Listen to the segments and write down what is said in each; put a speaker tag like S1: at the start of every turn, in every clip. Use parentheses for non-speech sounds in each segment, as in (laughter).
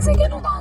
S1: gezegen olan
S2: Rakas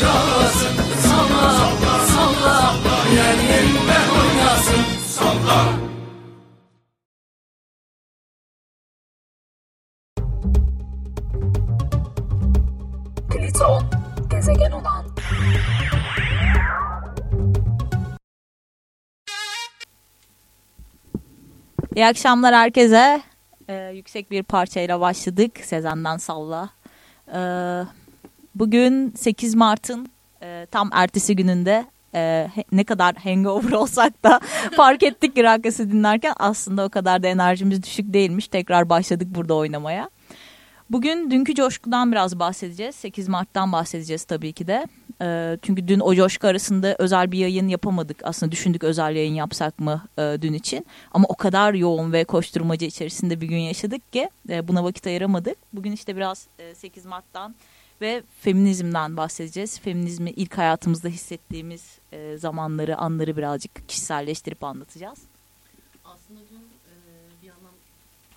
S2: çalasın. Salla, salla, yer yerinden oynasın. Salla.
S1: Pliton gezegen olan
S3: İyi akşamlar herkese. Ee, yüksek bir parçayla başladık. Sezen'den Salla. Ee, bugün 8 Mart'ın e, tam ertesi gününde e, ne kadar hangover (laughs) olsak da fark ettik ki Rakkas'ı dinlerken aslında o kadar da enerjimiz düşük değilmiş. Tekrar başladık burada oynamaya. Bugün dünkü coşkudan biraz bahsedeceğiz. 8 Mart'tan bahsedeceğiz tabii ki de. Ee, çünkü dün o coşku arasında özel bir yayın yapamadık. Aslında düşündük özel yayın yapsak mı e, dün için. Ama o kadar yoğun ve koşturmaca içerisinde bir gün yaşadık ki e, buna vakit ayıramadık. Bugün işte biraz e, 8 Mart'tan ve feminizmden bahsedeceğiz. Feminizmi ilk hayatımızda hissettiğimiz e, zamanları, anları birazcık kişiselleştirip anlatacağız.
S4: Aslında dün e, bir yandan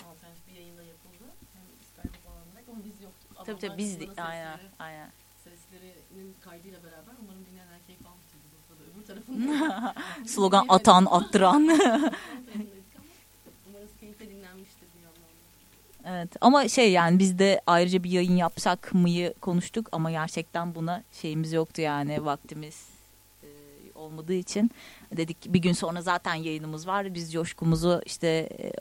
S4: alternatif bir yayında yapıldı. Hem Skype bağlanarak ama biz yoktuk.
S3: Tabii
S4: Adamlar
S3: tabii biz de aynen
S4: sesleri-
S3: aynen.
S4: Seslerinin kaydıyla beraber umarım dinleyenler keyif almıştır öbür tarafında. (laughs)
S3: Slogan atan, attıran. (laughs)
S4: Evet,
S3: ama şey yani biz de ayrıca bir yayın yapsak mıyı konuştuk ama gerçekten buna şeyimiz yoktu yani vaktimiz e, olmadığı için dedik bir gün sonra zaten yayınımız var biz coşkumuzu işte e,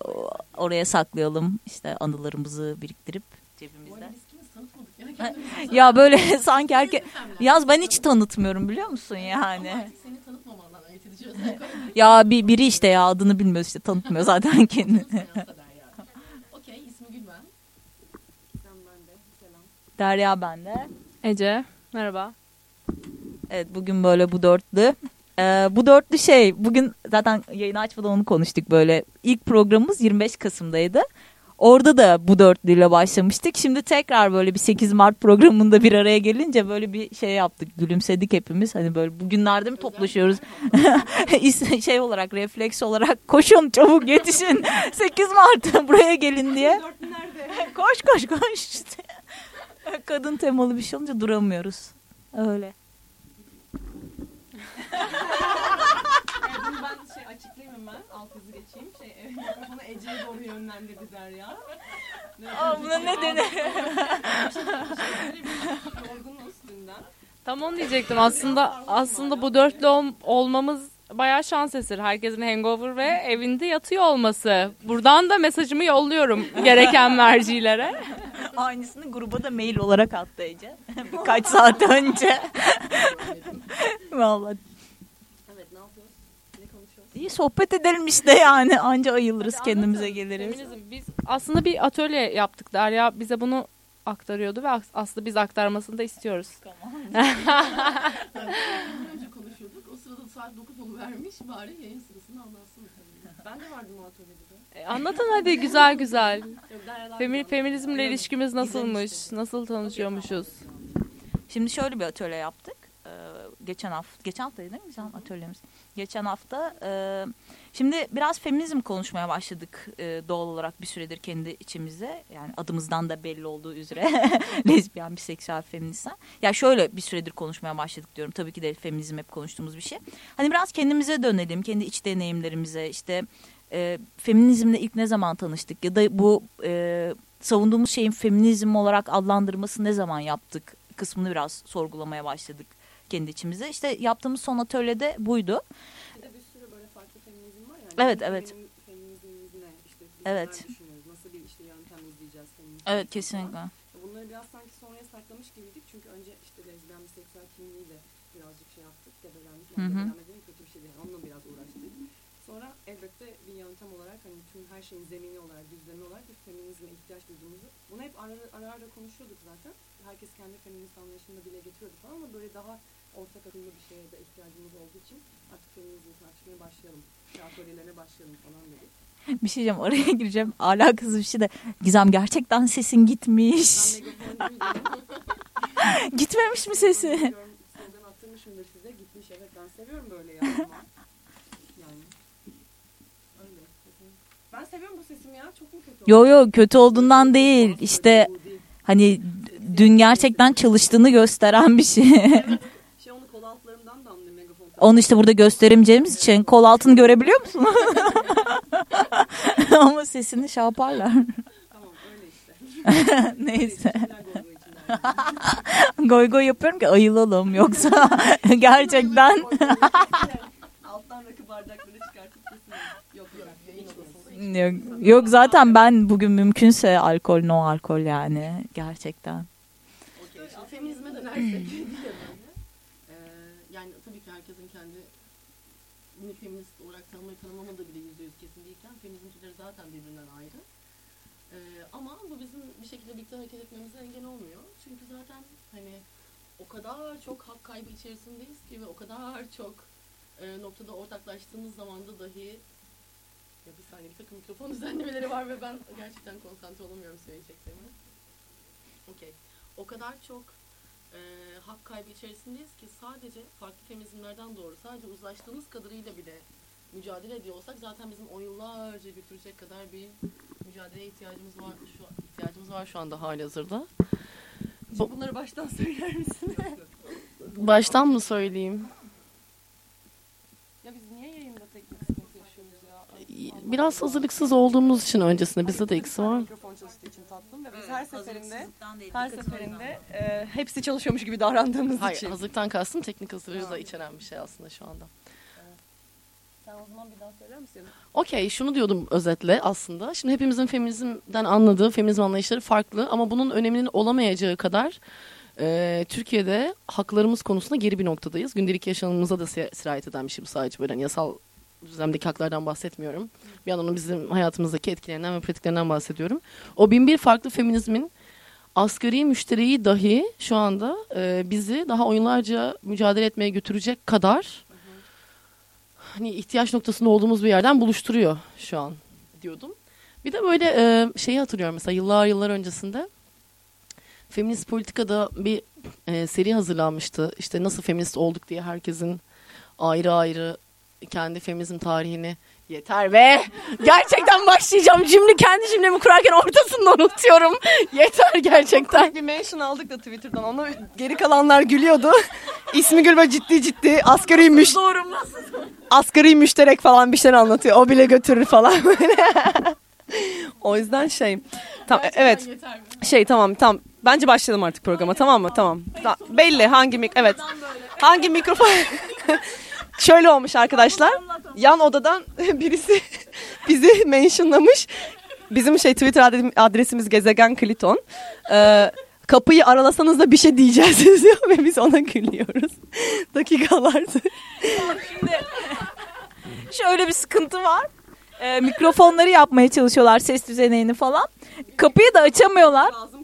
S3: oraya saklayalım işte anılarımızı biriktirip cebimizde.
S4: ya.
S3: Ya böyle (laughs) sanki
S4: Senler.
S3: yaz ben hiç tanıtmıyorum biliyor musun
S4: Ama
S3: yani.
S4: artık seni olarak (laughs)
S3: Ya bir biri işte ya adını bilmiyoruz işte tanıtmıyor zaten (laughs) kendini.
S4: tanıtmayansa der ya. Okey ismi Gülben. Sen ben de
S3: Derya bende.
S1: Ece, merhaba.
S3: Evet bugün böyle bu dörtlü. Ee, bu dörtlü şey bugün zaten yayını açmadan onu konuştuk böyle. İlk programımız 25 Kasım'daydı. Orada da bu dörtlüyle başlamıştık. Şimdi tekrar böyle bir 8 Mart programında bir araya gelince böyle bir şey yaptık. Gülümsedik hepimiz. Hani böyle bugünlerde mi toplaşıyoruz? (laughs) Şey olarak refleks olarak koşun çabuk yetişin 8 Mart buraya gelin diye. (laughs) koş koş koş. Kadın temalı bir şey olunca duramıyoruz. Öyle.
S4: Evet, bunu ben şey açıklayayım hemen. Alt yazı geçeyim. Şey, e, mikrofonu Ece'ye doğru yönlendirdi Derya.
S3: Aa, buna ne denir?
S4: Yorgunuz dünden.
S1: Tam onu diyecektim. Aslında aslında bu dörtlü ol- olmamız bayağı şans eseri. Herkesin hangover ve evinde yatıyor olması. Buradan da mesajımı yolluyorum (laughs) gereken mercilere.
S3: Aynısını gruba da mail olarak attı Ece. (laughs) Birkaç saat önce. (laughs) Vallahi
S4: Evet ne yapıyoruz? Ne konuşuyoruz?
S3: iyi sohbet edelim işte yani. Anca ayılırız kendimize geliriz.
S1: Feminizm. Biz aslında bir atölye yaptık. Derya bize bunu aktarıyordu ve as- aslında biz aktarmasını da istiyoruz.
S4: sırada saat 9 vermiş. Bari yayın sırasında anlatsın. Ben de vardım o atölyede.
S1: E, anlatın hadi güzel güzel. Femi- feminizmle ilişkimiz nasılmış? Nasıl tanışıyormuşuz?
S3: Şimdi şöyle bir atölye yaptık. Ee, geçen hafta, geçen haftaydı değil mi bizim atölyemiz? Geçen hafta. e, şimdi biraz feminizm konuşmaya başladık e, doğal olarak bir süredir kendi içimizde. Yani adımızdan da belli olduğu üzere (laughs) lezbiyen, biseksüel, feministler. Ya şöyle bir süredir konuşmaya başladık diyorum. Tabii ki de feminizm hep konuştuğumuz bir şey. Hani biraz kendimize dönelim, kendi iç deneyimlerimize. işte e, feminizmle ilk ne zaman tanıştık ya da bu e, savunduğumuz şeyin feminizm olarak adlandırması ne zaman yaptık kısmını biraz sorgulamaya başladık kendi içimize. İşte yaptığımız son atölyede buydu.
S4: Bir de bir sürü böyle farklı feminizm var yani.
S3: Evet, evet.
S4: Benim feminizmimiz ne? İşte
S3: Evet.
S4: Nasıl bir işte yöntem izleyeceğiz feminizm?
S3: Evet
S4: falan.
S3: kesinlikle.
S4: Bunları biraz sanki sonraya saklamış gibiydik. Çünkü önce işte lezbiyen biseksüel kimliğiyle birazcık şey yaptık. Debelendik. Yani
S3: hı.
S4: debelenme değil, kötü bir şey değil. Onunla biraz uğraştık. Sonra elbette bir yöntem olarak hani tüm her şeyin zemini olarak, düzlemi olarak bir feminizme ihtiyaç duyduğumuzu bunu hep ara ara, ara konuşuyorduk zaten. Herkes kendi feminist anlayışını dile getiriyordu falan ama böyle daha ortak akıllı bir şeye de ihtiyacımız olduğu için artık feminizmi tartışmaya başlayalım. Atölyelerine başlayalım falan dedik.
S3: Bir şey diyeceğim araya gireceğim. Alakasız bir şey de. Gizem gerçekten sesin gitmiş. (laughs) Gitmemiş mi sesi?
S4: Slogan attırmışımdır size. Gitmiş evet ben seviyorum böyle yazma. yani. Öyle. Ben seviyorum bu sesimi ya. Çok mu kötü?
S3: Yo yo kötü olduğundan değil. İşte hani dün gerçekten çalıştığını gösteren bir şey.
S4: Şey onu kol altlarımdan da anlıyorum megafon.
S3: Onu işte burada gösteremeyeceğimiz için kol altını görebiliyor musun? (laughs) Ama sesini şey yaparlar.
S4: Tamam öyle işte.
S3: Neyse. Goy goy yapıyorum ki ayılalım. Yoksa (laughs) gerçekten
S4: Alttan rakı bardakları çıkartıp. Yok
S3: zaten ben bugün mümkünse alkol no alkol yani gerçekten.
S4: Okey. Feminizme dönersek diye böyle. Ee, yani tabii ki herkesin kendi bunu feminist olarak tanımlayıp tanımlamadığı bile yüzde yüz kesin değilken feminizmcileri zaten birbirinden ayrı. Ee, ama bu bizim bir şekilde birlikte hareket etmemize engel olmuyor. Çünkü zaten hani o kadar çok hak kaybı içerisindeyiz ki ve o kadar çok e, noktada ortaklaştığımız zamanda dahi ya bir saniye bir takım mikrofon (laughs) düzenlemeleri var ve ben gerçekten konsantre olamıyorum söyleyeceklerime. Okey. O kadar çok e, hak kaybı içerisindeyiz ki sadece farklı feminizmlerden doğru sadece uzlaştığımız kadarıyla bile mücadele ediyor olsak zaten bizim on yıllarca götürecek kadar bir mücadeleye ihtiyacımız var şu ihtiyacımız var şu anda hali hazırda. Bunları baştan söyler misin? baştan mı söyleyeyim?
S1: Ya biz niye yayında teknik sıkıntı yaşıyoruz ya?
S4: Biraz hazırlıksız olduğumuz için öncesinde bizde de eksi var.
S5: Mikrofon çalıştığı için tatlım ve biz her seferinde her seferinde e, hepsi çalışıyormuş gibi davrandığımız
S4: Hayır,
S5: için.
S4: hazırlıktan kastım teknik hazırlığı da içeren bir şey aslında şu anda.
S5: Sen o zaman bir daha söyler misin?
S4: Okey, şunu diyordum özetle aslında. Şimdi hepimizin feminizmden anladığı feminizm anlayışları farklı ama bunun öneminin olamayacağı kadar e, Türkiye'de haklarımız konusunda geri bir noktadayız. Gündelik yaşamımıza da si- sirayet eden bir şey bu sadece böyle hani yasal düzlemdeki haklardan bahsetmiyorum. Bir yandan bizim hayatımızdaki etkilerinden ve pratiklerinden bahsediyorum. O bin bir farklı feminizmin asgari müşteriyi dahi şu anda e, bizi daha oyunlarca mücadele etmeye götürecek kadar hani ihtiyaç noktasında olduğumuz bir yerden buluşturuyor şu an diyordum. Bir de böyle e, şeyi hatırlıyorum mesela yıllar yıllar öncesinde feminist politikada bir e, seri hazırlanmıştı. İşte nasıl feminist olduk diye herkesin ayrı ayrı kendi feminizm tarihini yeter be. Gerçekten başlayacağım cümle kendi cümlemi kurarken ortasında unutuyorum. Yeter gerçekten.
S5: Bir mention aldık da Twitter'dan ona geri kalanlar gülüyordu. İsmi gül böyle ciddi ciddi asgari müş asgari müşterek falan bir şeyler anlatıyor. O bile götürür falan böyle. (laughs) o yüzden şey. Tam, evet. Şey tamam tamam. Bence başlayalım artık programa tamam mı? Tamam. Ta- belli hangi mik evet. Hangi mikrofon (laughs) Şöyle olmuş arkadaşlar. Yan odadan (laughs) birisi (laughs) bizi mentionlamış. Bizim şey Twitter adre- adresimiz gezegen Kliton. Ee, kapıyı aralasanız da bir şey diyeceğiz (laughs) diyor ve biz ona gülüyoruz. Dakikalardır.
S3: Şöyle bir sıkıntı var. Ee, mikrofonları yapmaya çalışıyorlar ses düzenini falan. Kapıyı da açamıyorlar.
S5: Lazım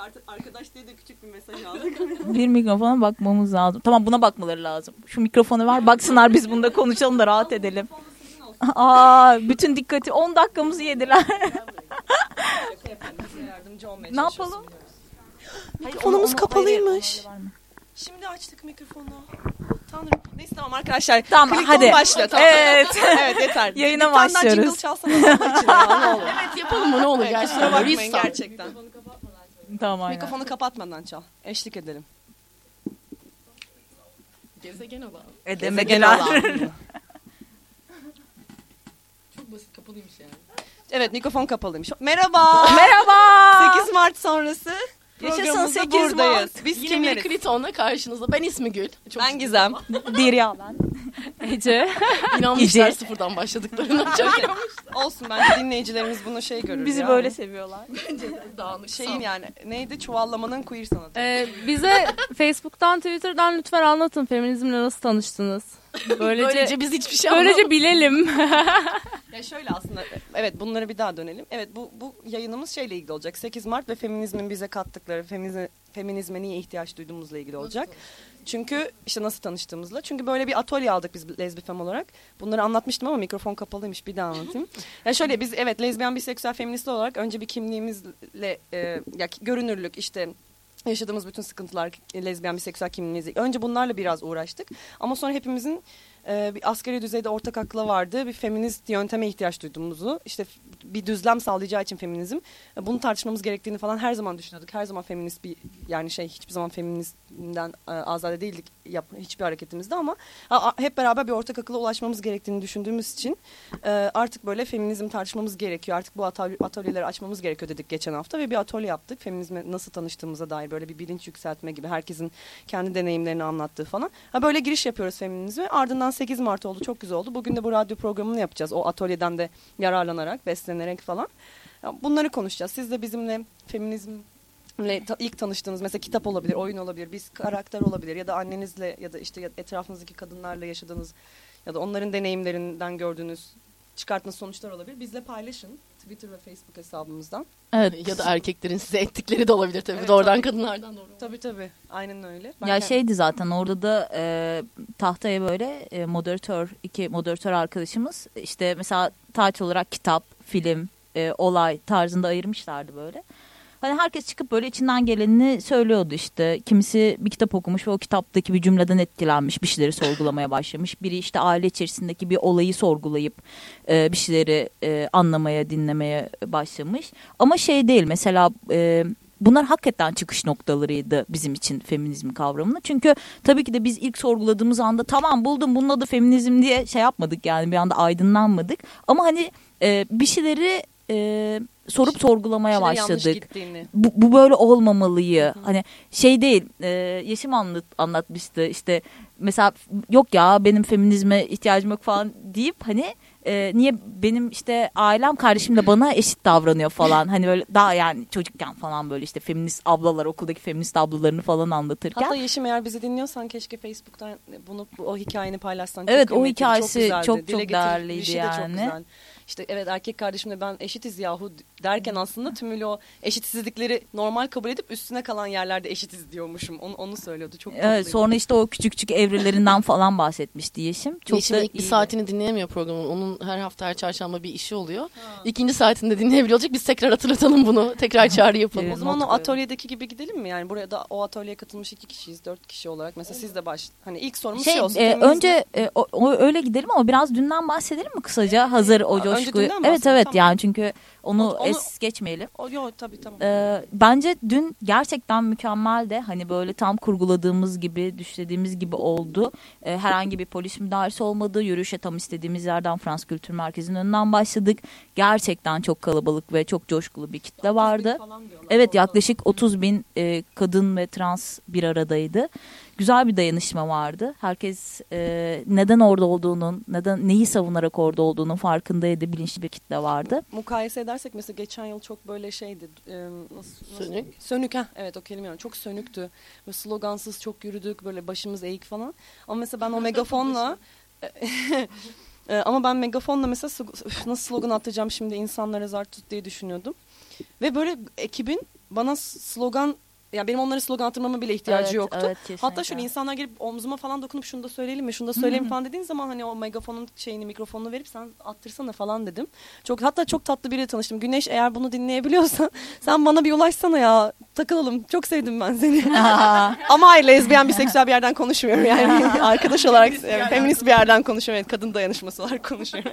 S5: arkasındaki arkadaş diye de küçük bir mesaj aldık. (laughs)
S3: Bir mikrofona bakmamız lazım. Tamam buna bakmaları lazım. Şu mikrofonu var baksınlar biz bunda konuşalım da rahat edelim. (laughs) Aa, bütün dikkati 10 dakikamızı yediler. (laughs) Ne yapalım?
S5: Mikrofonumuz kapalıymış. Şimdi açtık mikrofonu. Tanrım. Neyse tamam arkadaşlar.
S3: Tamam,
S5: Kliton
S3: hadi.
S5: başlıyor. Tamam.
S3: Evet.
S5: evet yeter.
S3: Yayına
S5: bir tane daha
S3: başlıyoruz.
S5: jingle çalsana.
S4: Evet yapalım mı ne olur
S5: Kusura
S4: gerçekten.
S5: bakmayın gerçekten.
S3: Tamam aynen.
S5: Mikrofonu kapatmadan çal. Eşlik edelim.
S4: Gezegen olan.
S3: Edemegeler. (laughs)
S4: Çok basit kapalıymış yani.
S5: evet mikrofon kapalıymış. Merhaba.
S3: Merhaba. (laughs)
S5: 8 Mart sonrası.
S3: Yaşasın
S5: programımızda
S3: 8
S5: buradayız.
S3: Mart.
S5: Biz
S4: Yine
S5: kimleriz?
S4: bir Kliton'la karşınızda. Ben ismi Gül. Çok
S5: Ben Gizem. (laughs)
S3: Derya ben. (laughs)
S1: Ece.
S4: İnanmışlar
S3: Gece.
S4: sıfırdan başladıklarına. (laughs) Çok
S5: Olsun bence dinleyicilerimiz bunu şey görür
S3: Bizi
S5: ya.
S3: böyle seviyorlar.
S4: dağınık.
S5: Şeyin yani neydi çuvallamanın queer sanatı.
S1: Ee, bize Facebook'tan, Twitter'dan lütfen anlatın feminizmle nasıl tanıştınız? (laughs) Böylece,
S4: Böylece biz hiçbir şey
S1: böylece
S4: anlamadık.
S1: bilelim. (laughs)
S5: Ya şöyle aslında evet bunlara bir daha dönelim. Evet bu bu yayınımız şeyle ilgili olacak. 8 Mart ve feminizmin bize kattıkları feminizme, feminizme niye ihtiyaç duyduğumuzla ilgili olacak. Çünkü işte nasıl tanıştığımızla. Çünkü böyle bir atölye aldık biz lezbifem olarak. Bunları anlatmıştım ama mikrofon kapalıymış bir daha anlatayım. (laughs) ya şöyle biz evet lezbiyen biseksüel feminist olarak önce bir kimliğimizle e, ya görünürlük işte yaşadığımız bütün sıkıntılar lezbiyen biseksüel kimliğimizle önce bunlarla biraz uğraştık. Ama sonra hepimizin e, bir asgari düzeyde ortak akla vardığı bir feminist yönteme ihtiyaç duyduğumuzu işte bir düzlem sağlayacağı için feminizm bunu tartışmamız gerektiğini falan her zaman düşünüyorduk. Her zaman feminist bir yani şey hiçbir zaman feministinden e, azade değildik yap, hiçbir hareketimizde ama a- hep beraber bir ortak akıla ulaşmamız gerektiğini düşündüğümüz için e, artık böyle feminizm tartışmamız gerekiyor. Artık bu atölye- atölyeleri açmamız gerekiyor dedik geçen hafta ve bir atölye yaptık. Feminizme nasıl tanıştığımıza dair böyle bir bilinç yükseltme gibi herkesin kendi deneyimlerini anlattığı falan. Ha böyle giriş yapıyoruz feminizme. Ardından 8 Mart oldu. Çok güzel oldu. Bugün de bu radyo programını yapacağız. O atölyeden de yararlanarak, beslenerek falan. Bunları konuşacağız. Siz de bizimle feminizmle ta- ilk tanıştığınız mesela kitap olabilir, oyun olabilir, biz karakter olabilir ya da annenizle ya da işte etrafınızdaki kadınlarla yaşadığınız ya da onların deneyimlerinden gördüğünüz çıkarttığınız sonuçlar olabilir. Bizle paylaşın Twitter ve Facebook hesabımızdan.
S3: Evet.
S4: Ya da erkeklerin size ettikleri de olabilir tabii.
S5: Evet,
S4: Doğrudan
S5: tabii.
S4: kadınlardan doğru.
S5: Tabii tabii. Aynen öyle. Ben
S3: Ya
S5: de-
S3: şeydi zaten orada da e, tahtaya böyle e, moderatör iki moderatör arkadaşımız işte mesela taç olarak kitap, film, e, olay tarzında ayırmışlardı böyle. Hani herkes çıkıp böyle içinden gelenini söylüyordu işte. Kimisi bir kitap okumuş ve o kitaptaki bir cümleden etkilenmiş, bir şeyleri sorgulamaya başlamış. Biri işte aile içerisindeki bir olayı sorgulayıp e, bir şeyleri e, anlamaya, dinlemeye başlamış. Ama şey değil mesela e, bunlar hakikaten çıkış noktalarıydı bizim için feminizm kavramını. Çünkü tabii ki de biz ilk sorguladığımız anda tamam buldum bunun adı feminizm diye şey yapmadık yani bir anda aydınlanmadık. Ama hani e, bir şeyleri e, sorup sorgulamaya başladık bu, bu böyle olmamalıyı. Hani şey değil. E, Yeşim anlat, anlatmıştı işte mesela yok ya benim feminizme ihtiyacım yok falan deyip hani e, niye benim işte ailem kardeşim de bana eşit davranıyor falan. Hani böyle daha yani çocukken falan böyle işte feminist ablalar okuldaki feminist ablalarını falan anlatırken.
S5: Hatta Yeşim eğer bizi dinliyorsan keşke Facebook'tan bunu o hikayeni paylaşsan. Çok
S3: Evet, o hikayesi
S5: güzeldi.
S3: çok çok
S5: getirişi
S3: değerliydi
S5: de çok
S3: yani.
S5: güzel. İşte evet erkek kardeşimle ben eşitiz yahu derken aslında tümüyle o eşitsizlikleri normal kabul edip üstüne kalan yerlerde eşitiz diyormuşum. Onu, onu söylüyordu. Çok
S3: Evet, sonra işte o küçük küçük evrelerinden falan bahsetmişti Yeşim. Çok
S4: Yeşim'in
S3: da
S4: ilk bir saatini dinleyemiyor programın. Onun her hafta her çarşamba bir işi oluyor. İkinci saatinde dinleyebiliyor olacak. Biz tekrar hatırlatalım bunu. Tekrar çağrı yapalım.
S5: O zaman o atölyedeki gibi gidelim mi? Yani buraya da o atölyeye katılmış iki kişiyiz, dört kişi olarak. Mesela siz de baş... Hani ilk sorumuz şey,
S3: Şey,
S5: olsun.
S3: e, önce e, o, öyle gidelim ama biraz dünden bahsedelim mi kısaca? Hazır o coşkuyu. Evet evet
S5: tamam.
S3: yani çünkü onu,
S5: Onu-
S3: es geçmeyelim.
S5: O, yo, tabii tamam.
S3: Ee, bence dün gerçekten mükemmel de hani böyle tam kurguladığımız gibi düşlediğimiz gibi oldu. Ee, herhangi bir polis müdahalesi olmadı. Yürüyüşe tam istediğimiz yerden Frans Kültür Merkezi'nin önünden başladık. Gerçekten çok kalabalık ve çok coşkulu bir kitle vardı. Evet yaklaşık 30 bin e, kadın ve trans bir aradaydı. Güzel bir dayanışma vardı. Herkes e, neden orada olduğunun, neden neyi savunarak orada olduğunun farkındaydı. Bilinçli bir kitle vardı.
S5: Mukayese edersek mesela geçen yıl çok böyle şeydi. e, nasıl, nasıl-
S4: Sönük.
S5: Sönük ha evet o kelime yani çok sönüktü. Ve slogansız çok yürüdük böyle başımız eğik falan. Ama mesela ben o megafonla (laughs) E, ama ben megafonla mesela nasıl slogan atacağım şimdi insanlara zar tut diye düşünüyordum. Ve böyle ekibin bana slogan yani benim onlara slogan attırmama bile ihtiyacı
S3: Evet,
S5: yoktu.
S3: evet,
S5: Hatta şöyle insanlar gelip omzuma falan dokunup şunu da söyleyelim mi, şunu da söyleyelim falan dediğin zaman hani o megafonun şeyini, mikrofonunu verip sen attırsana falan dedim. Çok hatta çok tatlı biriyle tanıştım. Güneş eğer bunu dinleyebiliyorsan (laughs) sen bana bir ulaşsana ya. Takılalım. Çok sevdim ben seni. (laughs) Ama hayır lezbiyen, biseksüel bir yerden konuşmuyorum yani. (laughs) Arkadaş olarak, evet, feminist bir yerden konuşuyorum. Evet, kadın dayanışması olarak konuşuyorum.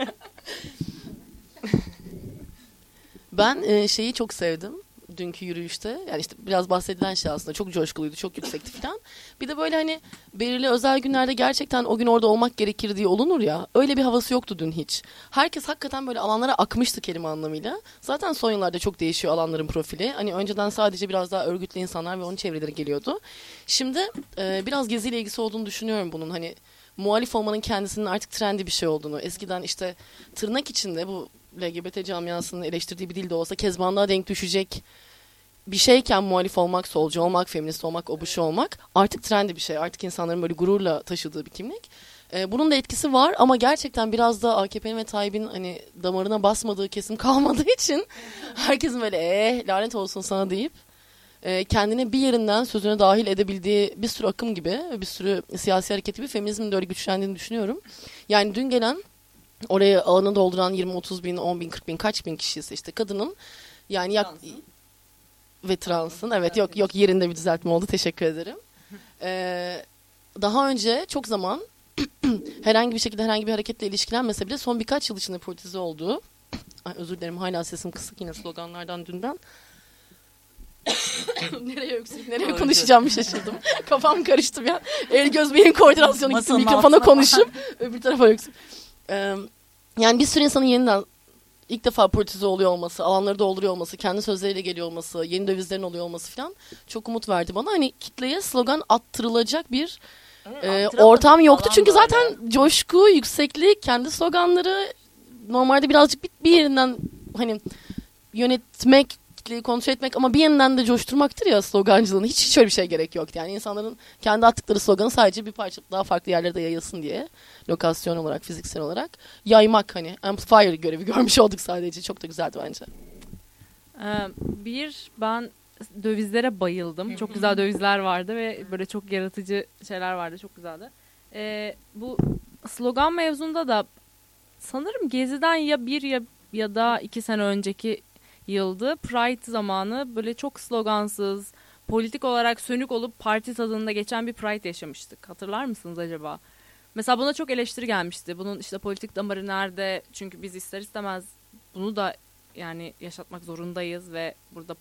S4: Ben e, şeyi çok sevdim dünkü yürüyüşte. Yani işte biraz bahsedilen şey aslında çok coşkuluydu, çok yüksekti falan. Bir de böyle hani belirli özel günlerde gerçekten o gün orada olmak gerekir diye olunur ya. Öyle bir havası yoktu dün hiç. Herkes hakikaten böyle alanlara akmıştı kelime anlamıyla. Zaten son yıllarda çok değişiyor alanların profili. Hani önceden sadece biraz daha örgütlü insanlar ve onun çevreleri geliyordu. Şimdi e, biraz geziyle ilgisi olduğunu düşünüyorum bunun. Hani muhalif olmanın kendisinin artık trendi bir şey olduğunu. Eskiden işte tırnak içinde bu LGBT camiasının eleştirdiği bir dilde olsa kezbanlığa denk düşecek bir şeyken muhalif olmak, solcu olmak, feminist olmak, obuşu olmak artık trendi bir şey. Artık insanların böyle gururla taşıdığı bir kimlik. Ee, bunun da etkisi var ama gerçekten biraz da AKP'nin ve Tayyip'in hani damarına basmadığı kesim (laughs) kalmadığı için herkesin böyle eh lanet olsun sana deyip e, kendine bir yerinden sözüne dahil edebildiği bir sürü akım gibi bir sürü siyasi hareket gibi feminizmin de öyle güçlendiğini düşünüyorum. Yani dün gelen oraya alanı dolduran 20-30 bin, 10 bin, 40 bin kaç bin kişiyse işte kadının yani yak ve transın evet yok yok yerinde bir düzeltme oldu teşekkür ederim. (laughs) Ee, daha önce çok zaman (clears throat) herhangi bir şekilde herhangi bir hareketle ilişkilenmese bile son birkaç yıl içinde politize olduğu (clears throat) Ay, özür dilerim hala sesim kısık yine sloganlardan dünden. (coughs) (coughs) nereye öksürüp nereye konuşacağımı şaşırdım. (laughs) Kafam karıştı an. El göz beyin koordinasyonu gitti. Mikrofona konuşup (laughs) öbür tarafa öksürüp. Ee, yani bir sürü insanın yeniden ilk defa politize oluyor olması, alanları dolduruyor olması, kendi sözleriyle geliyor olması, yeni dövizlerin oluyor olması falan çok umut verdi bana. Hani kitleye slogan attırılacak bir e, ortam yoktu. Çünkü zaten coşku, yükseklik, kendi sloganları normalde birazcık bir, bir yerinden hani yönetmek, kitleyi kontrol etmek ama bir yandan da coşturmaktır ya slogancılığın. Hiç hiç öyle bir şey gerek yoktu. Yani insanların kendi attıkları sloganı sadece bir parça daha farklı yerlerde yayılsın diye lokasyon olarak, fiziksel olarak yaymak hani amplifier görevi (laughs) görmüş olduk sadece. Çok da güzeldi bence.
S1: Ee, bir ben dövizlere bayıldım. Çok güzel dövizler vardı ve böyle çok yaratıcı şeyler vardı. Çok güzeldi. Ee, bu slogan mevzunda da sanırım Gezi'den ya bir ya, ya da iki sene önceki yıldı. Pride zamanı böyle çok slogansız, politik olarak sönük olup parti tadında geçen bir Pride yaşamıştık. Hatırlar mısınız acaba? Mesela buna çok eleştiri gelmişti. Bunun işte politik damarı nerede? Çünkü biz ister istemez bunu da yani yaşatmak zorundayız ve burada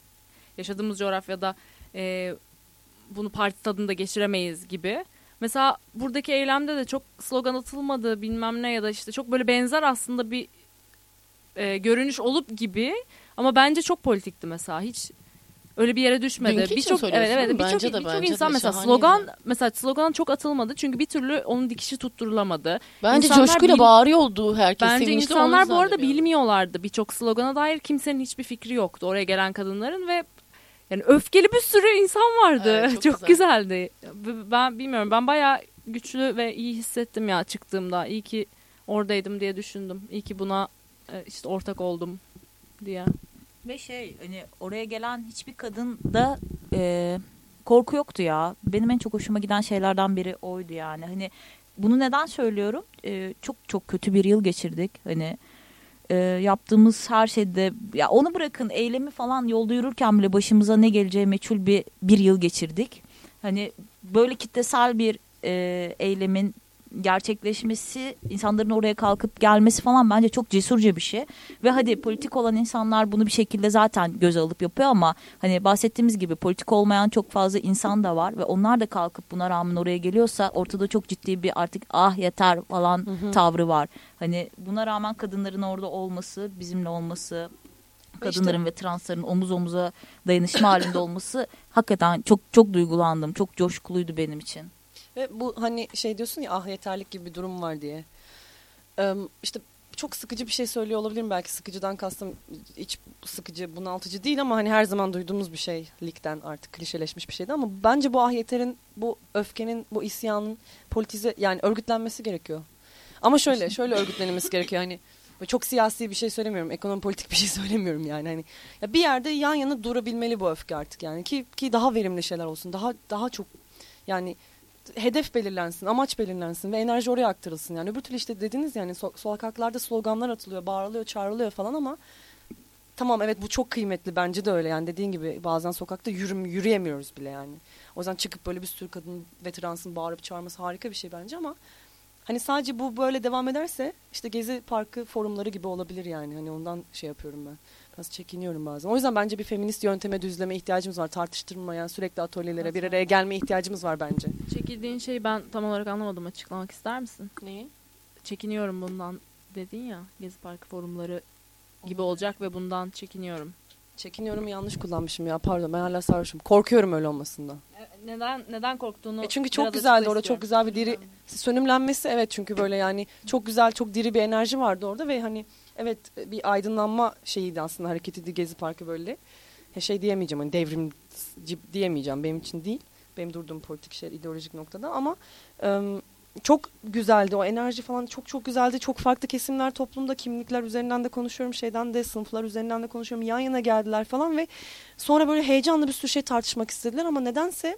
S1: yaşadığımız coğrafyada e, bunu parti tadında geçiremeyiz gibi. Mesela buradaki eylemde de çok slogan atılmadı bilmem ne ya da işte çok böyle benzer aslında bir e, görünüş olup gibi ama bence çok politikti mesela hiç öyle bir yere düşmedi. Birçok evet evet birçok
S4: de,
S1: birçok
S4: bence de
S1: insan mesela slogan mesela slogan çok atılmadı çünkü bir türlü onun dikişi tutturulamadı.
S4: Bence
S1: İnsanlar
S4: coşkuyla
S1: bil-
S4: bağırıyordu herkes
S1: Bence
S4: sevinçli,
S1: insanlar bu arada bilmiyorlardı birçok slogana dair kimsenin hiçbir fikri yoktu oraya gelen kadınların ve yani öfkeli bir sürü insan vardı.
S4: Evet, (laughs)
S1: çok
S4: çok güzel.
S1: güzeldi. Ben bilmiyorum ben bayağı güçlü ve iyi hissettim ya çıktığımda. İyi ki oradaydım diye düşündüm. İyi ki buna e, işte ortak oldum diye.
S3: Ve şey hani oraya gelen hiçbir kadın da e, korku yoktu ya. Benim en çok hoşuma giden şeylerden biri oydu yani. Hani bunu neden söylüyorum? E, çok çok kötü bir yıl geçirdik. Hani e, yaptığımız her şeyde ya onu bırakın eylemi falan yolda yürürken bile başımıza ne geleceği meçhul bir bir yıl geçirdik. Hani böyle kitlesel bir e, eylemin gerçekleşmesi, insanların oraya kalkıp gelmesi falan bence çok cesurca bir şey. Ve hadi politik olan insanlar bunu bir şekilde zaten göze alıp yapıyor ama hani bahsettiğimiz gibi politik olmayan çok fazla insan da var ve onlar da kalkıp buna rağmen oraya geliyorsa ortada çok ciddi bir artık ah yeter falan tavrı var. Hani buna rağmen kadınların orada olması, bizimle olması, kadınların ve transların omuz omuza dayanışma halinde olması hakikaten çok çok duygulandım. Çok coşkuluydu benim için.
S5: Ve bu hani şey diyorsun ya ah yeterlik gibi bir durum var diye. Ee, işte çok sıkıcı bir şey söylüyor olabilirim. Belki sıkıcıdan kastım hiç sıkıcı bunaltıcı değil ama hani her zaman duyduğumuz bir şey ligden artık klişeleşmiş bir şeydi. Ama bence bu ah yeterin bu öfkenin bu isyanın politize yani örgütlenmesi gerekiyor. Ama şöyle şöyle örgütlenmesi gerekiyor. Hani çok siyasi bir şey söylemiyorum ekonomi politik bir şey söylemiyorum yani. Hani ya bir yerde yan yana durabilmeli bu öfke artık yani. Ki ki daha verimli şeyler olsun daha daha çok yani hedef belirlensin, amaç belirlensin ve enerji oraya aktarılsın. Yani öbür türlü işte dediniz yani so- sokaklarda sloganlar atılıyor, bağırılıyor, çağrılıyor falan ama tamam evet bu çok kıymetli bence de öyle. Yani dediğin gibi bazen sokakta yürüm, yürüyemiyoruz bile yani. O yüzden çıkıp böyle bir sürü kadın ve transın bağırıp çağırması harika bir şey bence ama hani sadece bu böyle devam ederse işte Gezi Parkı forumları gibi olabilir yani. Hani ondan şey yapıyorum ben. Biraz çekiniyorum bazen. O yüzden bence bir feminist yönteme düzleme ihtiyacımız var. Tartıştırmaya, sürekli atölyelere bir araya gelme ihtiyacımız var bence.
S1: Çekildiğin şeyi ben tam olarak anlamadım. Açıklamak ister misin?
S5: Neyi?
S1: Çekiniyorum bundan dedin ya. Gezi Parkı forumları gibi olacak ve bundan çekiniyorum.
S5: Çekiniyorum yanlış kullanmışım ya pardon ben hala sarhoşum. Korkuyorum öyle olmasından.
S1: Neden neden korktuğunu
S5: E çünkü çok güzeldi orada çok güzel bir diri sönümlenmesi evet çünkü böyle yani çok güzel çok diri bir enerji vardı orada ve hani evet bir aydınlanma şeyiydi aslında hareketiydi Gezi Parkı böyle. Şey diyemeyeceğim hani devrimci diyemeyeceğim benim için değil. Benim durduğum politik şey ideolojik noktada ama çok güzeldi o enerji falan çok çok güzeldi. Çok farklı kesimler toplumda kimlikler üzerinden de konuşuyorum şeyden de sınıflar üzerinden de konuşuyorum. Yan yana geldiler falan ve sonra böyle heyecanlı bir sürü şey tartışmak istediler ama nedense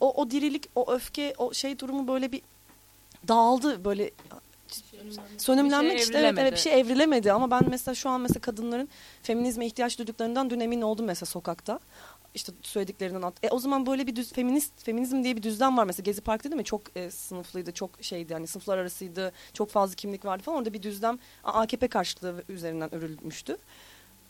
S5: o, o dirilik, o öfke, o şey durumu böyle bir dağıldı böyle sönümlenmek
S1: şey
S5: işte evet, evet bir şey evrilemedi ama ben mesela şu an mesela kadınların feminizme ihtiyaç duyduklarından dün emin oldum mesela sokakta. İşte söylediklerinden at. E, o zaman böyle bir düz feminist feminizm diye bir düzlem var mesela Gezi Park'ta değil mi? Çok e, sınıflıydı, çok şeydi hani sınıflar arasıydı, çok fazla kimlik vardı falan. Orada bir düzlem AKP karşılığı üzerinden örülmüştü.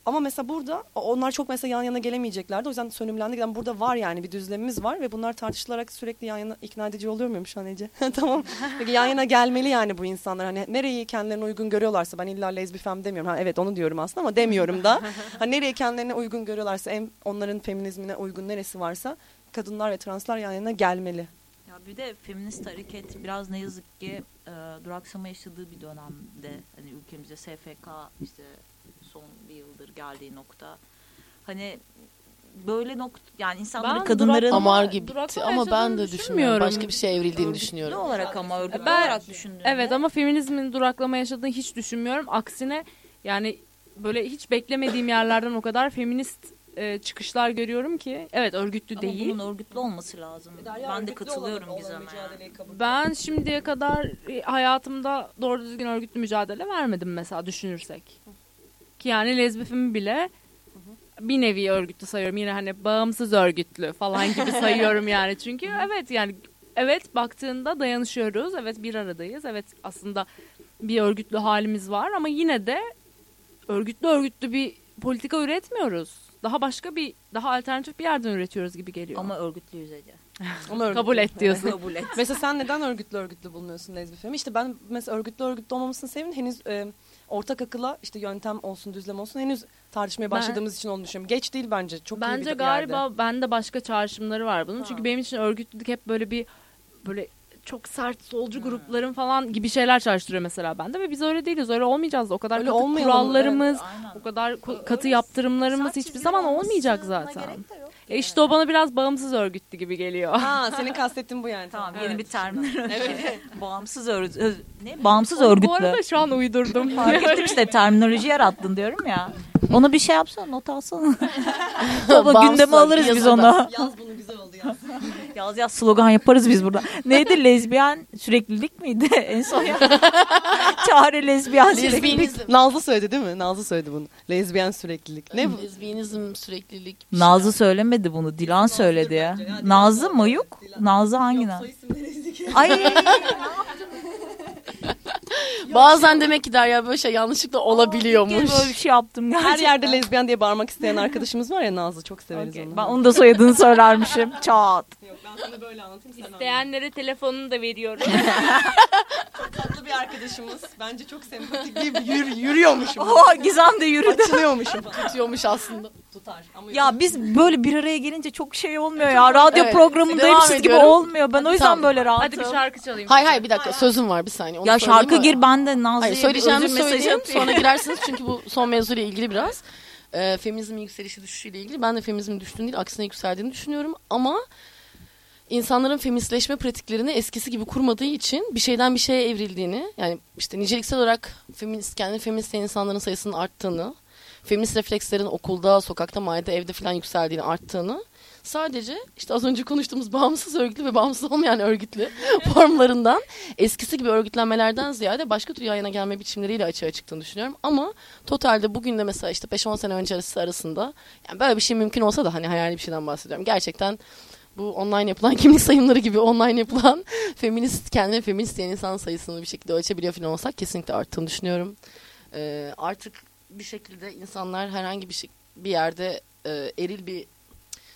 S5: Ama mesela burada onlar çok mesela yan yana gelemeyeceklerdi. O yüzden sönümlendik. Yani burada var yani bir düzlemimiz var ve bunlar tartışılarak sürekli yan yana ikna edici oluyor muyum şu an Ece? (laughs) tamam. Peki yan yana gelmeli yani bu insanlar. Hani nereyi kendilerine uygun görüyorlarsa ben illa lezbifem demiyorum. Ha evet onu diyorum aslında ama demiyorum da. (laughs) Hani nereye kendilerine uygun görüyorlarsa en onların feminizmine uygun neresi varsa kadınlar ve translar yan yana gelmeli.
S3: Ya bir de feminist hareket biraz ne yazık ki e, duraksama yaşadığı bir dönemde hani ülkemize SFK işte son bir yıldır geldiği nokta hani böyle nokta yani insanları
S1: Ben
S3: kadınların
S4: Amar gibi ama ben de düşünmüyorum. Başka bir şey evrildiğini
S3: örgütlü
S4: düşünüyorum.
S3: olarak ama örgütlü
S1: Ben-
S3: olarak düşündüğünde
S1: Evet ama feminizmin duraklama yaşadığını hiç düşünmüyorum. Aksine yani böyle hiç beklemediğim yerlerden o kadar feminist e, çıkışlar görüyorum ki. Evet örgütlü
S3: Ama
S1: değil.
S3: bunun örgütlü olması lazım. ben de katılıyorum Gizem'e.
S1: Ben şimdiye kadar e, hayatımda doğru düzgün örgütlü mücadele vermedim mesela düşünürsek. Ki yani lezbifimi bile bir nevi örgütlü sayıyorum. Yine hani bağımsız örgütlü falan gibi (laughs) sayıyorum yani. Çünkü evet yani evet baktığında dayanışıyoruz. Evet bir aradayız. Evet aslında bir örgütlü halimiz var ama yine de örgütlü örgütlü bir politika üretmiyoruz. daha başka bir daha alternatif bir yerden üretiyoruz gibi geliyor.
S3: Ama örgütlüyüz Ece. (laughs)
S5: Ama örgütlü.
S1: kabul et diyorsun.
S3: Kabul et.
S5: Mesela sen neden örgütlü örgütlü bulunuyorsun lezbi femi? İşte ben mesela örgütlü örgütlü olmamasının sebebi henüz e, ortak akılla işte yöntem olsun düzlem olsun henüz tartışmaya
S1: Ben-
S5: başladığımız için onu düşünüyorum. Geç değil bence. Çok iyi bir
S1: Bence
S5: yerde.
S1: galiba bende başka çağrışımları var bunun.
S5: Ha.
S1: Çünkü benim için örgütlülük hep böyle bir böyle çok sert solcu grupların falan gibi şeyler çağrıştırıyor mesela bende ve biz öyle değiliz. Öyle olmayacağız. O kadar
S5: Öyle
S1: katı
S5: olmayalım,
S1: kurallarımız,
S3: Aynen.
S1: o kadar ko- katı yaptırımlarımız
S3: Sert
S1: hiçbir zaman olmayacak zaten.
S3: gerek de yok.
S1: E işte o bana biraz bağımsız örgütlü gibi geliyor.
S5: Ha senin kastettiğin bu yani.
S3: Tamam
S5: Evet.
S3: yeni bir termin. (laughs)
S5: Evet.
S3: Bağımsız örgüt. Ne? Bağımsız
S1: Onu
S3: örgütlü.
S1: Bu arada şu an uydurdum.
S3: Fark ettim (laughs) işte terminoloji yarattın diyorum ya. Onu bir şey yapsana not alsana. (laughs) Baba gündeme alırız biz onu.
S5: Yaz bunu güzel oldu yaz.
S3: Yaz yaz slogan yaparız biz burada. Neydi lezbiyen süreklilik miydi (laughs) en son ya? (laughs) Çare lezbiyen süreklilik.
S5: Nazlı söyledi değil mi? Nazlı söyledi bunu. Lezbiyen süreklilik. Ne bu?
S4: Lezbiyenizm süreklilik.
S3: Nazlı söylemedi bunu. Dilan söyledi ya. Nazlı Mayuk. Nazlı hangi Nazlı? (laughs) Ay.
S4: Bazen demek ki Derya böyle şey yanlışlıkla olabiliyormuş.
S3: Böyle bir şey yaptım
S5: Her
S3: gerçekten.
S5: yerde lezbiyen diye bağırmak isteyen arkadaşımız var ya Nazlı çok severiz
S3: Okey,
S5: onu.
S3: Ben onu da soyadını söylermişim. (laughs) Çat.
S5: Yok ben sana böyle anlatayım sen
S1: İsteyenlere telefonunu da veriyorum. (laughs)
S5: Tatlı bir arkadaşımız. Bence çok sempatik bir yür, yürüyormuşum.
S3: Oha Gizem de yürüdü.
S5: Açılıyormuşum. (laughs)
S4: Tutuyormuş aslında.
S5: Tutar. Ama
S3: Ya biz böyle bir araya gelince çok şey olmuyor ya. Radyo
S4: Evet,
S3: programındayım
S4: devam
S3: gibi
S4: ediyorum.
S3: olmuyor. Ben o yüzden
S4: tamam.
S3: böyle rahatım.
S1: Hadi bir şarkı çalayım.
S4: Hayır hayır bir dakika sözüm var bir saniye. Onu
S3: Ya
S4: söyleyeyim
S3: şarkı? Gir ben de Nazlı'ya
S4: Hayır
S3: bir
S4: söyleyeceğimi
S3: özür mesajı
S4: söyleyeceğim
S3: yapayım.
S4: sonra (laughs) girersiniz çünkü bu son mevzuyla ilgili biraz. Ee, feminizmin yükselişi düşüşüyle ilgili. Ben de feminizmin düştüğünü değil aksine yükseldiğini düşünüyorum ama insanların feministleşme pratiklerini eskisi gibi kurmadığı için bir şeyden bir şeye evrildiğini yani işte niceliksel olarak feminist kendini feminist insanların sayısının arttığını feminist reflekslerin okulda, sokakta, mahallede, evde falan yükseldiğini, arttığını sadece işte az önce konuştuğumuz bağımsız örgütlü ve bağımsız olmayan örgütlü (laughs) formlarından eskisi gibi örgütlenmelerden ziyade başka tür yayına gelme biçimleriyle açığa çıktığını düşünüyorum. Ama totalde bugün de mesela işte 5-10 sene öncesi arasında yani böyle bir şey mümkün olsa da hani hayali bir şeyden bahsediyorum. Gerçekten bu online yapılan (laughs) kimlik sayımları gibi online yapılan (laughs) feminist kendine feminist diyen insan sayısını bir şekilde ölçebiliyor falan olsak kesinlikle arttığını düşünüyorum. Ee, artık bir şekilde insanlar herhangi bir şey, bir yerde e, eril bir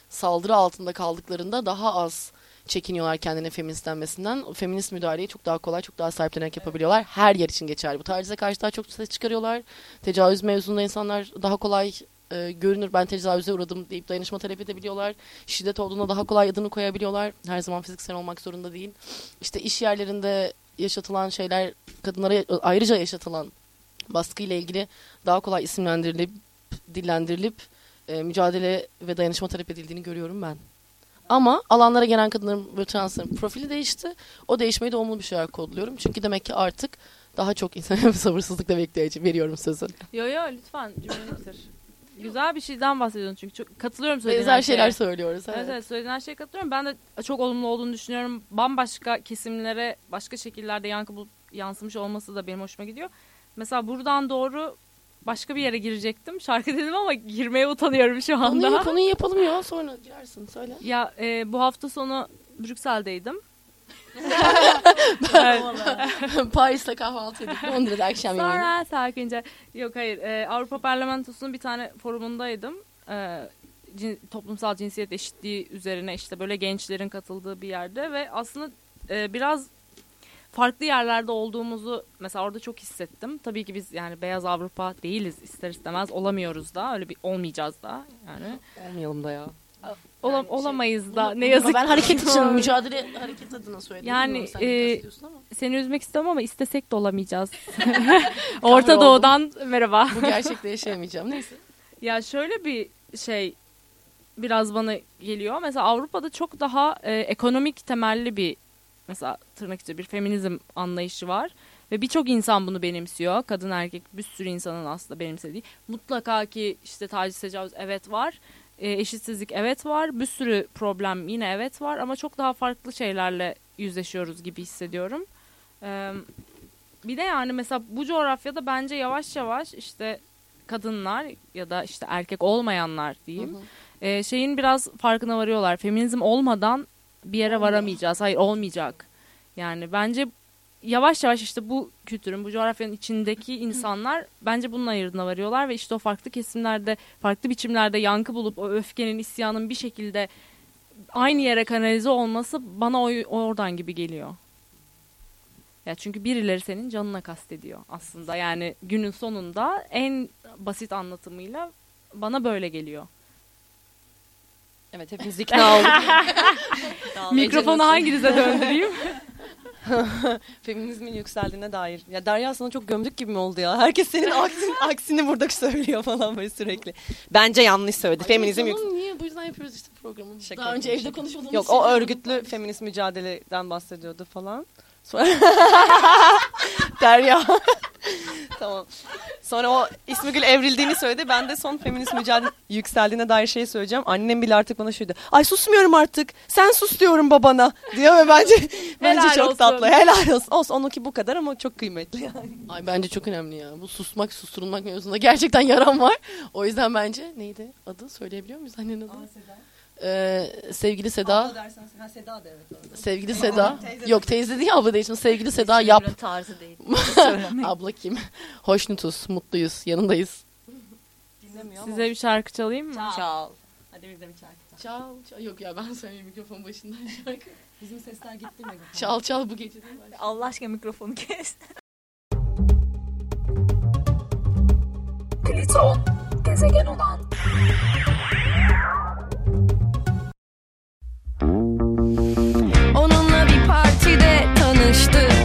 S4: saldırı altında kaldıklarında daha az çekiniyorlar kendine feminist denmesinden. Feminist müdahaleyi çok daha kolay, çok daha sahiplenerek yapabiliyorlar. Her yer için geçerli. Bu tacize karşı daha çok ses çıkarıyorlar. Tecavüz mevzunda insanlar daha kolay e, görünür ben tecavüze uğradım deyip dayanışma talep edebiliyorlar. Şiddet olduğunda daha kolay adını koyabiliyorlar. Her zaman fiziksel olmak zorunda değil. İşte iş yerlerinde yaşatılan şeyler kadınlara ayrıca yaşatılan baskıyla ilgili daha kolay isimlendirilip dillendirilip e, mücadele ve dayanışma talep edildiğini görüyorum ben. Ama alanlara gelen kadınların ve transların profili değişti. O değişmeyi de olumlu bir şeyler kodluyorum. Çünkü demek ki artık daha çok insan (laughs) sabırsızlıkla bekliyor. Veriyorum sözü.
S1: Yo yo lütfen cümleni bitir. Güzel bir şeyden bahsediyorsun çünkü çok katılıyorum söylediğin
S4: Benzer
S1: her şeye.
S4: şeyler söylüyoruz. Evet.
S1: Evet evet söylediğin her şeye katılıyorum. Ben de çok olumlu olduğunu düşünüyorum. Bambaşka kesimlere başka şekillerde yankı bulup yansımış olması da benim hoşuma gidiyor. Mesela buradan doğru başka bir yere girecektim. Şarkı dedim ama girmeye utanıyorum şu anda.
S4: Konuyu, konuyu yapalım ya sonra girersin söyle.
S1: Ya e, bu hafta sonu Brüksel'deydim. (laughs) (laughs)
S4: Paris'te kahvaltı edip Londra'da akşam yemeği.
S1: Sonra sakince. Yok hayır. e, Avrupa Parlamentosu'nun bir tane forumundaydım. E, cin- toplumsal cinsiyet eşitliği üzerine işte böyle gençlerin katıldığı bir yerde ve aslında e, biraz farklı yerlerde olduğumuzu mesela orada çok hissettim. Tabii ki biz yani beyaz Avrupa değiliz ister istemez olamıyoruz da öyle bir olmayacağız da yani.
S5: Olmayalım da ya.
S1: Olam, olamayız da ne yazık
S4: Ben
S1: ki.
S4: hareket için (laughs) mücadele hareket adına söyledim.
S1: Yani,
S4: sen
S1: e,
S4: ama.
S1: Seni üzmek istemem ama istesek de olamayacağız. (laughs) (laughs) Orta. Doğu'dan merhaba.
S4: Bu gerçekte yaşayamayacağım. Neyse.
S1: Ya şöyle bir şey biraz bana geliyor. Mesela Avrupa'da çok daha e, ekonomik temelli bir mesela tırnak içinde bir feminizm anlayışı var. Ve birçok insan bunu benimsiyor. Kadın erkek bir sürü insanın aslında benimsediği. Mutlaka ki işte taciz tecavüz evet var. E, eşitsizlik evet var. Bir sürü problem yine evet var. Ama çok daha farklı şeylerle yüzleşiyoruz gibi hissediyorum. E, bir de yani mesela bu coğrafyada bence yavaş yavaş işte kadınlar ya da işte erkek olmayanlar diyeyim.
S4: Hı hı.
S1: e, şeyin biraz farkına varıyorlar. Feminizm olmadan bir yere varamayacağız. Hayır olmayacak. Yani bence yavaş yavaş işte bu kültürün, bu coğrafyanın içindeki insanlar bence bunun ayırdına varıyorlar ve işte o farklı kesimlerde, farklı biçimlerde yankı bulup o öfkenin, isyanın bir şekilde aynı yere kanalize olması bana o, oradan gibi geliyor. Ya çünkü birileri senin canına kastediyor aslında. Yani günün sonunda en basit anlatımıyla bana böyle geliyor.
S5: Evet hepimiz ikna olduk. (laughs)
S1: Mikrofonu hanginize döndüreyim? (laughs)
S5: Feminizmin yükseldiğine dair. Ya Derya sana çok gömdük gibi mi oldu ya? Herkes senin aksini, aksini burada söylüyor falan böyle sürekli. Bence yanlış söyledi. Feminizm yük-
S4: Tamam, niye bu yüzden yapıyoruz işte programı.
S5: Şaka
S4: Daha önce evde konuşmadığımız
S5: Yok o örgütlü feminist mücadeleden bahsediyordu falan. Sonra... (laughs) Derya. Tamam. Sonra o İsmigül evrildiğini söyledi. Ben de son feminist mücadele yükseldiğine dair şey söyleyeceğim. Annem bile artık bana şuydu. Ay susmuyorum artık. Sen sus diyorum babana. Diyor ve bence (laughs) bence
S1: Helal
S5: çok
S1: olsun.
S5: tatlı. Helal olsun. Olsun onunki bu kadar ama çok kıymetli yani.
S4: Ay bence çok önemli ya. Bu susmak, susturulmak mevzusunda gerçekten yaram var. O yüzden bence neydi adı? Söyleyebiliyor muyuz annenin adını? Ee, sevgili Seda.
S5: Ha Seda da evet.
S4: Sevgili Seda. Yok teyze değil abla değil. Şimdi sevgili Seda yap.
S3: Tarzı değil. (laughs)
S4: Abla kim? Hoşnutuz, mutluyuz, yanındayız.
S5: Dinlemiyor ama.
S1: Size bir şarkı çalayım mı?
S3: Çal.
S5: Hadi biz de bir şarkı.
S4: Çal, çal. Yok ya ben söyleyeyim mikrofon başından şarkı.
S5: Bizim sesler gitti mi?
S4: Çal çal bu gece değil mi?
S3: Allah aşkına mikrofonu kes.
S6: Pliton, gezegen olan
S7: tanıştık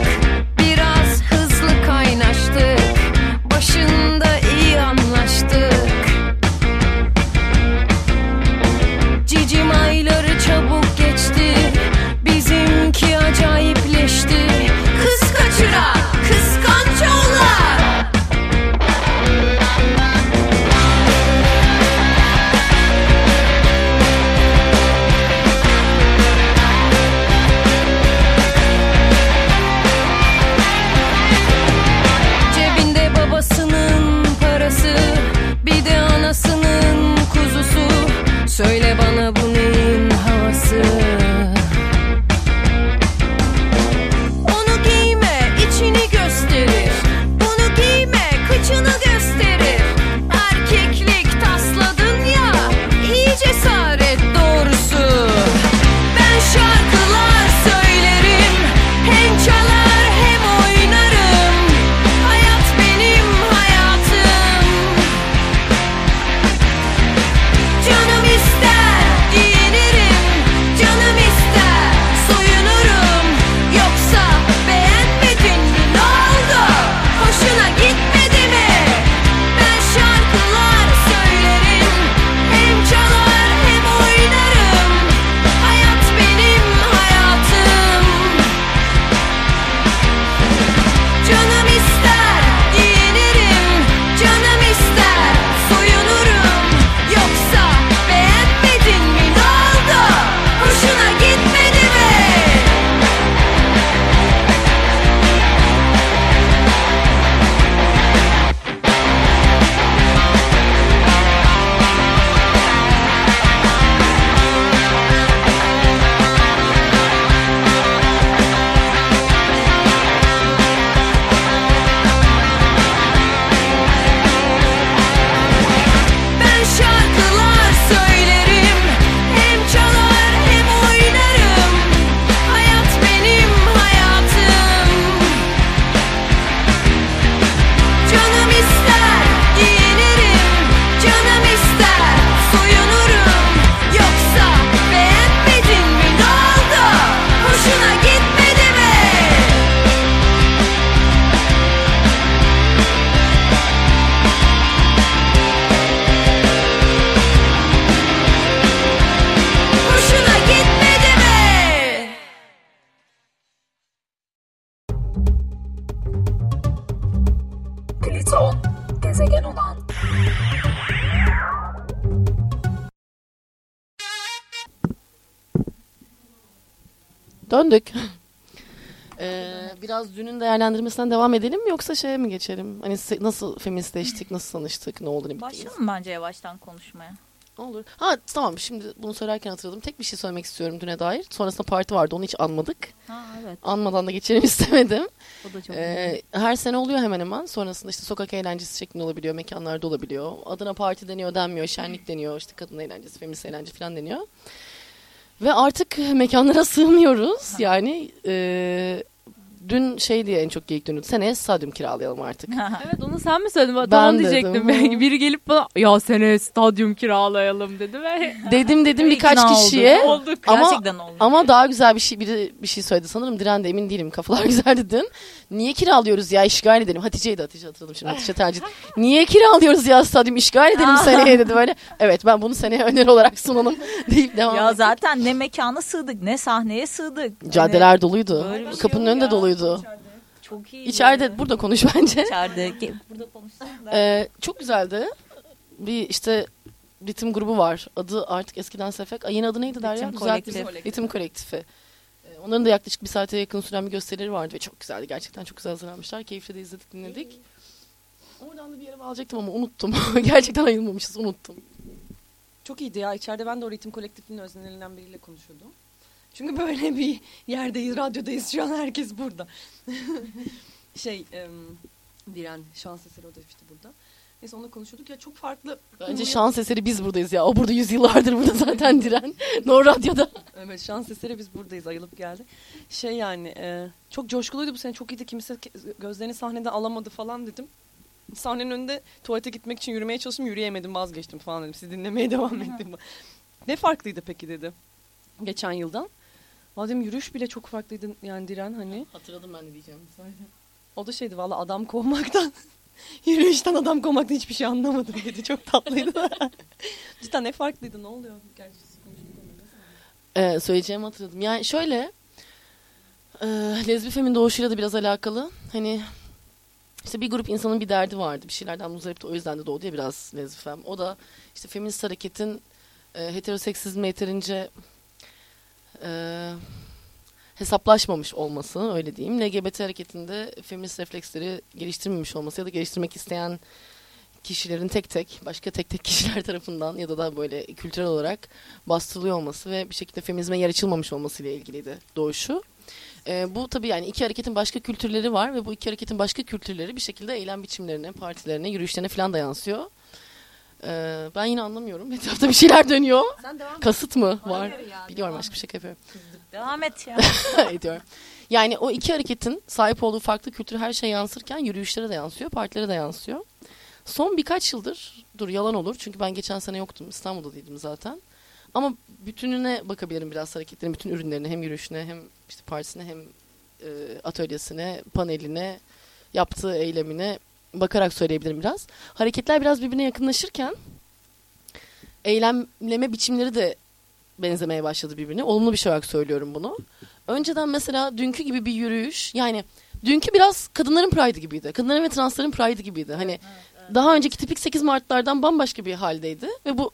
S4: Döndük. (laughs) Ee, biraz dünün değerlendirmesinden devam edelim mi yoksa şeye mi geçelim? Hani nasıl feministleştik, nasıl tanıştık, ne oldu ne bitti?
S3: Başlayalım bence yavaştan konuşmaya.
S4: Olur. Ha tamam şimdi bunu söylerken hatırladım. Tek bir şey söylemek istiyorum düne dair. Sonrasında parti vardı onu hiç anmadık.
S3: Ha, evet.
S4: Anmadan da geçelim (laughs) istemedim.
S3: O da çok
S4: Ee, her sene oluyor hemen hemen. Sonrasında işte sokak eğlencesi şeklinde olabiliyor. Mekanlarda olabiliyor. Adına parti deniyor denmiyor. Şenlik deniyor. işte kadın eğlencesi, feminist eğlence falan deniyor. Ve artık mekanlara (laughs) sığmıyoruz. Yani e, dün şey diye en çok geyik dönüyordu. Seneye stadyum kiralayalım artık.
S1: Evet onu sen mi söyledin? Ben
S4: Ben
S1: tamam
S4: dedim.
S1: diyecektim. (laughs) Biri gelip bana ya seneye stadyum kiralayalım dedi ve (laughs)
S4: dedim dedim birkaç
S3: İkna
S4: kişiye.
S1: olduk.
S4: Ama-
S3: Gerçekten oldu.
S4: Ama daha güzel bir şey biri bir şey söyledi sanırım Diren de emin değilim kafalar güzel dedin. Niye kiralıyoruz ya işgal edelim. Hatice'ydi Hatice hatırladım şimdi Hatice tercih. Niye kiralıyoruz ya stadyum işgal edelim seneye dedi böyle. Evet ben bunu seneye öneri olarak sunalım (laughs) deyip devam
S3: ya
S4: ettim.
S3: zaten ne mekana sığdık ne sahneye sığdık. Hani
S4: Caddeler doluydu.
S3: Böyle bir şey
S4: Kapının önünde
S3: ya.
S4: doluydu.
S3: çok iyi.
S4: İçeride burada konuş (laughs) bence.
S3: İçeride. Burada konuşsak da.
S4: Ee, çok güzeldi. Bir işte ritim grubu var. Adı artık eskiden Sefek. Ay, yeni adı neydi Derya?
S3: Ritim. Kolektif.
S4: Ritim Kolektifi. Onların da yaklaşık bir saate yakın süren bir gösterileri vardı ve çok güzeldi. Gerçekten çok güzel hazırlanmışlar. Keyifle de izledik, dinledik. Oradan da bir yere bağlayacaktım ama unuttum. (laughs) Gerçekten ayılmamışız, unuttum.
S5: Çok iyiydi ya. İçeride ben de o ritim kolektifinin öznelerinden biriyle konuşuyordum. Çünkü böyle bir yerdeyiz, radyodayız. Şu an herkes burada. (laughs) şey, em, Diren, şans eseri o da işte burada. Neyse onunla konuşuyorduk ya çok farklı.
S4: Bence şans eseri biz buradayız ya. O burada yüzyıllardır burada zaten diren. (laughs) No Radyo'da.
S5: Evet şans eseri biz buradayız ayılıp geldi. Şey yani e, çok coşkuluydu bu sene çok iyiydi kimse gözlerini sahnede alamadı falan dedim. Sahnenin önünde tuvalete gitmek için yürümeye çalıştım yürüyemedim vazgeçtim falan dedim. Sizi dinlemeye (laughs) devam ettim. ne farklıydı peki dedi geçen yıldan. Dedim yürüyüş bile çok farklıydı yani Diren hani.
S4: Hatırladım ben ne diyeceğim.
S5: O da şeydi valla adam kovmaktan (laughs) (laughs) yürüyüşten adam kovmaktan hiçbir şey anlamadım dedi. Çok tatlıydı. (laughs) Cidden ne farklıydı ne oluyor? Gerçi.
S4: Ee, söyleyeceğimi hatırladım. Yani şöyle e, lezbi femin doğuşuyla da biraz alakalı. Hani işte bir grup insanın bir derdi vardı. Bir şeylerden muzdarip de o yüzden de doğdu ya biraz lezbi fem. O da işte feminist hareketin e, heteroseksizme yeterince e, hesaplaşmamış olması öyle diyeyim. LGBT hareketinde feminist refleksleri geliştirmemiş olması ya da geliştirmek isteyen kişilerin tek tek başka tek tek kişiler (laughs) tarafından ya da da böyle kültürel olarak bastırılıyor olması ve bir şekilde feminizme yer açılmamış olması ile ilgiliydi doğuşu. Ee, bu tabii yani iki hareketin başka kültürleri var ve bu iki hareketin başka kültürleri bir şekilde eylem biçimlerine, partilerine, yürüyüşlerine falan da yansıyor. Ee, ben yine anlamıyorum. (laughs) Etrafta bir şeyler dönüyor.
S5: Sen devam
S4: Kasıt mı var? Biliyorum aşk bir şaka yapıyorum.
S3: Devam et ya. (laughs)
S4: ediyorum. Yani o iki hareketin sahip olduğu farklı kültür her şey yansırken yürüyüşlere de yansıyor, partilere de yansıyor. Son birkaç yıldır, dur yalan olur çünkü ben geçen sene yoktum, İstanbul'da değildim zaten. Ama bütününe bakabilirim biraz hareketlerin, bütün ürünlerine, hem yürüyüşüne, hem işte partisine, hem e, atölyesine, paneline, yaptığı eylemine bakarak söyleyebilirim biraz. Hareketler biraz birbirine yakınlaşırken eylemleme biçimleri de benzemeye başladı birbirine. Olumlu bir şey olarak söylüyorum bunu. Önceden mesela dünkü gibi bir yürüyüş yani dünkü biraz kadınların pride'ı gibiydi. Kadınların ve transların pride'ı gibiydi. Hani daha önceki tipik 8 Mart'lardan bambaşka bir haldeydi ve bu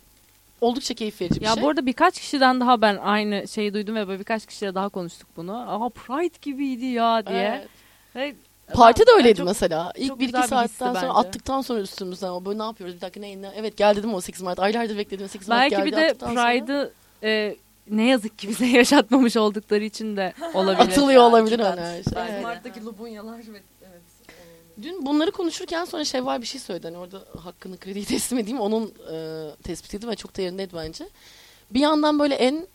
S4: oldukça keyif verici bir
S1: Ya
S4: şey.
S1: bu arada birkaç kişiden daha ben aynı şeyi duydum ve böyle birkaç kişiyle daha konuştuk bunu. Aa Pride gibiydi ya diye.
S4: Evet.
S1: Ve
S4: Parti de öyleydi
S1: çok-
S4: mesela. İlk bir iki saatten sonra
S1: bence.
S4: attıktan sonra üstümüzden o böyle ne yapıyoruz bir dakika ne, ne? Evet gel dedim o 8 Mart. Aylardır bekledim 8 Mart
S1: Belki
S4: geldi
S1: bir de. Pride'ı e, ne yazık ki bize (laughs) yaşatmamış oldukları için de olabilir.
S4: Atılıyor olabilir ona her şey. Evet.
S5: Mart'taki Lubunyalar ve evet.
S4: Dün bunları konuşurken sonra Şevval bir şey söyledi. Hani orada hakkını krediyi teslim edeyim. Onun e, tespitiydi ve çok da yerindeydi bence. Bir yandan böyle en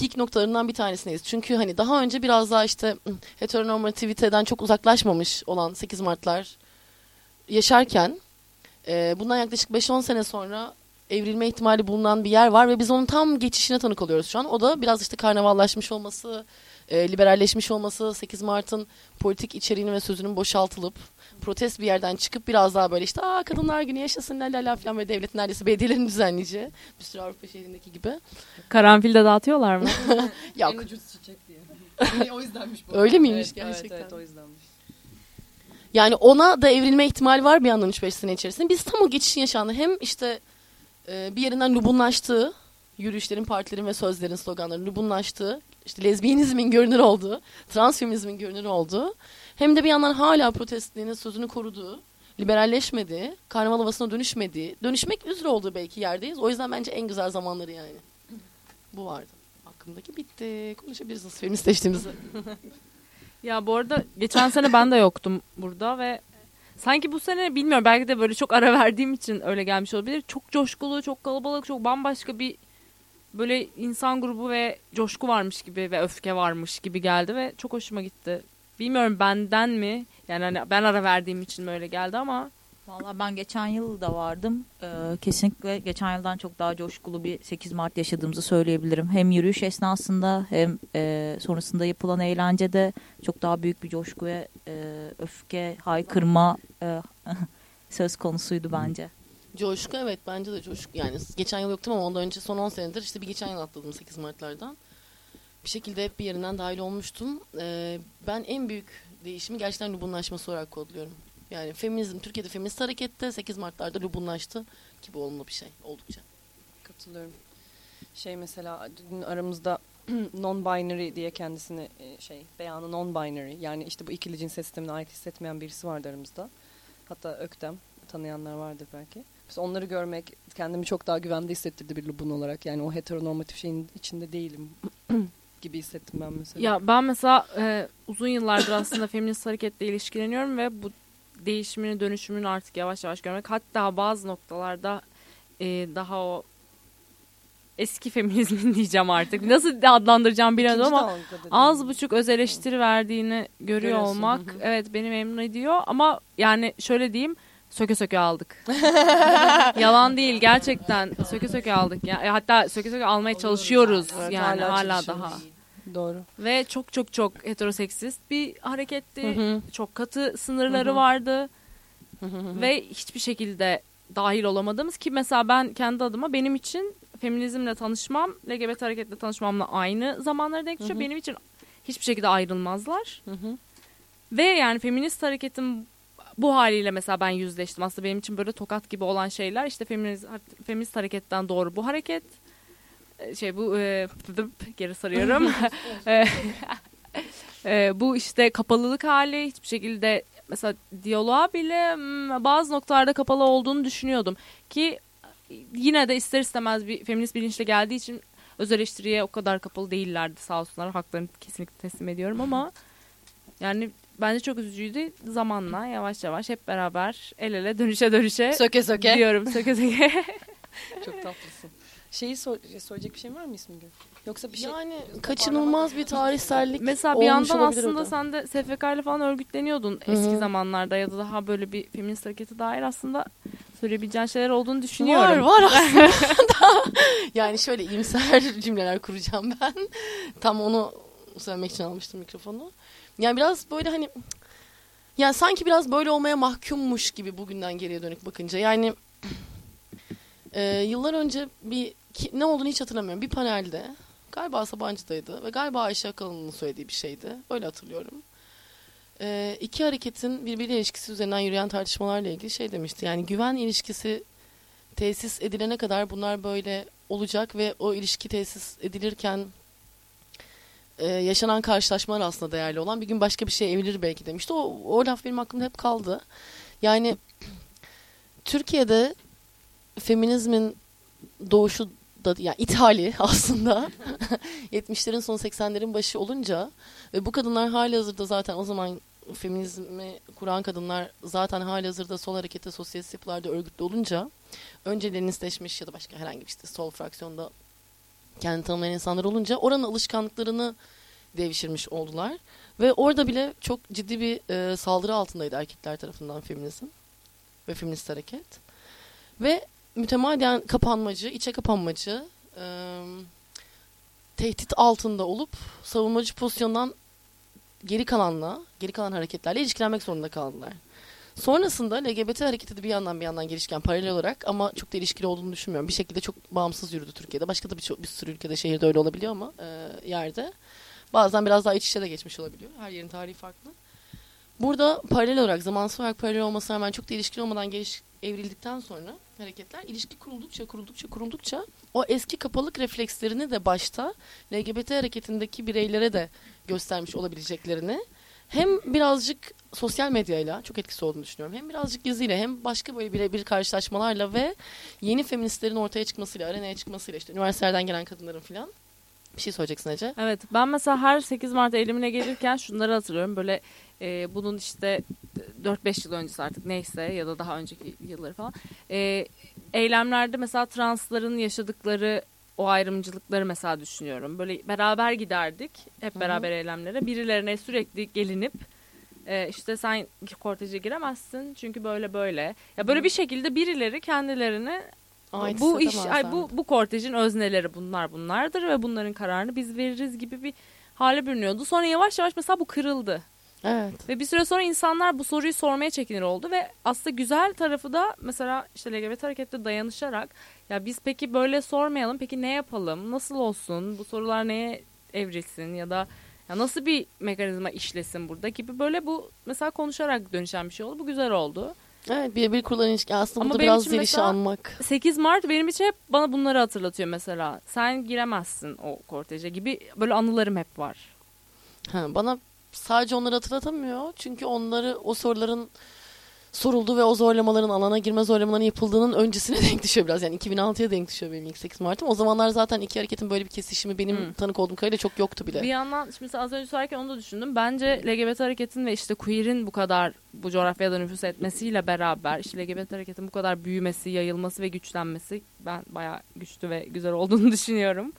S4: peak noktalarından bir tanesindeyiz. Çünkü hani daha önce biraz daha işte heteronormativiteden çok uzaklaşmamış olan 8 Mart'lar yaşarken e, bundan yaklaşık 5-10 sene sonra evrilme ihtimali bulunan bir yer var ve biz onun tam geçişine tanık oluyoruz şu an. O da biraz işte karnavallaşmış olması, e, liberalleşmiş olması, 8 Mart'ın politik içeriğinin ve sözünün boşaltılıp protest bir yerden çıkıp biraz daha böyle işte aa kadınlar günü yaşasın la la la falan ve devletin neredeyse belediyelerin düzenleyeceği bir sürü Avrupa şehrindeki gibi.
S1: Karanfil de dağıtıyorlar mı? (laughs)
S4: Yok
S5: En ucuz çiçek diye. o yüzdenmiş bu. (laughs)
S4: öyle miymiş
S5: evet,
S4: gerçekten?
S5: Evet, evet o yüzdenmiş.
S4: Yani ona da evrilme ihtimali var bir yandan 3-5 sene içerisinde. Biz tam o geçişin yaşandığı hem işte e, bir yerinden lubunlaştığı, yürüyüşlerin, partilerin ve sözlerin, sloganların lubunlaştığı, işte lezbiyenizmin görünür olduğu, transfeminizmin görünür olduğu, hem de bir yandan hala protestliğinin sözünü koruduğu liberalleşmediği, karnaval havasına dönüşmediği, dönüşmek üzere olduğu belki yerdeyiz. O yüzden bence en güzel zamanları yani. Bu vardı. Aklımdaki bitti. Konuşabiliriz nasıl feministleştiğimizi. (laughs)
S1: Ya bu arada geçen sene ben de yoktum burada ve sanki bu sene bilmiyorum belki de böyle çok ara verdiğim için öyle gelmiş olabilir. Çok coşkulu, çok kalabalık, çok bambaşka bir böyle insan grubu ve coşku varmış gibi ve öfke varmış gibi geldi ve çok hoşuma gitti. Bilmiyorum benden mi? Yani hani ben ara verdiğim için mi öyle geldi ama
S3: Valla ben geçen yıl da vardım. Ee, kesinlikle geçen yıldan çok daha coşkulu bir 8 Mart yaşadığımızı söyleyebilirim. Hem yürüyüş esnasında hem e, sonrasında yapılan eğlencede çok daha büyük bir coşku ve e, öfke, haykırma e, (laughs) söz konusuydu bence.
S4: Coşku evet bence de coşku. Yani geçen yıl yoktum ama ondan önce son 10 senedir işte bir geçen yıl atladım 8 Mart'lardan. Bir şekilde hep bir yerinden dahil olmuştum. Ee, ben en büyük değişimi gerçekten Lubunlaşması olarak kodluyorum. Yani feminizm, Türkiye'de feminist harekette 8 Mart'larda Lubunlaştı ki bu olumlu bir şey oldukça.
S5: Katılıyorum. Şey mesela dün aramızda (clears throat) non-binary diye kendisini e, şey beyanı non-binary yani işte bu ikili cinsiyet sistemine ait hissetmeyen birisi vardı aramızda. Hatta Öktem tanıyanlar vardır belki. Biz onları görmek kendimi çok daha güvende hissettirdi bir lubun olarak. Yani o heteronormatif şeyin içinde değilim (clears throat) gibi hissettim ben mesela.
S1: Ya ben mesela e, uzun yıllardır aslında (clears throat) feminist hareketle ilişkileniyorum ve bu değişimini dönüşümünü artık yavaş yavaş görmek hatta bazı noktalarda e, daha o eski feminizmin (laughs) diyeceğim artık nasıl adlandıracağım bilmiyorum ama az buçuk öz eleştiri verdiğini görüyor
S5: Görüyorsun,
S1: olmak evet beni memnun ediyor ama yani şöyle diyeyim söke söke aldık. (laughs) Yalan değil gerçekten söke söke aldık. Ya, e, hatta söke söke almaya çalışıyoruz
S5: Evet,
S1: yani
S5: hala
S1: hala, daha.
S5: Doğru.
S1: Ve çok çok çok heteroseksist bir hareketti.
S4: Hı hı.
S1: Çok katı sınırları
S4: Hı hı.
S1: vardı
S4: Hı hı hı.
S1: ve hiçbir şekilde dahil olamadığımız ki mesela ben kendi adıma benim için feminizmle tanışmam, LGBT hareketle tanışmamla aynı zamanlara denk düşüyor.
S4: Hı hı.
S1: Benim için hiçbir şekilde ayrılmazlar.
S4: Hı hı.
S1: Ve yani feminist hareketin bu haliyle mesela ben yüzleştim. Aslında benim için böyle tokat gibi olan şeyler işte feminist, feminist hareketten doğru bu hareket. Ee, Şey bu e, geri sarıyorum. (laughs) (laughs) E, (laughs) e, bu işte kapalılık hali hiçbir şekilde mesela diyaloğa bile hmm, bazı noktalarda kapalı olduğunu düşünüyordum. Ki yine de ister istemez bir feminist bilinçle geldiği için öz eleştiriye o kadar kapalı değillerdi sağ olsunlar. Haklarını kesinlikle teslim ediyorum ama yani bence çok üzücüydü. Zamanla yavaş yavaş hep beraber el ele dönüşe dönüşe
S5: Söke söke.
S1: diyorum söke söke. (laughs)
S5: Çok tatlısın. Şeyi sor söyleyecek bir şey var mı İsmigül? Yoksa bir şey
S4: Yani kaçınılmaz bir tarihsellik
S1: Mesela bir yandan aslında sen de SFK ile falan örgütleniyordun
S4: Hı hı.
S1: eski zamanlarda ya da daha böyle bir feminist harekete dair aslında söyleyebileceğin şeyler olduğunu düşünüyorum.
S4: Var var (laughs) aslında. (laughs) yani şöyle iyimser cümleler kuracağım ben. Tam onu söylemek için almıştım mikrofonu. Yani biraz böyle hani yani sanki biraz böyle olmaya mahkummuş gibi bugünden geriye dönük bakınca. Yani e, yıllar önce bir ki- ne olduğunu hiç hatırlamıyorum. Bir panelde galiba Sabancı'daydı ve galiba Ayşe Akalın'ın söylediği bir şeydi. Öyle hatırlıyorum. E, iki hareketin birbiriyle ilişkisi üzerinden yürüyen tartışmalarla ilgili şey demişti. Yani güven ilişkisi tesis edilene kadar bunlar böyle olacak ve o ilişki tesis edilirken e, yaşanan karşılaşmalar aslında değerli olan bir gün başka bir şey evrilir belki demişti. O, o laf benim aklımda hep kaldı. Yani Türkiye'de feminizmin doğuşu da yani ithali (laughs) aslında (laughs) 70'lerin son 80'lerin başı olunca ve bu kadınlar hali hazırda zaten o zaman feminizmi kuran kadınlar zaten hali hazırda sol harekette sosyalist yapılarda örgütlü olunca önce Leninistleşmiş ya da başka herhangi bir işte sol fraksiyonda kendi tanımlayan insanlar olunca oranın alışkanlıklarını devşirmiş oldular. Ve orada bile çok ciddi bir e, saldırı altındaydı erkekler tarafından feminizm ve feminist hareket. Ve mütemadiyen kapanmacı, içe kapanmacı, e, tehdit altında olup savunmacı pozisyondan geri kalanla, geri kalan hareketlerle ilişkilenmek zorunda kaldılar. Sonrasında LGBT hareketi de bir yandan bir yandan gelişken paralel olarak ama çok da ilişkili olduğunu düşünmüyorum. Bir şekilde çok bağımsız yürüdü Türkiye'de. Başka da bir, bir sürü ülkede, şehirde öyle olabiliyor ama e, yerde. Bazen biraz daha iç içe de geçmiş olabiliyor. Her yerin tarihi farklı. Burada paralel olarak, zamansal olarak paralel olmasına rağmen çok da ilişkili olmadan geliş, evrildikten sonra hareketler ilişki kuruldukça, kuruldukça, kuruldukça o eski kapalılık reflekslerini de başta LGBT hareketindeki bireylere de göstermiş olabileceklerini hem birazcık sosyal medyayla çok etkisi olduğunu düşünüyorum. Hem birazcık geziyle hem başka böyle birebir karşılaşmalarla ve yeni feministlerin ortaya çıkmasıyla, arenaya çıkmasıyla işte üniversitelerden gelen kadınların filan. Bir şey söyleyeceksin Ece.
S1: Evet ben mesela her 8 Mart eğilimine gelirken şunları hatırlıyorum. Böyle e, bunun işte 4-5 yıl öncesi artık neyse ya da daha önceki yılları falan. E, eylemlerde mesela transların yaşadıkları o ayrımcılıkları mesela düşünüyorum. Böyle beraber giderdik hep beraber eylemlere. Birilerine sürekli gelinip e, işte sen korteje giremezsin çünkü böyle böyle. Ya böyle bir şekilde birileri kendilerini
S4: Ait
S1: bu iş ay bu bu kortejin özneleri bunlar bunlardır ve bunların kararını biz veririz gibi bir hale bürünüyordu. Sonra yavaş yavaş mesela bu kırıldı.
S4: Evet.
S1: Ve bir süre sonra insanlar bu soruyu sormaya çekinir oldu ve aslında güzel tarafı da mesela işte LGBT harekette dayanışarak ya biz peki böyle sormayalım peki ne yapalım nasıl olsun bu sorular neye evrilsin ya da ya nasıl bir mekanizma işlesin burada gibi böyle bu mesela konuşarak dönüşen bir şey oldu bu güzel oldu.
S4: Evet birebir kurulan ilişki aslında
S1: Ama
S4: burada biraz
S1: mesela-
S4: anmak.
S1: 8 Mart benim için hep bana bunları hatırlatıyor mesela. Sen giremezsin o korteje gibi böyle anılarım hep var.
S4: Ha, bana sadece onları hatırlatamıyor. Çünkü onları o soruların sorulduğu ve o zorlamaların alana girme zorlamaların yapıldığının öncesine (laughs) denk düşüyor biraz. Yani 2006'ya denk düşüyor benim ilk 8 Mart'ım. O zamanlar zaten iki hareketin böyle bir kesişimi benim
S1: Hı.
S4: tanık olduğum kadarıyla çok yoktu bile.
S1: Bir yandan şimdi az önce söylerken onu da düşündüm. Bence LGBT hareketin ve işte queer'in bu kadar bu coğrafyada nüfus etmesiyle beraber işte LGBT hareketin bu kadar büyümesi, yayılması ve güçlenmesi ben bayağı güçlü ve güzel olduğunu (laughs) düşünüyorum.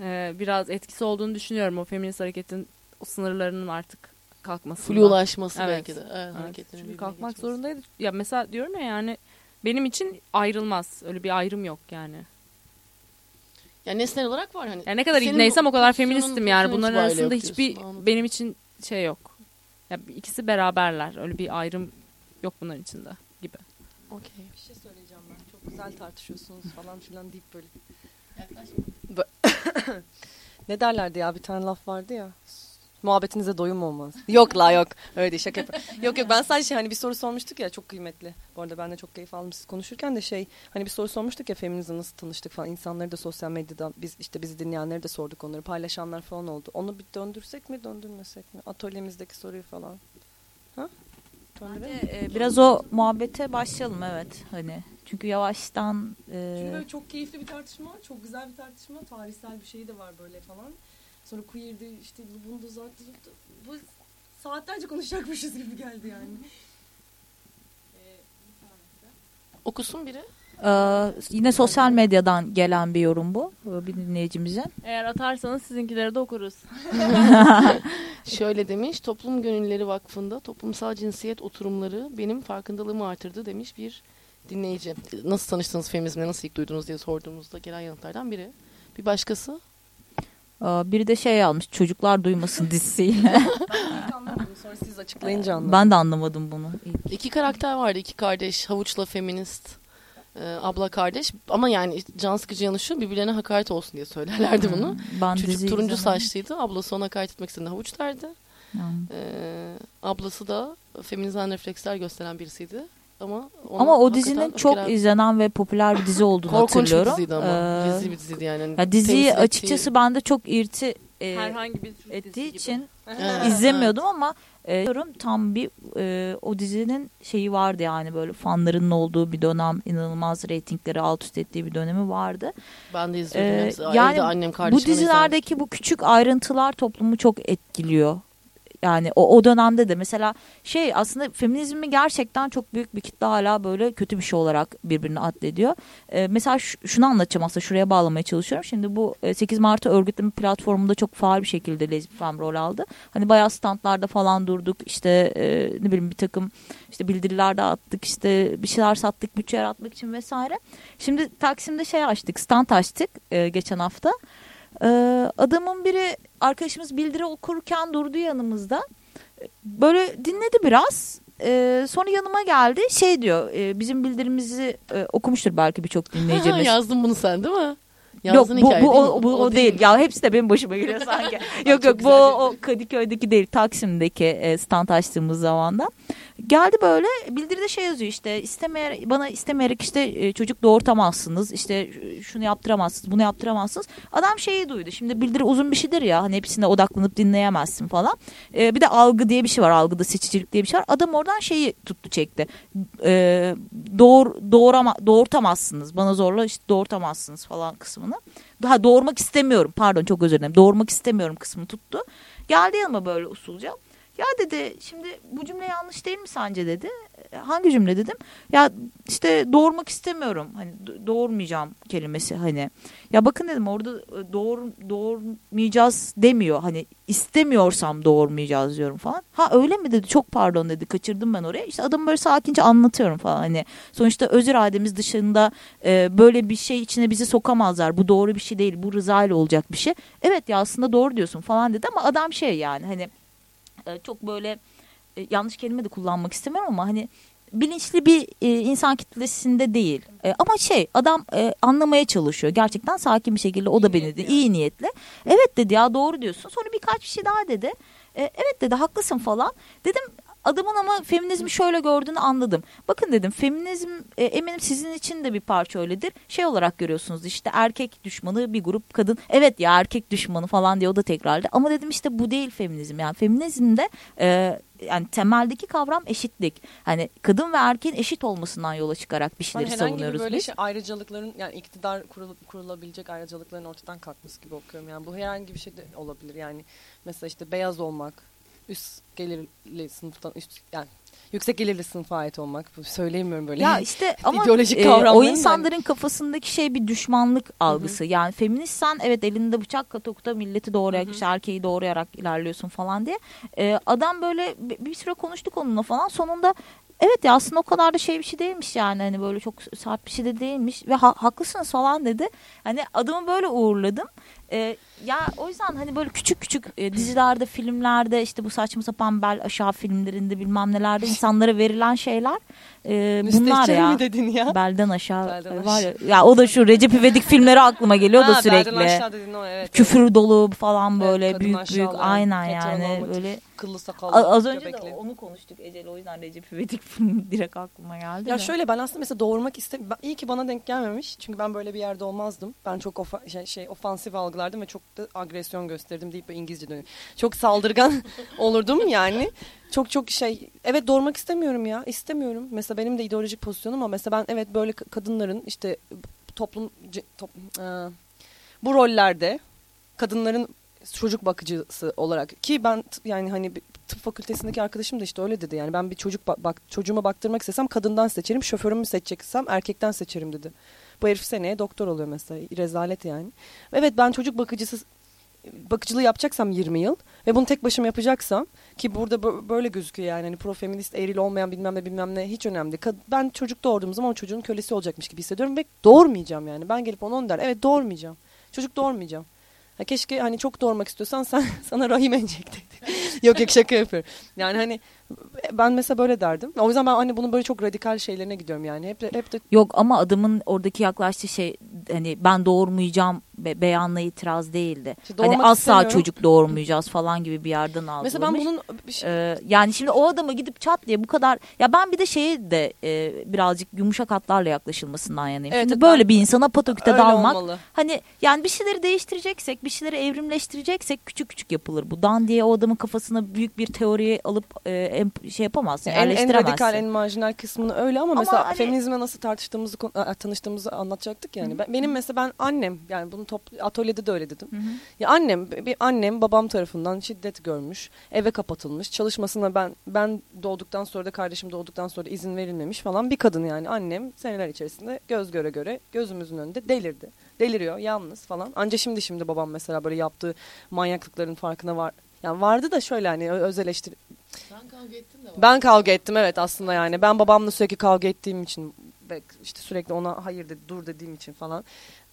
S1: Ee, biraz etkisi olduğunu düşünüyorum o feminist hareketin o sınırlarının artık kalkmasında.
S4: Flulaşması
S1: Evet.
S4: belki de. Evet,
S1: çünkü kalkmak
S4: geçmesi.
S1: zorundaydı. Ya mesela diyorum ya yani benim için ayrılmaz. Öyle bir ayrım yok yani.
S4: Yani nesnel olarak var hani.
S1: Yani ne kadar ibneysem o kadar feministim yani. Bunların arasında hiçbir
S4: anladım.
S1: benim için şey yok. Ya ikisi beraberler. Öyle bir ayrım yok bunların içinde gibi.
S4: Okey.
S5: Bir şey söyleyeceğim ben. Çok güzel tartışıyorsunuz falan filan deyip böyle. (coughs) Ne derlerdi ya bir tane laf vardı ya. Muhabbetinize doyum olmaz. yok la yok. Öyle değil şaka yapıyorum. yok yok ben sadece hani bir soru sormuştuk ya çok kıymetli. Bu arada ben de çok keyif aldım siz konuşurken de şey hani bir soru sormuştuk ya feminizmle nasıl tanıştık falan. İnsanları da sosyal medyadan biz işte bizi dinleyenleri de sorduk onları paylaşanlar falan oldu. Onu bir döndürsek mi döndürmesek mi? Atölyemizdeki soruyu falan. Ha? Mi?
S3: Ee, biraz o muhabbete başlayalım evet hani. Çünkü yavaştan e,
S5: Çünkü böyle çok keyifli bir tartışma, çok güzel bir tartışma, tarihsel bir şey de var böyle falan. Sonra queer'di işte bu- bunu da zaten bu saatlerce konuşacakmışız gibi geldi yani.
S4: Okusun biri.
S3: e, yine sosyal medyadan gelen bir yorum bu e, bir dinleyicimizin.
S1: Eğer atarsanız sizinkileri de okuruz. (laughs)
S4: Şöyle demiş. Toplum Gönülleri Vakfı'nda toplumsal cinsiyet oturumları benim farkındalığımı artırdı demiş bir dinleyici. Nasıl tanıştınız feminizmle nasıl ilk duydunuz diye sorduğumuzda gelen yanıtlardan biri. Bir başkası.
S3: E, biri de şey almış çocuklar duymasın dizisiyle. (laughs)
S5: Sonra siz açıklayınca anladım.
S3: ben de anlamadım bunu. ilk.
S4: İki karakter vardı. iki kardeş. Havuçla feminist. e, abla kardeş. Ama yani can sıkıcı yanı şu birbirlerine hakaret olsun diye söylerlerdi bunu.
S3: Hmm, Ben
S4: Çocuk turuncu
S3: izlemedim.
S4: saçlıydı. Ablası ona hakaret etmek istediğinde havuç derdi.
S3: Hmm.
S4: Ee, ablası da feminizan refleksler gösteren birisiydi. Ama
S3: Ama o dizinin çok
S4: hakaret-
S3: izlenen ve popüler bir dizi olduğunu
S4: korkunç bir
S3: hatırlıyorum.
S4: diziydi ama.
S3: Ee,
S4: Rezil bir diziydi yani.
S3: ya diziyi açıkçası bende çok irti e,
S1: Herhangi bir Türk
S3: ettiği
S1: gibi.
S3: için (laughs) (laughs) izlemiyordum ama e, diyorum tam bir e, o dizinin şeyi vardı yani böyle fanların olduğu bir dönem inanılmaz reytingleri alt üst ettiği bir dönemi vardı.
S4: Ben de izliyordum.
S3: Ee, yani
S4: annem
S3: Bu dizilerdeki bu küçük ayrıntılar toplumu çok etkiliyor. Yani o, o dönemde de mesela şey aslında feminizmi gerçekten çok büyük bir kitle hala böyle kötü bir şey olarak birbirine addediyor. Ee, mesela şu- şunu anlatacağım aslında şuraya bağlamaya çalışıyorum. Şimdi bu e, 8 Mart'ı örgütleme platformunda çok faal bir şekilde Lezbifem rol aldı. Hani bayağı standlarda falan durduk işte e, ne bileyim bir takım işte bildiriler dağıttık işte bir şeyler sattık bütçe yaratmak için vesaire. Şimdi Taksim'de şey açtık stand açtık e, geçen hafta. Ee, adamın biri arkadaşımız bildiri okurken durdu yanımızda. Böyle dinledi biraz. Ee, sonra yanıma geldi. Şey diyor e, bizim bildirimizi e, okumuştur belki birçok (laughs) dinleyicimiz.
S4: Yazdın bunu sen değil mi?
S3: Yok
S4: Yazdın
S3: bu,
S4: hikaye
S3: bu,
S4: değil mi?
S3: o, bu o, değil. Ya hepsi de benim başıma geliyor sanki. (laughs) yok yok bu o, o Kadıköy'deki değil Taksim'deki e, stand açtığımız zamanda. Geldi böyle bildiride şey yazıyor işte istemeyerek bana istemeyerek işte e, çocuk doğurtamazsınız işte şunu yaptıramazsınız bunu yaptıramazsınız. Adam şeyi duydu şimdi bildiri uzun bir şeydir ya hani hepsine odaklanıp dinleyemezsin falan. E, bir de algı diye bir şey var algıda seçicilik diye bir şey var. Adam oradan şeyi tuttu çekti. E, doğur, doğurama, doğurtamazsınız bana zorla işte doğurtamazsınız falan kısmını. Daha doğurmak istemiyorum pardon çok özür dilerim doğurmak istemiyorum kısmını tuttu. Geldi yanıma böyle usulca. Ya dedi şimdi bu cümle yanlış değil mi sence dedi. "E, Hangi cümle dedim. Ya işte doğurmak istemiyorum. Hani do- doğurmayacağım kelimesi hani. Ya bakın dedim orada e, doğur doğurmayacağız demiyor. Hani istemiyorsam doğurmayacağız diyorum falan. Ha öyle mi dedi. Çok pardon dedi. Kaçırdım ben oraya. İşte adam böyle sakince anlatıyorum falan hani. Sonuçta öz irademiz dışında e, böyle bir şey içine bizi sokamazlar. Bu doğru bir şey değil. Bu rıza ile olacak bir şey. Evet ya aslında doğru diyorsun falan dedi ama adam şey yani hani e, çok böyle e, yanlış kelime de kullanmak istemiyorum ama hani bilinçli bir e, insan kitlesinde değil. E, ama şey adam e, anlamaya çalışıyor. Gerçekten sakin bir şekilde o da beni dedi. iyi niyetli. Evet dedi ya doğru diyorsun. Sonra birkaç bir şey daha dedi. E, evet dedi haklısın falan. Dedim adamın ama feminizmi şöyle gördüğünü anladım. Bakın dedim feminizm e, eminim sizin için de bir parça öyledir. Şey olarak görüyorsunuz işte erkek düşmanı bir grup kadın. Evet ya erkek düşmanı falan diye o da tekrarladı. Ama dedim işte bu değil feminizm. Yani feminizmde e, yani temeldeki kavram eşitlik. Hani kadın ve erkeğin eşit olmasından yola çıkarak bir şeyleri
S5: bir
S3: savunuyoruz
S5: böyle
S3: biz.
S5: şey ayrıcalıkların yani iktidar kurul, kurulabilecek ayrıcalıkların ortadan kalkması gibi okuyorum. Yani bu herhangi bir şey de olabilir. Yani mesela işte beyaz olmak, üst gelirli sınıftan üst yani yüksek gelirli sınıfa ait olmak. Söyleyemiyorum böyle.
S3: Ya (laughs) işte (laughs) ama
S5: ideolojik
S3: e, o insanların kafasındaki şey bir düşmanlık algısı. Yani feministsen evet elinde bıçak katukta milleti doğrayarak işte erkeği doğrayarak ilerliyorsun falan diye. E, adam böyle bir, bir süre konuştuk onunla falan sonunda evet ya aslında o kadar da şey bir şey değilmiş yani hani böyle çok sert bir şey de değilmiş ve ha- haklısınız falan dedi. Hani adamı böyle uğurladım. E, ya o yüzden hani böyle küçük küçük e, dizilerde, filmlerde işte bu saçma sapan bel aşağı filmlerinde bilmem nelerde (laughs) insanlara verilen şeyler e, bunlar ya.
S5: mi dedin ya?
S3: Belden aşağı
S5: Belden
S3: var ya. Ya o da şu Recep (laughs) İvedik filmleri aklıma geliyor da
S5: Ha,
S3: sürekli.
S5: Belden aşağı dedin o evet.
S3: Küfür dolu falan
S5: Evet,
S3: böyle
S5: kadın
S3: büyük büyük aynen yani böyle.
S5: Kıllı sakallı.
S3: Az önce de
S5: göbekli.
S3: onu konuştuk Ecel o yüzden Recep İvedik (laughs) filmi direkt aklıma geldi.
S5: Ya
S3: de.
S5: şöyle ben aslında mesela doğurmak istem ben- iyi ki bana denk gelmemiş. Çünkü ben böyle bir yerde olmazdım. Ben çok ofa- şey, şey ofansif algılardım ve çok da agresyon gösterdim deyip İngilizce dönüyorum. Çok saldırgan (laughs) olurdum yani. Çok çok şey evet doğurmak istemiyorum ya. istemiyorum. Mesela benim de ideolojik pozisyonum ama mesela ben evet böyle ka- kadınların işte toplum top, e, bu rollerde kadınların çocuk bakıcısı olarak ki ben yani hani tıp fakültesindeki arkadaşım da işte öyle dedi yani ben bir çocuk ba- bak çocuğuma baktırmak istesem kadından seçerim şoförümü seçeceksem erkekten seçerim dedi. Bu herif seneye doktor oluyor mesela rezalet yani. Evet ben çocuk bakıcısı bakıcılığı yapacaksam 20 yıl ve bunu tek başıma yapacaksam ki burada bö- böyle gözüküyor yani hani profeminist eril olmayan bilmem ne bilmem ne hiç önemli Ben çocuk doğurduğum zaman o çocuğun kölesi olacakmış gibi hissediyorum ve doğurmayacağım yani. Ben gelip ona onu der. Evet doğurmayacağım. Çocuk doğurmayacağım. Ha keşke hani çok doğurmak istiyorsan sen (laughs) sana rahim edeyim. (laughs) yok yok şaka yapıyorum. Yani hani ben mesela böyle derdim. O yüzden ben hani bunun böyle çok radikal şeylerine gidiyorum yani. Hep de, hep de
S3: Yok ama adamın oradaki yaklaştığı şey hani ben doğurmayacağım be- beyanla itiraz değildi.
S5: İşte
S3: Hani asla çocuk doğurmayacağız falan gibi bir yerden algılamış.
S5: mesela ben bunun bir şey,
S3: Ee, yani şimdi o adama gidip çat diye bu kadar ya ben bir de şeyi de e, birazcık yumuşak hatlarla yaklaşılmasından yanayım.
S5: Evet,
S3: şimdi böyle bir insana patoküte dalmak
S5: olmalı.
S3: hani yani bir şeyleri değiştireceksek bir şeyleri evrimleştireceksek küçük küçük yapılır bu. Dan diye o adamın kafasına büyük bir teoriyi alıp e, şey yapamazsın
S5: en, en radikal, en marjinal kısmını öyle ama,
S3: Ama
S5: mesela
S3: hani-
S5: feminizme nasıl tartıştığımızı, tanıştığımızı anlatacaktık yani. Ben, benim mesela ben annem yani bunu top, atölyede de öyle dedim. Ya annem bir annem babam tarafından şiddet görmüş, eve kapatılmış, çalışmasına ben ben doğduktan sonra da kardeşim doğduktan sonra izin verilmemiş falan bir kadın yani annem seneler içerisinde göz göre göre gözümüzün önünde delirdi. Deliriyor yalnız falan. Anca şimdi şimdi babam mesela böyle yaptığı manyaklıkların farkına var. Yani vardı da şöyle hani öz eleştiri
S4: Sen kavga ettin de var.
S5: ben kavga ettim evet aslında yani. Ben babamla sürekli kavga ettiğim için işte sürekli ona hayır dedi, dur dediğim için falan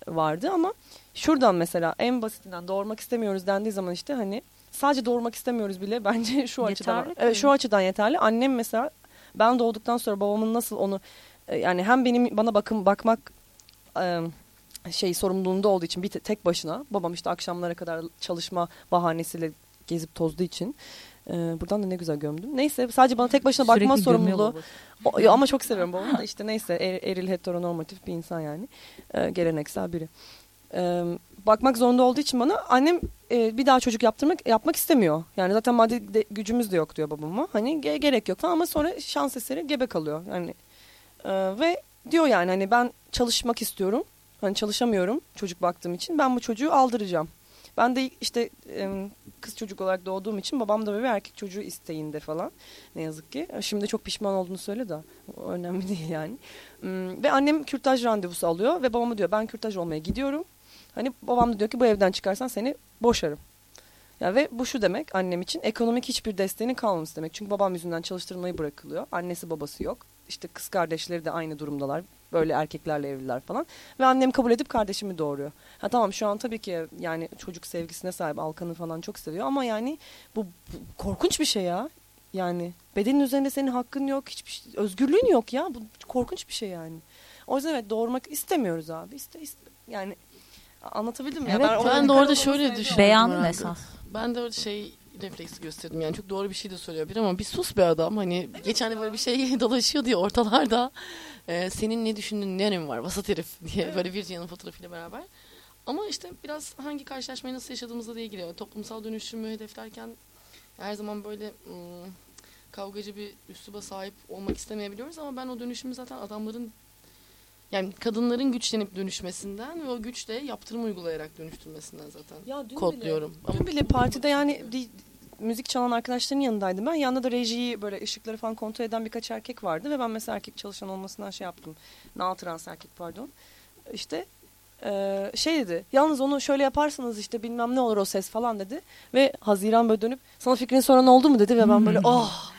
S5: vardı ama şuradan mesela en basitinden doğurmak istemiyoruz dendiği zaman işte hani sadece doğurmak istemiyoruz bile (laughs) bence şu açıdan
S3: Yeterli
S5: evet, şu açıdan yeterli. Annem mesela ben doğduktan sonra babamın nasıl onu e, yani hem benim bana bakım bakmak şey sorumluluğunda olduğu için bir te- tek başına babam işte akşamlara kadar çalışma bahanesiyle gezip tozduğu için Ee, buradan da ne güzel gömdüm. Neyse sadece bana tek başına
S3: Sürekli
S5: bakma
S3: gömüyor
S5: sorumluluğu. O- ya ama çok seviyorum babamı da işte neyse er- eril heteronormatif bir insan yani. Ee, geleneksel biri. Ee, bakmak zorunda olduğu için bana annem e, bir daha çocuk yaptırmak yapmak istemiyor. Yani zaten maddi de- gücümüz de yok diyor babama. Hani ge- gerek yok falan ama sonra şans eseri gebe kalıyor. Yani e, ve diyor yani hani ben çalışmak istiyorum. Hani çalışamıyorum çocuk baktığım için. Ben bu çocuğu aldıracağım. Ben de işte kız çocuk olarak doğduğum için babam da böyle erkek çocuğu isteğinde falan. Ne yazık ki. Şimdi çok pişman olduğunu söyle de önemli (laughs) değil yani. Hmm, Ve annem kürtaj randevusu alıyor ve babama diyor ben kürtaj olmaya gidiyorum. Hani babam da diyor ki bu evden çıkarsan seni boşarım. Ya ve bu şu demek annem için ekonomik hiçbir desteğinin kalmaması demek. Çünkü babam yüzünden çalıştırmayı bırakılıyor. Annesi babası yok. İşte kız kardeşleri de aynı durumdalar. Böyle erkeklerle evliler falan. Ve annem kabul edip kardeşimi doğuruyor. Ha tamam şu an tabii ki yani çocuk sevgisine sahip Alkan'ı falan çok seviyor ama yani bu, bu korkunç bir şey ya. Yani bedenin üzerinde senin hakkın yok, hiçbir şey, özgürlüğün yok ya. Bu korkunç bir şey yani. O yüzden evet doğurmak istemiyoruz abi. İste, iste- yani anlatabildim mi? ya?
S3: Evet,
S4: Ben
S5: oranın
S4: de orada şöyle düşündüm. Herhalde.
S3: esas.
S4: Ben de orada şey refleksi gösterdim yani çok doğru bir şey de söylüyor bir ama bir sus be adam hani geçen de böyle bir şey (laughs) dolaşıyor diye ortalarda Ee, senin ne düşündüğün ne önemi var? Vasat herif diye (laughs) böyle Virginia'nın fotoğrafıyla beraber. Ama işte biraz hangi karşılaşmayı nasıl yaşadığımızla da ilgili. Yani toplumsal dönüşümü hedeflerken her zaman böyle ım, kavgacı bir üsluba sahip olmak istemeyebiliyoruz. Ama ben o dönüşümü zaten adamların yani kadınların güçlenip dönüşmesinden ve o güçle yaptırım uygulayarak dönüştürmesinden zaten
S5: Ya dün
S4: kodluyorum.
S5: Bile, dün bile partide yani müzik çalan arkadaşların yanındaydım ben. Yanında da rejiyi böyle ışıkları falan kontrol eden birkaç erkek vardı ve ben mesela erkek çalışan olmasından şey yaptım. Nal trans erkek pardon. İşte eee, şey dedi. Yalnız onu şöyle yaparsanız işte bilmem ne olur o ses falan dedi. Ve Haziran böyle dönüp sana fikrini soran oldu mu dedi ve ben böyle (laughs) oh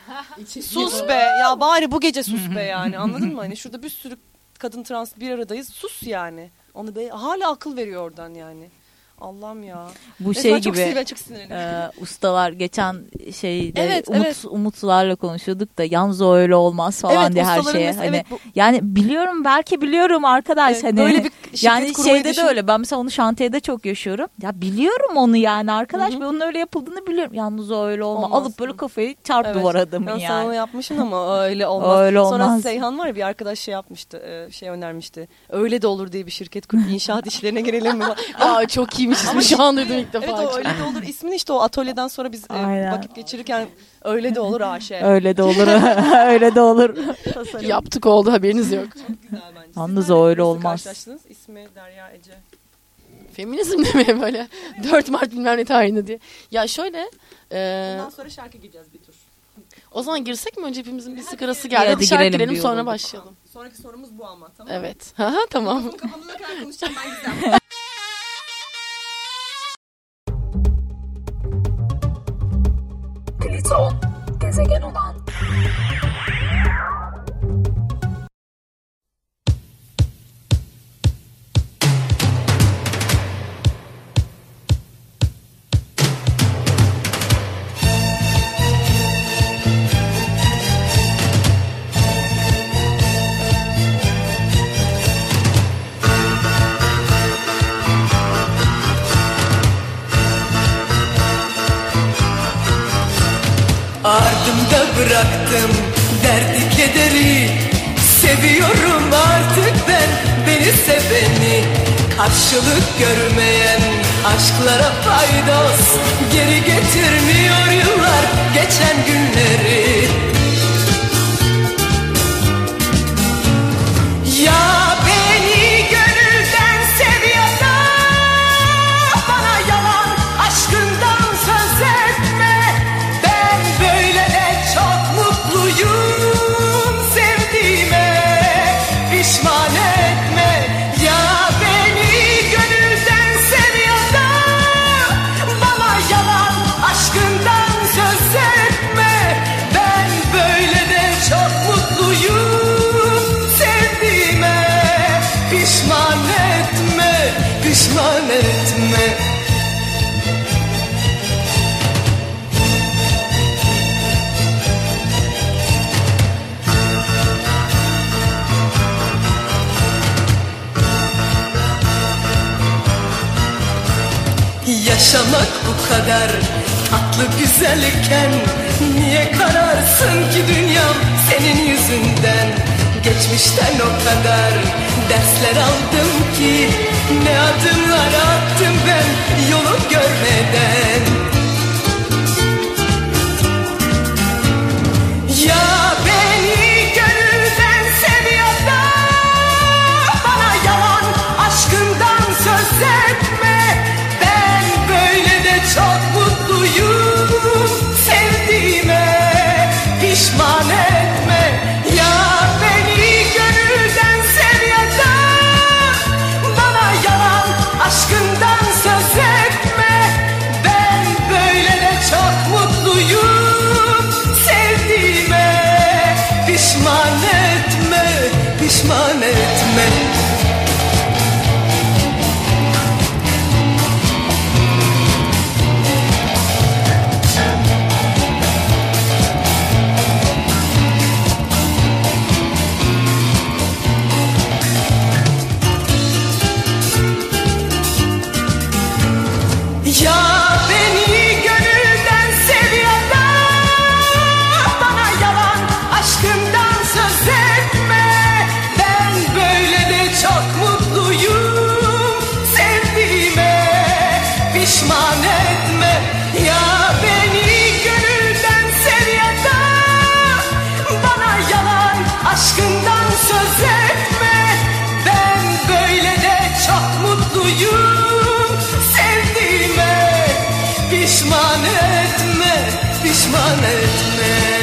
S5: sus be ya bari bu gece sus be yani anladın mı? Hani şurada bir sürü kadın trans bir aradayız sus yani. Onu be, hala akıl veriyor oradan yani. Allah'ım ya.
S3: Bu
S5: Neyse,
S3: şey gibi e, ustalar geçen şeyde
S5: Evet,
S3: umut,
S5: evet.
S3: umutlarla konuşuyorduk da yalnız o öyle olmaz falan diye her şeye.
S5: mesela-
S3: Hani
S5: evet, bu-
S3: yani biliyorum belki biliyorum arkadaş
S5: Evet,
S3: hani
S5: böyle bir
S3: yani şeyde
S5: düşün-
S3: de öyle ben mesela onu şantiyede çok yaşıyorum. Ya biliyorum onu yani arkadaş
S5: Hı hı.
S3: ve onun öyle yapıldığını biliyorum. Yalnız o öyle olma.
S5: Olmaz.
S3: Alıp böyle kafayı çarp
S5: Evet.
S3: duvar adamın
S5: Ben
S3: yani.
S5: sana onu yapmışsın ama öyle (laughs) olmaz.
S3: Öyle
S5: Sonra
S3: olmaz.
S5: Seyhan var ya bir arkadaş şey yapmıştı. e, Şey önermişti. Öyle de olur diye bir şirket kurup inşaat işlerine girelim mi? (laughs)
S4: Aa çok iyiymiş ismi şu an duydum ilk defa.
S5: evet o öyle de olur. İsmini işte o atölyeden sonra biz e,
S3: Aynen.
S5: vakit geçirirken öyle de olur AŞ.
S3: Öyle de olur. (laughs) öyle de olur.
S4: Yaptık oldu haberiniz yok.
S5: Güzel bence. Siz
S3: Yalnız o öyle olmaz.
S5: karşılaştınız? İsmi Derya Ece.
S4: Feminizm (laughs) mi böyle 4 Mart bilmem ne tarihinde diye. Ya şöyle e,
S5: Bundan sonra şarkı gireceğiz bir tur.
S4: o zaman girsek mi önce hepimizin bir sigarası geldi.
S3: Hadi
S4: şarkı
S3: girelim
S4: girelim sonra başlayalım.
S5: Sonraki sorumuz bu ama tamam mı?
S4: Evet. (laughs) Haha, tamam.
S5: Kafamda kadar konuşacağım ben güzel.
S8: Pliton, gezegen olan
S2: Karşılık görmeyen aşklara faydos. Geri getirmiyor güzellikken Niye kararsın ki dünyam senin yüzünden? Geçmişten o kadar dersler aldım ki Ne adımlar attım ben yolu görmeden. pişman etme.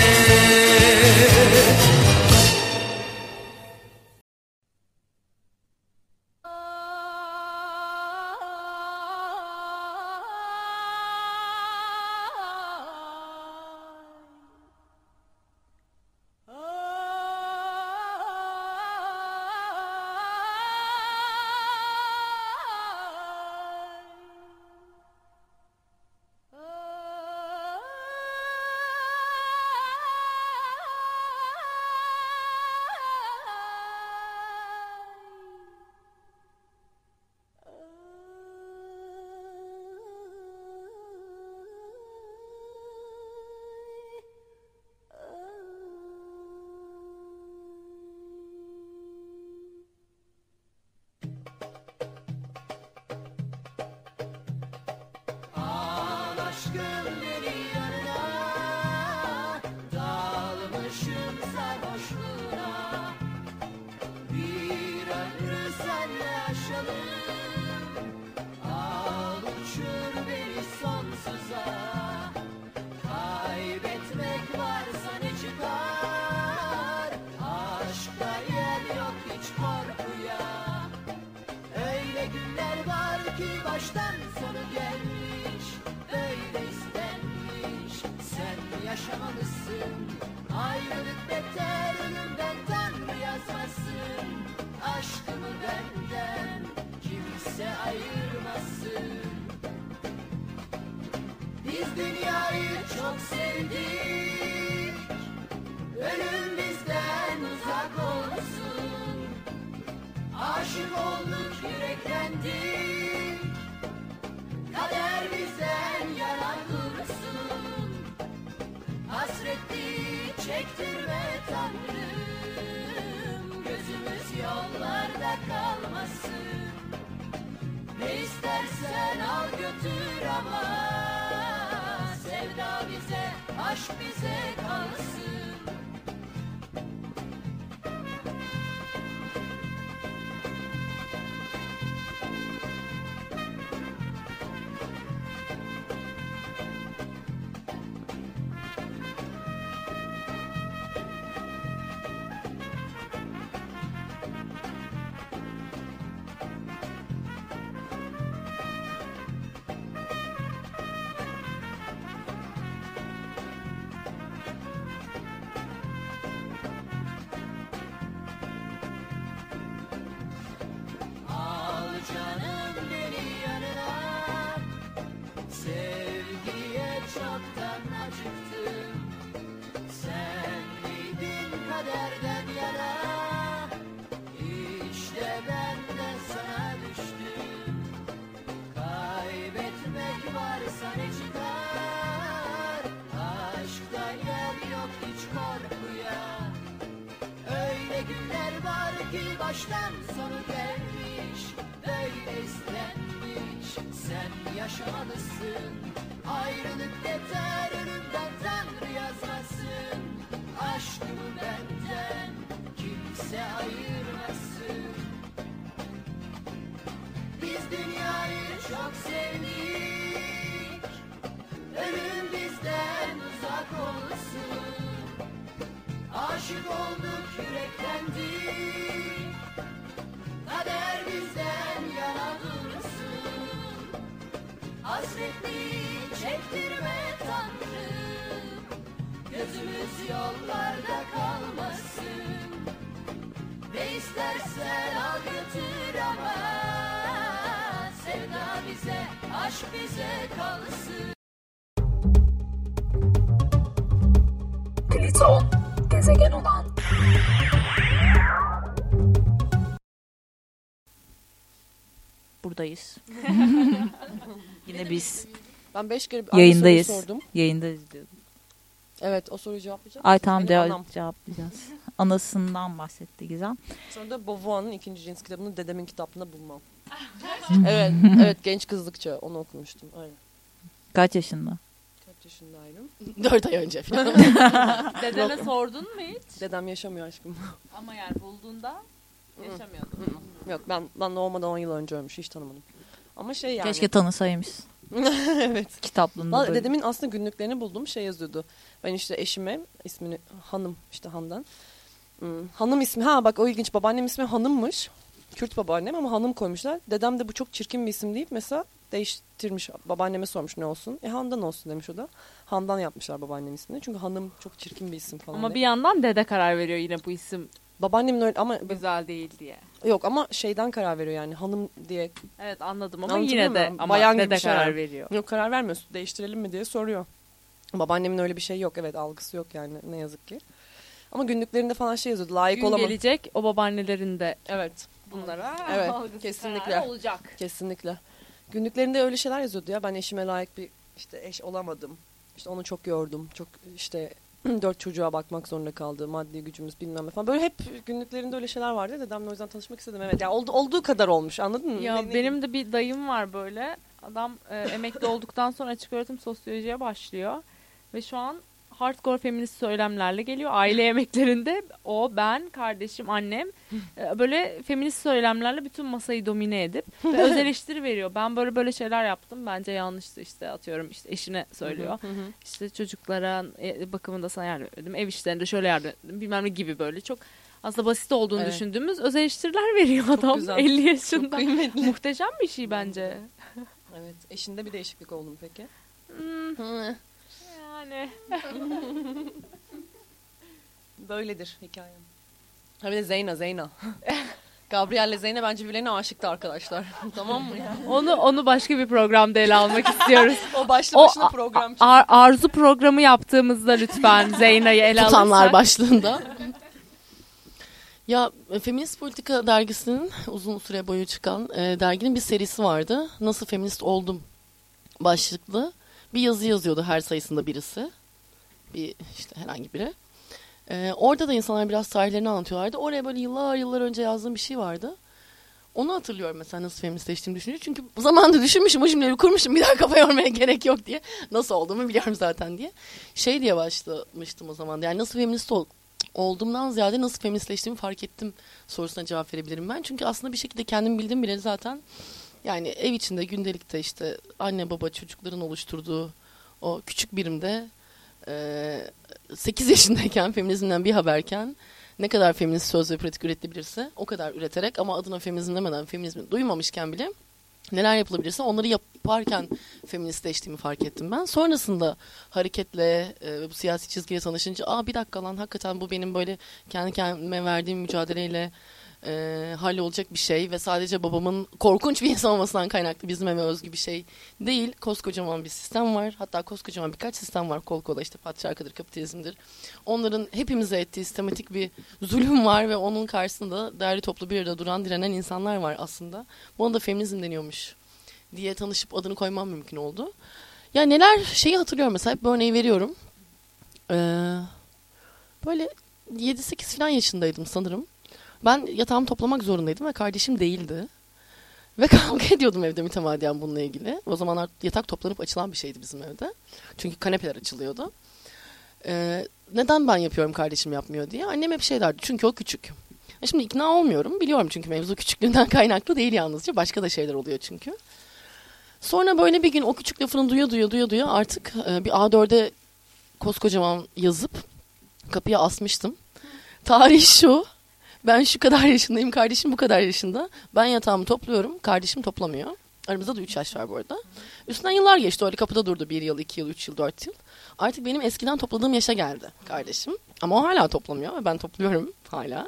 S8: Sanki baştan sonu gelmiş Böyle istenmiş. Sen yaşamalısın Ayrılık yeter ölümden Tanrı yazmasın. Aşkımı benden Kimse ayırmasın. Biz dünyayı çok sevdik Ölüm Aşık olduk yüreklendik Kader bizden yana dursun. Hasretliği çektirme Tanrım. Gözümüz yollarda kalmasın. Ne istersen al götür ama Sevda bize, aşk bize kalsın
S3: Buradayız. (laughs) Yine biz
S5: Ben beş kere aynı
S3: yayındayız.
S5: sordum.
S3: Yayındayız diyordum.
S5: Evet o soruyu cevaplayacağım.
S3: Ay tamam
S5: Benim
S3: cevap-
S5: anam.
S3: cevaplayacağız. Anasından bahsetti Gizem.
S5: Sonra da Beauvoir'ın ikinci cins kitabını dedemin kitabında bulmam. (laughs) evet, evet genç kızlıkça onu okumuştum. Aynen.
S3: Kaç yaşında?
S5: Kaç yaşındaydım? (laughs)
S4: Dört ay önce falan.
S1: Dedene sordun mu hiç?
S5: Dedem yaşamıyor aşkım.
S1: Ama yani bulduğunda yaşamıyordun.
S5: Yok ben ben doğmadan 10 yıl önce ölmüş hiç tanımadım. Ama şey yani.
S3: Keşke tanısaymış. (laughs)
S5: evet.
S3: Kitaplığında
S5: Vallahi
S3: böyle.
S5: dedemin aslında günlüklerini buldum şey yazıyordu. Ben işte eşime ismini hanım işte Handan. Hmm, hanım ismi ha bak o ilginç babaannem ismi hanımmış. Kürt babaannem ama hanım koymuşlar. Dedem de bu çok çirkin bir isim deyip mesela değiştirmiş. Babaanneme sormuş ne olsun. E Handan olsun demiş o da. Handan yapmışlar babaannemin ismini. Çünkü hanım çok çirkin bir isim falan.
S1: Ama
S5: diye.
S1: bir yandan dede karar veriyor yine bu isim
S5: Babaannemin öyle ama
S1: güzel değil diye.
S5: yok ama şeyden karar veriyor yani hanım diye.
S1: Evet anladım ama
S5: Anlatabiliyor
S1: yine de ama
S5: Bayan gibi bir şey
S1: karar
S5: yani.
S1: veriyor.
S5: Yok karar vermiyorsun değiştirelim mi diye soruyor. Babaannemin öyle bir şey yok evet algısı yok yani ne yazık ki. Ama günlüklerinde falan şey yazıyordu layık
S1: Gün
S5: olamam.
S1: gelecek o babaannelerin de
S5: Evet
S1: bunlara
S5: Evet, kesinlikle.
S1: olacak.
S5: kesinlikle. Günlüklerinde öyle şeyler yazıyordu ya ben eşime layık bir işte eş olamadım. İşte onu çok yordum. Çok işte (clears throat) dört çocuğa bakmak zorunda kaldı. Maddi gücümüz bilmem ne falan. Böyle hep günlüklerinde öyle şeyler vardı. Dedemle o yüzden tanışmak istedim. Evet. Ya oldu, olduğu kadar olmuş. Anladın mı?
S1: Ya
S5: Ne- ne-
S1: benim de bir dayım var böyle. Adam e, emekli olduktan sonra açık öğretim sosyolojiye başlıyor. Ve şu an hardcore feminist söylemlerle geliyor. Aile (laughs) yemeklerinde o, ben, kardeşim, annem e, böyle feminist söylemlerle bütün masayı domine edip ve (laughs) öz eleştiri veriyor. Ben böyle böyle şeyler yaptım. Bence yanlıştı işte atıyorum işte eşine söylüyor. İşte çocuklara e, bakımında sana yardım ettim. Ev işlerinde şöyle yardım ettim. Bilmem ne gibi böyle çok aslında basit olduğunu
S5: Evet.
S1: düşündüğümüz öz eleştiriler veriyor adam
S5: güzel. (laughs)
S1: 50 yaşında. Muhteşem bir şey bence.
S5: Evet. Eşinde bir değişiklik oldu mu peki?
S1: Hmm, yani (laughs)
S5: Böyledir hikayem. Ha bir de Zeyna, Zeyna. (laughs) Gabriel'le Zeyna bence birbirlerine aşıktı arkadaşlar. (laughs) tamam mı ya?
S1: onu onu başka bir programda ele almak istiyoruz.
S5: O başlı
S1: O
S5: başına
S1: a-
S5: program.
S1: Ar- arzu programı yaptığımızda lütfen Zeyna'yı ele
S4: Tutanlar
S1: alırsak.
S4: başlığında. ya Feminist Politika dergisinin uzun süre boyu çıkan e, derginin bir serisi vardı. Nasıl feminist oldum başlıklı bir yazı yazıyordu her sayısında birisi. Bir işte herhangi biri. E, orada da insanlar biraz tarihlerini anlatıyorlardı. Oraya böyle yıllar yıllar önce yazdığım bir şey vardı. Onu hatırlıyorum mesela nasıl feministleştiğimi düşününce. Çünkü zamanında düşünmüşüm, o cümleleri kurmuşum. Bir daha kafa yormaya (laughs) gerek yok diye. Nasıl olduğumu biliyorum zaten diye. Şey diye başlamıştım o zaman. Yani nasıl feminist ol, olduğumdan ziyade nasıl feministleştiğimi fark ettim sorusuna cevap verebilirim ben. Çünkü aslında bir şekilde kendim bildim bile zaten yani ev içinde gündelikte işte anne baba çocukların oluşturduğu o küçük birimde e, 8 (laughs) yaşındayken feminizmden bir haberken ne kadar feminist söz ve pratik üretilebilirse o kadar üreterek ama adına feminizm demeden feminizmi duymamışken bile neler yapılabilirse onları yaparken feministleştiğimi fark ettim ben. Sonrasında hareketle e, ve bu siyasi çizgiyle tanışınca aa bir dakika lan hakikaten bu benim böyle kendi kendime verdiğim mücadeleyle e, hallolacak bir şey ve sadece babamın korkunç bir insan olmasından kaynaklı bizim eve özgü bir şey değil. Koskocaman bir sistem var. Hatta koskocaman birkaç sistem var kol kola işte patriarkadır, kapitalizmdir. Onların hepimize ettiği sistematik bir zulüm var ve onun karşısında değerli toplu bir arada duran direnen insanlar var aslında. Buna da feminizm deniyormuş diye tanışıp adını koymam mümkün oldu. Ya neler şeyi hatırlıyorum mesela hep bu örneği veriyorum. Ee, böyle 7-8 falan yaşındaydım sanırım. Ben yatağımı toplamak zorundaydım ve kardeşim değildi. Ve (laughs) kavga ediyordum evde mütemadiyen bununla ilgili. O zamanlar yatak toplanıp açılan bir şeydi bizim evde. Çünkü kanepeler açılıyordu. Ee, neden ben yapıyorum kardeşim yapmıyor diye. Annem hep şey derdi. Çünkü o küçük. E Şimdi ikna olmuyorum. Biliyorum çünkü mevzu küçüklüğünden (laughs) kaynaklı değil yalnızca. Başka da şeyler oluyor çünkü. Sonra böyle bir gün o küçük lafını duya duya duya duya artık e, bir A4'e koskocaman yazıp kapıya asmıştım. Tarih şu. Ben şu kadar yaşındayım. Kardeşim bu kadar yaşında. Ben yatağımı topluyorum. Kardeşim toplamıyor. Aramızda da 3 yaş var bu arada. Üstünden yıllar geçti. Öyle kapıda durdu. 1 yıl, 2 yıl, 3 yıl, 4 yıl. Artık benim eskiden topladığım yaşa geldi kardeşim. Ama o hala toplamıyor ve ben topluyorum hala.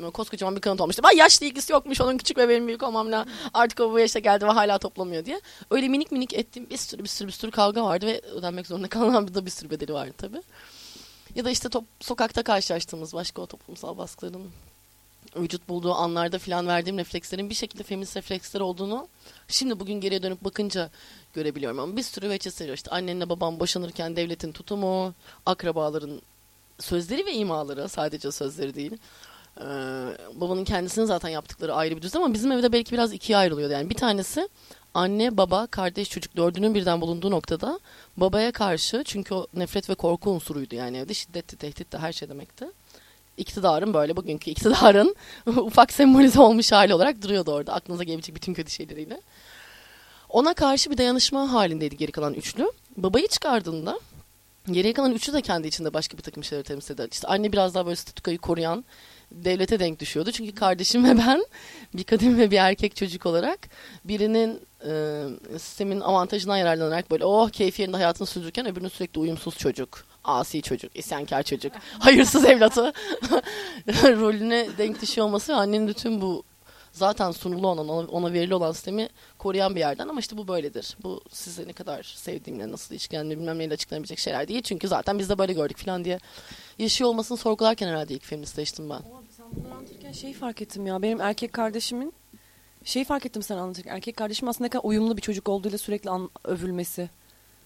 S4: Böyle koskocaman bir kanıt olmuştu. Vay yaşlı ilgisi yokmuş onun küçük ve benim büyük olmamla. Artık o bu yaşta geldi ve hala toplamıyor diye. Öyle minik minik ettiğim bir sürü bir sürü bir sürü kavga vardı ve ödenmek zorunda kalan bir de bir sürü bedeli vardı tabii. Ya da işte top, sokakta karşılaştığımız başka o toplumsal baskıların vücut bulduğu anlarda filan verdiğim reflekslerin bir şekilde feminist refleksler olduğunu şimdi bugün geriye dönüp bakınca görebiliyorum. Ama bir sürü veçe seriyor. İşte annenle babam boşanırken devletin tutumu, akrabaların sözleri ve imaları sadece sözleri değil. Ee, babanın kendisinin zaten yaptıkları ayrı bir düzen ama bizim evde belki biraz ikiye ayrılıyordu. Yani bir tanesi anne, baba, kardeş, çocuk dördünün birden bulunduğu noktada babaya karşı çünkü o nefret ve korku unsuruydu yani evde şiddetti, tehditti her şey demekti. İktidarın böyle bugünkü iktidarın (laughs) ufak sembolize olmuş hali olarak duruyordu orada aklınıza gelebilecek bütün kötü şeyleriyle. Ona karşı bir dayanışma halindeydi geri kalan üçlü. Babayı çıkardığında geriye kalan üçlü de kendi içinde başka bir takım şeyleri temsil eder. İşte anne biraz daha böyle statükayı koruyan devlete denk düşüyordu. Çünkü kardeşim ve ben bir kadın ve bir erkek çocuk olarak birinin e, sistemin avantajından yararlanarak böyle oh keyfi yerinde hayatını sürdürürken öbürünün sürekli uyumsuz çocuk, asi çocuk, isyankar çocuk, (laughs) hayırsız evlatı (laughs) rolüne denk düşüyor olması ve annenin bütün bu zaten sunulu olan, ona, ona verili olan sistemi koruyan bir yerden ama işte bu böyledir. Bu size ne kadar sevdiğimle, nasıl ilişkilendiğimle bilmem neyle açıklanabilecek şeyler değil. Çünkü zaten biz de böyle gördük falan diye yaşıyor olmasını sorgularken herhalde ilk feministleştim ben.
S5: Sen bunu anlatırken şeyi fark ettim ya. Benim erkek kardeşimin şeyi fark ettim sen anlatırken. Erkek kardeşim aslında ne kadar uyumlu bir çocuk olduğuyla sürekli an- övülmesi.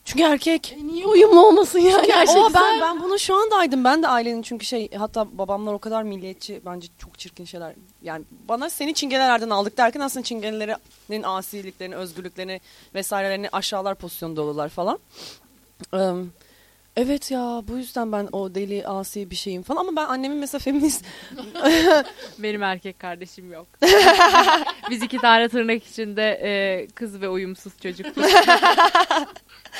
S5: Çünkü erkek.
S4: E niye uyumlu olmasın ya? Her şey
S5: o ben ben bunu şu andaydım. Ben de ailenin çünkü şey hatta babamlar o kadar milliyetçi bence çok çirkin şeyler. Yani bana seni çingenelerden aldık derken aslında çingenelerin asiliklerini, özgürlüklerini vesairelerini aşağılar pozisyonda olurlar falan. Eee, Evet ya bu yüzden ben o deli asi bir şeyim falan ama ben annemin mesela feminist (laughs)
S1: Benim erkek kardeşim yok. (laughs) Biz iki tane tırnak içinde e, kız ve uyumsuz çocuktuk. (laughs)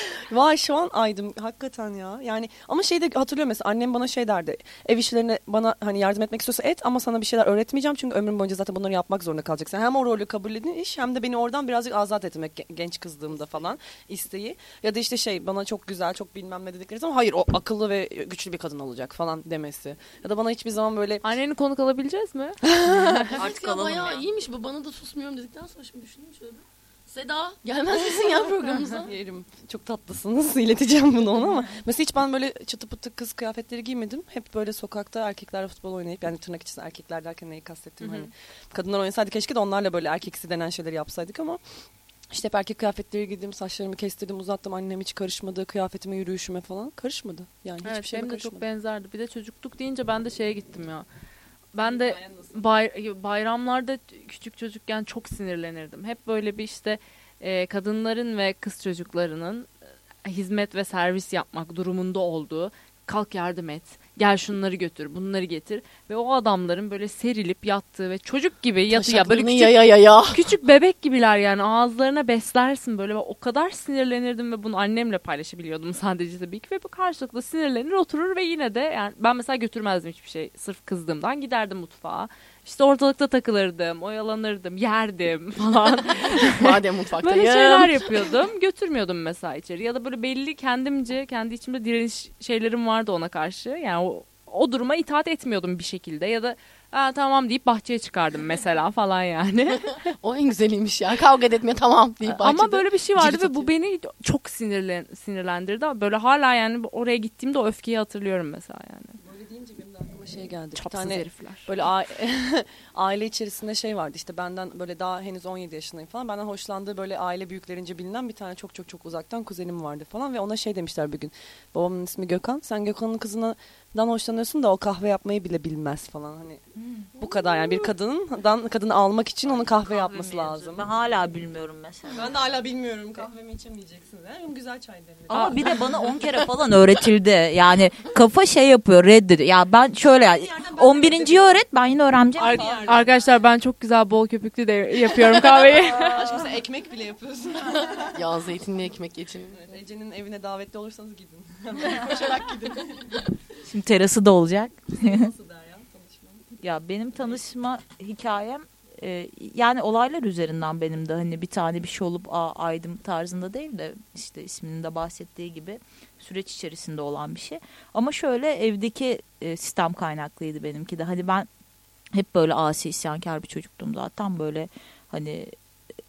S1: (laughs)
S5: Vay şu an aydım hakikaten ya. Yani ama şey de hatırlıyorum mesela annem bana şey derdi. Ev işlerine bana hani yardım etmek istiyorsa et ama sana bir şeyler öğretmeyeceğim. Çünkü ömrüm boyunca zaten bunları yapmak zorunda kalacaksın. Hem o rolü kabul edin iş hem de beni oradan birazcık azat etmek gen- genç kızdığımda falan isteği. Ya da işte şey bana çok güzel çok bilmem ne dedikleri zaman hayır o akıllı ve güçlü bir kadın olacak falan demesi. Ya da bana hiçbir zaman böyle
S1: Anneni konuk alabileceğiz mi? (laughs) (laughs)
S4: Artık ya bayağı iyiymiş bu. Bana da susmuyorum dedikten sonra şimdi düşündüm şöyle. bir. Seda gelmez misin ya (laughs) programımıza?
S5: Yerim. Çok tatlısınız. (laughs) İleteceğim bunu ona ama. (laughs) Mesela hiç ben böyle çıtı pıtı kız kıyafetleri giymedim. Hep böyle sokakta erkeklerle futbol oynayıp yani tırnak içinde erkekler derken neyi kastettim hani. Kadınlar oynasaydı keşke de onlarla böyle erkeksi denen şeyleri yapsaydık ama işte hep erkek kıyafetleri giydim, saçlarımı kestirdim, uzattım. Annem hiç karışmadı, kıyafetime, yürüyüşüme falan. Karışmadı. Yani hiçbir
S1: Evet,
S5: şeyime
S1: benim de
S5: karışmadı.
S1: çok benzerdi. Bir de çocukluk deyince ben de şeye gittim ya. Ben de bay- bayramlarda küçük çocukken çok sinirlenirdim. Hep böyle bir işte e, kadınların ve kız çocuklarının e, hizmet ve servis yapmak durumunda olduğu kalk yardım et, gel şunları götür, bunları getir. Ve o adamların böyle serilip yattığı ve çocuk gibi yatı ya böyle küçük,
S4: ya ya ya.
S1: küçük bebek gibiler yani. Ağızlarına beslersin böyle ve o kadar sinirlenirdim ve bunu annemle paylaşabiliyordum sadece tabii ki. Ve bu karşılıklı sinirlenir oturur ve yine de yani ben mesela götürmezdim hiçbir şey. Sırf kızdığımdan giderdim mutfağa işte ortalıkta takılırdım oyalanırdım yerdim (laughs) falan
S4: Madem mutfaktayım.
S1: böyle şeyler yapıyordum götürmüyordum mesela içeri ya da böyle belli kendimce kendi içimde direniş şeylerim vardı ona karşı yani o, o duruma itaat etmiyordum bir şekilde ya da ha, tamam deyip bahçeye çıkardım mesela falan yani. (laughs)
S4: O en güzeliymiş ya. Kavga etmeye tamam deyip
S1: Ama
S4: bahçede
S1: böyle bir şey vardı ve bu beni çok sinirlen, sinirlendirdi. Böyle hala yani oraya gittiğimde o öfkeyi hatırlıyorum mesela yani.
S5: Böyle deyince benim de aklıma şey geldi. Bir
S1: Çapsız
S5: tane
S1: herifler.
S5: Böyle (laughs) aile içerisinde şey vardı işte benden böyle daha henüz 17 yaşındayım falan. Benden hoşlandığı böyle aile büyüklerince bilinen bir tane çok çok çok uzaktan kuzenim vardı falan. Ve ona şey demişler bir gün. Babamın ismi Gökhan. Sen Gökhan'ın kızına dan hoşlanıyorsun da o kahve yapmayı bile bilmez falan hani bu kadar yani bir kadının kadını almak için onun kahve, yapması lazım.
S3: Ben hala bilmiyorum mesela.
S5: Ben de hala bilmiyorum kahvemi içemeyeceksin. Hem güzel çay demledim.
S3: Ama bir de bana 10 kere falan öğretildi. Yani kafa şey yapıyor reddediyor. Ya ben şöyle yani 11. öğret ben yine öğreneceğim.
S1: Ar- arkadaşlar ben çok güzel bol köpüklü de yapıyorum kahveyi. (laughs)
S5: Aşkım sen ekmek bile yapıyorsun. (laughs)
S4: Ya zeytinli ekmek geçin.
S5: Evet, Ece'nin evine davetli olursanız gidin. (laughs) Koşarak gidin.
S3: Şimdi terası da olacak.
S5: Nasıl der ya tanışma?
S3: Ya benim tanışma hikayem e, yani olaylar üzerinden benim de hani bir tane bir şey olup Aa, aydım tarzında değil de işte isminin de bahsettiği gibi süreç içerisinde olan bir şey. Ama şöyle evdeki e, sistem kaynaklıydı benimki de. Hani ben hep böyle asi isyankar bir çocuktum zaten böyle hani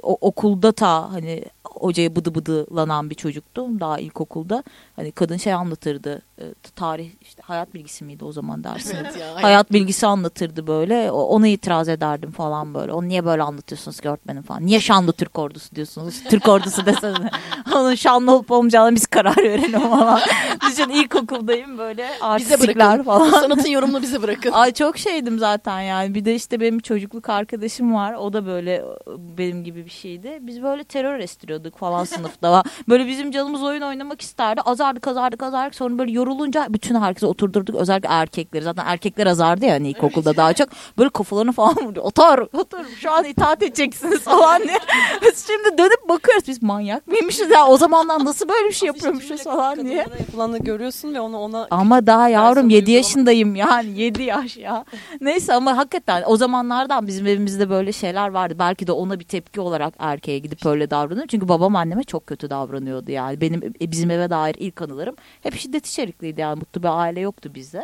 S3: o, okulda ta hani hocaya bıdı bıdılanan bir çocuktum daha ilkokulda. Hani kadın şey anlatırdı e, tarih işte hayat bilgisi miydi o zaman dersin.
S4: Evet ya.
S3: hayat bilgisi anlatırdı böyle. O- Ona itiraz ederdim falan böyle. Onu niye böyle anlatıyorsunuz ki öğretmenim falan. Niye şanlı Türk ordusu diyorsunuz? Türk ordusu desene. (laughs) Onun şanlı olup olmayacağına biz karar verelim (laughs) falan. Düşün ilkokuldayım böyle
S4: Bize bırakın.
S3: falan.
S4: Sanatın yorumunu bize bırakın. (laughs)
S3: Ay çok şeydim zaten yani. Bir de işte benim çocukluk arkadaşım var. O da böyle benim gibi bir şeydi. Biz böyle terör estiriyorduk falan sınıfta. (laughs) Böyle bizim canımız oyun oynamak isterdi. Azardık azardık azardık. Sonra böyle yorulunca bütün herkese oturdurduk. Özellikle erkekleri. Zaten erkekler azardı ya hani ilkokulda daha çok. Böyle kafalarını falan vuruyor. Otur otur şu an itaat edeceksiniz falan diye. (laughs) Biz şimdi dönüp bakıyoruz. Biz manyak mıymışız ya. O zamanlar nasıl böyle bir şey yapıyormuşuz falan diye.
S5: Yapılanı görüyorsun ve onu ona
S3: Ama daha yavrum
S5: Dersen
S3: 7
S5: uygulama.
S3: yaşındayım yani 7 yaş ya. (laughs) Neyse ama hakikaten o zamanlardan bizim evimizde böyle şeyler vardı. Belki de ona bir tepki olarak erkeğe gidip öyle davranıyor. Çünkü babam anneme çok kötü davranıyordu yani. Benim e, bizim eve dair ilk anılarım hep şiddet içerikliydi yani mutlu bir aile yoktu bizde.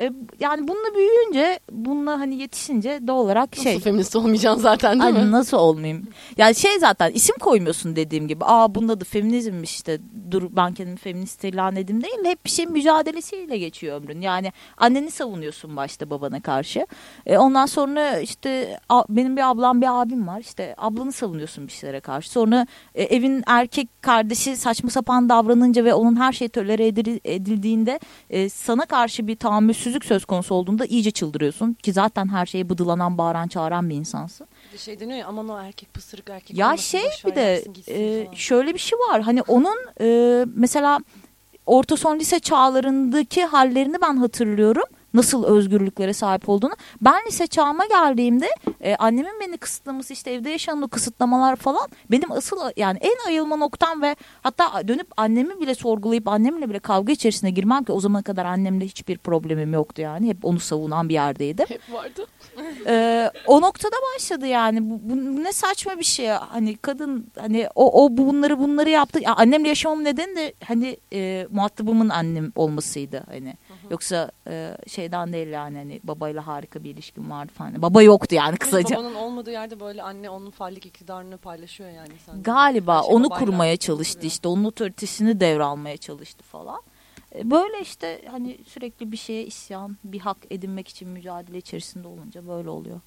S3: E, yani bununla büyüyünce, bununla hani yetişince doğal olarak şey.
S4: Nasıl feminist olmayacaksın zaten değil
S3: Ay
S4: mi?
S3: nasıl olmayayım? Yani şey zaten isim koymuyorsun dediğim gibi. Aa bunun adı feminizmmiş işte. Dur ben kendimi feminist ilan edeyim değil. Hep bir şeyin mücadelesiyle geçiyor ömrün. Yani anneni savunuyorsun başta babana karşı. E, ondan sonra işte a- benim bir ablam bir abim var. İşte ablanı savunuyorsun bir şeylere karşı. Sonra e, evin erkek kardeşi saçma sapan davranınca ve onun her şey tolere edil- edildiğinde e, sana karşı bir tahammülsüzlük söz konusu olduğunda iyice çıldırıyorsun. Ki zaten her şeye bıdılanan, bağıran, çağıran bir insansın.
S5: Bir şey deniyor ya aman o erkek pısırık erkek
S3: Ya şey bir de
S5: gitsin
S3: e,
S5: falan.
S3: şöyle bir şey var. Hani onun e, mesela orta son lise çağlarındaki hallerini ben hatırlıyorum. Nasıl özgürlüklere sahip olduğunu. Ben lise çağıma geldiğimde e, annemin beni kısıtlaması işte evde yaşanan o kısıtlamalar falan benim asıl yani en ayılma noktam ve hatta dönüp annemi bile sorgulayıp annemle bile kavga içerisine girmem ki o zamana kadar annemle hiçbir problemim yoktu yani. Hep onu savunan bir yerdeydim.
S4: Hep vardı. (laughs)
S3: Ee, o noktada başladı yani bu, bu ne saçma bir şey hani kadın hani o, o bunları bunları yaptı ya annemle yaşamam nedeni de hani e, muhatabımın annem olmasıydı hani yoksa e, şeyden değil yani hani babayla harika bir ilişkim vardı falan baba yoktu yani kısaca
S5: Babanın olmadığı yerde böyle anne onun fallik iktidarını paylaşıyor yani sen.
S3: galiba
S5: şey
S3: onu kurmaya çalıştı
S5: oluyor.
S3: işte onun otoritesini devralmaya çalıştı falan E, böyle işte hani sürekli bir şeye isyan bir hak edinmek için mücadele içerisinde olunca böyle oluyor.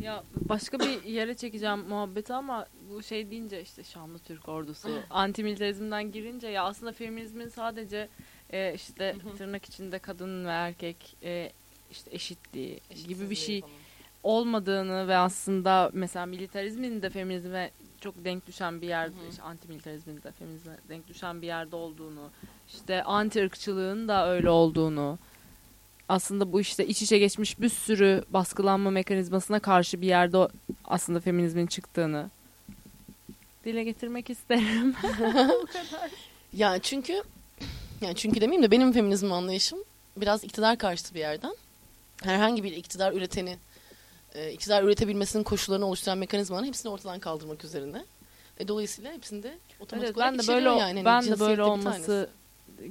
S1: Ya başka bir yere çekeceğim muhabbeti ama bu şey deyince işte Şanlı Türk ordusu antimilitarizmden girince ya aslında feminizmin sadece e, işte tırnak içinde kadın ve erkek e, işte eşitliği gibi bir şey olmadığını ve aslında mesela militarizmin de feminizme çok denk düşen bir yerde, işte antimilitarizmin de feminizme denk düşen bir yerde olduğunu, işte anti ırkçılığın da öyle olduğunu, aslında bu işte iç içe geçmiş bir sürü baskılanma mekanizmasına karşı bir yerde o- aslında feminizmin çıktığını dile getirmek isterim. (laughs) (laughs)
S4: Yani çünkü yani çünkü demeyeyim de benim feminizm anlayışım biraz iktidar karşıtı bir yerden. Herhangi bir iktidar üreteni, e, iktidar üretebilmesinin koşullarını oluşturan mekanizmanın hepsini ortadan kaldırmak üzerine. Ve dolayısıyla hepsinde otomatik
S1: Evet, ben de böyle
S4: yani. Hani
S1: ben de böyle olması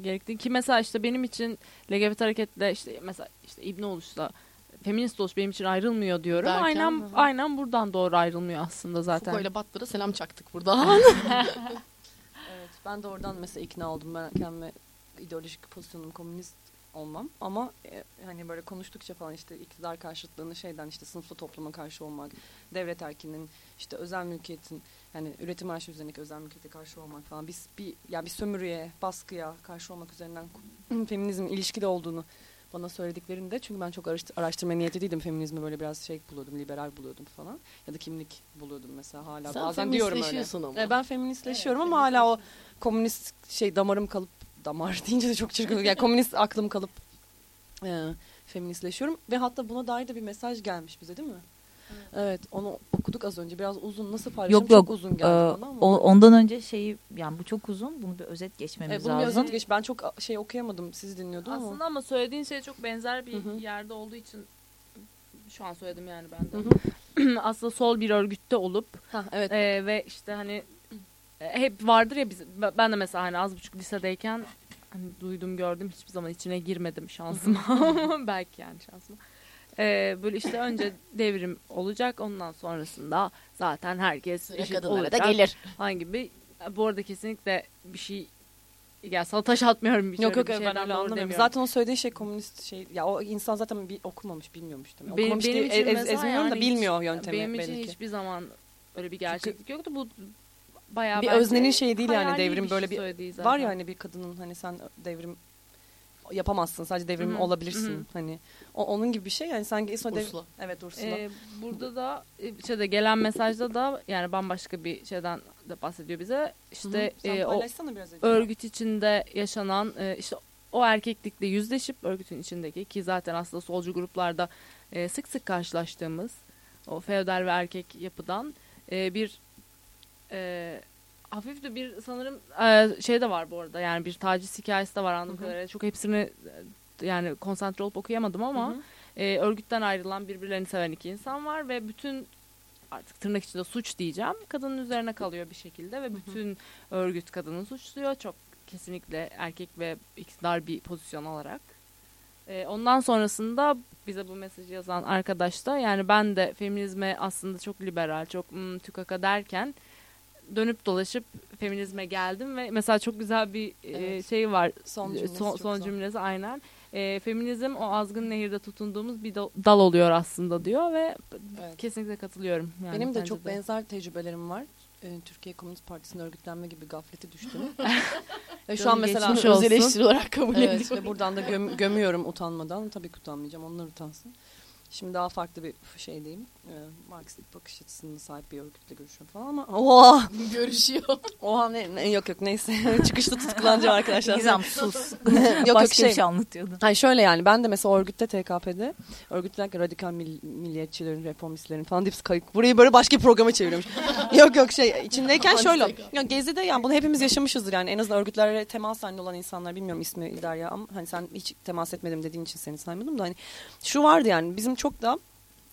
S1: gerektiği ki mesela işte benim için LGBT hareketle işte mesela işte İbn oluşsa feminist oluş benim için ayrılmıyor diyorum.
S4: Derken,
S1: aynen
S4: hı
S1: aynen buradan doğru ayrılmıyor aslında zaten.
S4: Foucault ile Butler'a selam çaktık burada. (laughs) (laughs)
S5: Evet ben de oradan mesela ikna oldum. Ben kendime ideolojik pozisyonum komünist olmam. Ama e, hani böyle konuştukça falan işte iktidar karşıtlığını şeyden işte sınıflı topluma karşı olmak, devlet erkinin işte özel mülkiyetin yani üretim araçları üzerindeki özel mülkiyete karşı olmak falan. Biz bir yani bir sömürüye, baskıya karşı olmak üzerinden (clears throat) feminizm ilişkili olduğunu bana söylediklerinde çünkü ben çok araştır, araştırma niyetindeydim feminizmi böyle biraz şey buluyordum liberal buluyordum falan. Ya da kimlik buluyordum mesela hala.
S4: Sen
S5: bazen diyorum öyle.
S4: ama.
S5: E, ben feministleşiyorum ama hala o komünist şey damarım kalıp damar (laughs) deyince de çok çirkin yani komünist aklım kalıp e, feministleşiyorum ve hatta buna dair de bir mesaj gelmiş bize değil mi? Evet onu okuduk az önce biraz uzun nasıl paylaşalım
S3: Yok yok.
S5: çok uzun
S3: Ee,
S5: geldi bana ama.
S3: o- ondan önce şeyi yani bu çok uzun. Bunu bir özet geçmemiz
S5: E, bunu bir
S3: lazım.
S5: özet geç. Ben çok şey okuyamadım. Sizi dinliyordum ama.
S1: Aslında ama söylediğin şey çok benzer bir
S5: Hı hı.
S1: yerde olduğu için şu an söyledim yani ben de.
S5: Hı hı. (clears throat)
S1: Aslında sol bir örgütte olup
S5: Ha, evet.
S1: e, ve işte hani hep vardır ya biz ben de mesela hani az buçuk lisedeyken hani duydum gördüm hiçbir zaman içine girmedim şansıma (laughs) (laughs) belki yani şansıma. E, böyle işte önce devrim olacak ondan sonrasında zaten herkes eşit
S4: kadınlara
S1: olacak.
S4: da gelir.
S1: Hangi bir bu arada kesinlikle bir şey ya sana taş atmıyorum bir
S5: Yok
S1: şöyle
S5: yok
S1: bir
S5: ben öyle anlamıyorum.
S1: demiyorum.
S5: Zaten o söylediğin şey komünist şey. Ya o insan zaten bir okumamış, bilmiyormuş demek.
S1: Benim-
S5: Okumamış
S1: benim
S5: değil,
S1: için
S5: ez- ezmiyorum da
S1: yani
S5: bilmiyor
S1: hiç-
S5: yöntemi
S1: Benim için
S5: belki.
S1: hiçbir zaman öyle bir gerçeklik yoktu. Bu bayağı
S5: Bir öznenin şeyi değil yani devrim
S1: bir
S5: böyle
S1: şey
S5: bir
S1: zaten.
S5: var ya hani bir kadının hani sen devrim yapamazsın sadece devrim
S1: Hı hı,
S5: olabilirsin
S1: hı hı.
S5: hani o, onun gibi bir şey yani sen sonra dev-
S4: Ursula.
S5: evet Ursula
S1: Ee, burada da e, şeyde gelen mesajda da yani bambaşka bir şeyden de bahsediyor bize. İşte e, o örgüt içinde yaşanan e, işte o erkeklikle yüzleşip örgütün içindeki ki zaten aslında solcu gruplarda e, sık sık karşılaştığımız o feodal ve erkek yapıdan e, bir e, hafif de bir sanırım e, şey de var bu arada yani bir taciz hikayesi de var anladığım kadarıyla çok hepsini e, yani konsantre olup okuyamadım ama
S5: Hı hı.
S1: e, örgütten ayrılan birbirlerini seven iki insan var ve bütün artık tırnak içinde suç diyeceğim kadının üzerine kalıyor bir şekilde ve bütün örgüt kadını suçluyor çok kesinlikle erkek ve iktidar bir pozisyon alarak. E, ondan sonrasında bize bu mesajı yazan arkadaş da yani ben de feminizme aslında çok liberal, çok hmm, tükaka derken dönüp dolaşıp feminizme geldim ve mesela çok güzel bir e,
S5: Evet.
S1: şey var.
S5: son
S1: son,
S5: cümlesi
S1: son,
S5: güzel.
S1: cümlesi aynen. E, feminizm o azgın nehirde tutunduğumuz bir dal, oluyor aslında diyor ve
S5: Evet.
S1: kesinlikle katılıyorum. Yani
S5: Benim de çok benzer tecrübelerim var. Ee, Türkiye Komünist Partisi'nin örgütlenme gibi gaflete düştüm. (laughs) Ve şu an mesela
S4: Öz eleştiri olarak kabul
S5: Evet
S4: ediyorum.
S5: ve buradan da göm- gömüyorum utanmadan. Tabii ki utanmayacağım. Onlar utansın. Şimdi daha farklı bir şeydeyim. Ee, Marksist bakış açısına sahip bir örgütle görüşüyorum falan ama (laughs) oha
S4: Görüşüyor.
S5: oha ne, ne- yok yok neyse (laughs) çıkışta tutkulanacağım arkadaşlar.
S3: Gizem sus. (laughs)
S5: yok yok şey.
S3: bir şey anlatıyordun.
S5: Hayır şöyle yani ben de mesela örgütte TKP'de örgüt derken radikal mil- milliyetçilerin, reformistlerin falan hepsi kayık. Burayı böyle başka bir programa çeviriyormuş. yok yok şey içindeyken şöyle. Ya Gezi'de yani bunu hepimiz yaşamışızdır yani en azından örgütlerle temas halinde olan insanlar bilmiyorum ismi Derya ama hani sen hiç temas etmedim dediğin için seni saymadım da hani şu vardı yani bizim çok da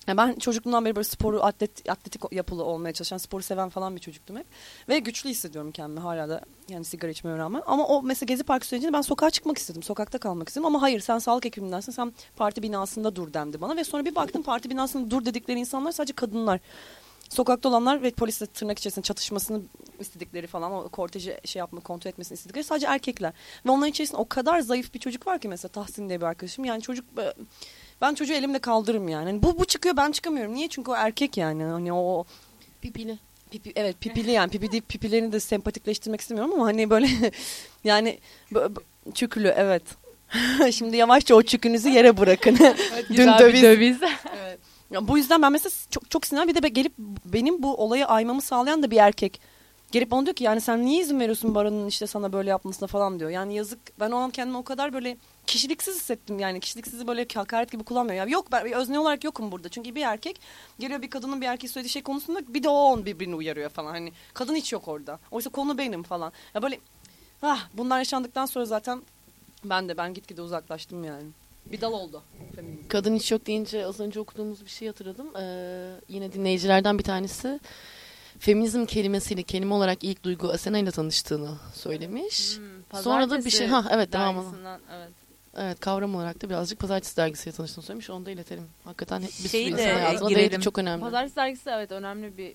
S5: ben çocukluğumdan beri böyle sporu atlet, atletik yapılı olmaya çalışan, sporu seven falan bir çocuktum hep. Ve güçlü hissediyorum kendimi hala da yani sigara içmeye rağmen. Ama o mesela Gezi Parkı sürecinde ben sokağa çıkmak istedim. Sokakta kalmak istedim ama hayır sen sağlık ekibimindensin sen parti binasında dur dendi bana. Ve sonra bir baktım (laughs) parti binasında dur dedikleri insanlar sadece kadınlar. Sokakta olanlar ve polisle tırnak içerisinde çatışmasını istedikleri falan o korteji şey yapma kontrol etmesini istedikleri sadece erkekler. Ve onların içerisinde o kadar zayıf bir çocuk var ki mesela Tahsin diye bir arkadaşım. Yani çocuk ben çocuğu elimle kaldırırım yani. Hani bu bu çıkıyor ben çıkamıyorum. Niye? Çünkü o erkek yani. Hani o
S4: Pipili.
S5: pipi, evet pipili yani pipi deyip pipilerini de sempatikleştirmek istemiyorum ama hani böyle (laughs) yani çükülü evet. (laughs) Şimdi yavaşça o çükünüzü yere bırakın. (laughs) Dün
S1: Güzel
S5: döviz.
S1: döviz.
S5: Evet. Ya bu yüzden ben mesela çok çok sinirlen bir de gelip benim bu olayı aymamı sağlayan da bir erkek. Gelip bana diyor ki yani sen niye izin veriyorsun Baran'ın işte sana böyle yapmasına falan diyor. Yani yazık ben o an kendimi o kadar böyle kişiliksiz hissettim yani kişiliksizi böyle hakaret gibi kullanmıyor. Ya yok ben özne olarak yokum burada. Çünkü bir erkek geliyor bir kadının bir erkeği söylediği şey konusunda bir de o on birbirini uyarıyor falan. Hani kadın hiç yok orada. Oysa konu benim falan. Ya böyle ah bunlar yaşandıktan sonra zaten ben de ben gitgide uzaklaştım yani. Bir dal oldu.
S4: Kadın hiç yok deyince az önce okuduğumuz bir şey hatırladım. Ee, yine dinleyicilerden bir tanesi feminizm kelimesiyle kelime olarak ilk Duygu Asena ile tanıştığını söylemiş.
S1: Hmm,
S4: Sonra da bir şey ha evet
S1: dergisinden, evet.
S4: Evet kavram olarak da birazcık Pazartesi dergisiyle tanıştığını söylemiş. Onu da iletelim. Hakikaten bir sürü
S3: Şeyi de
S4: insan hayatına
S3: girelim.
S4: değdi. Çok önemli.
S1: Pazartesi dergisi evet önemli bir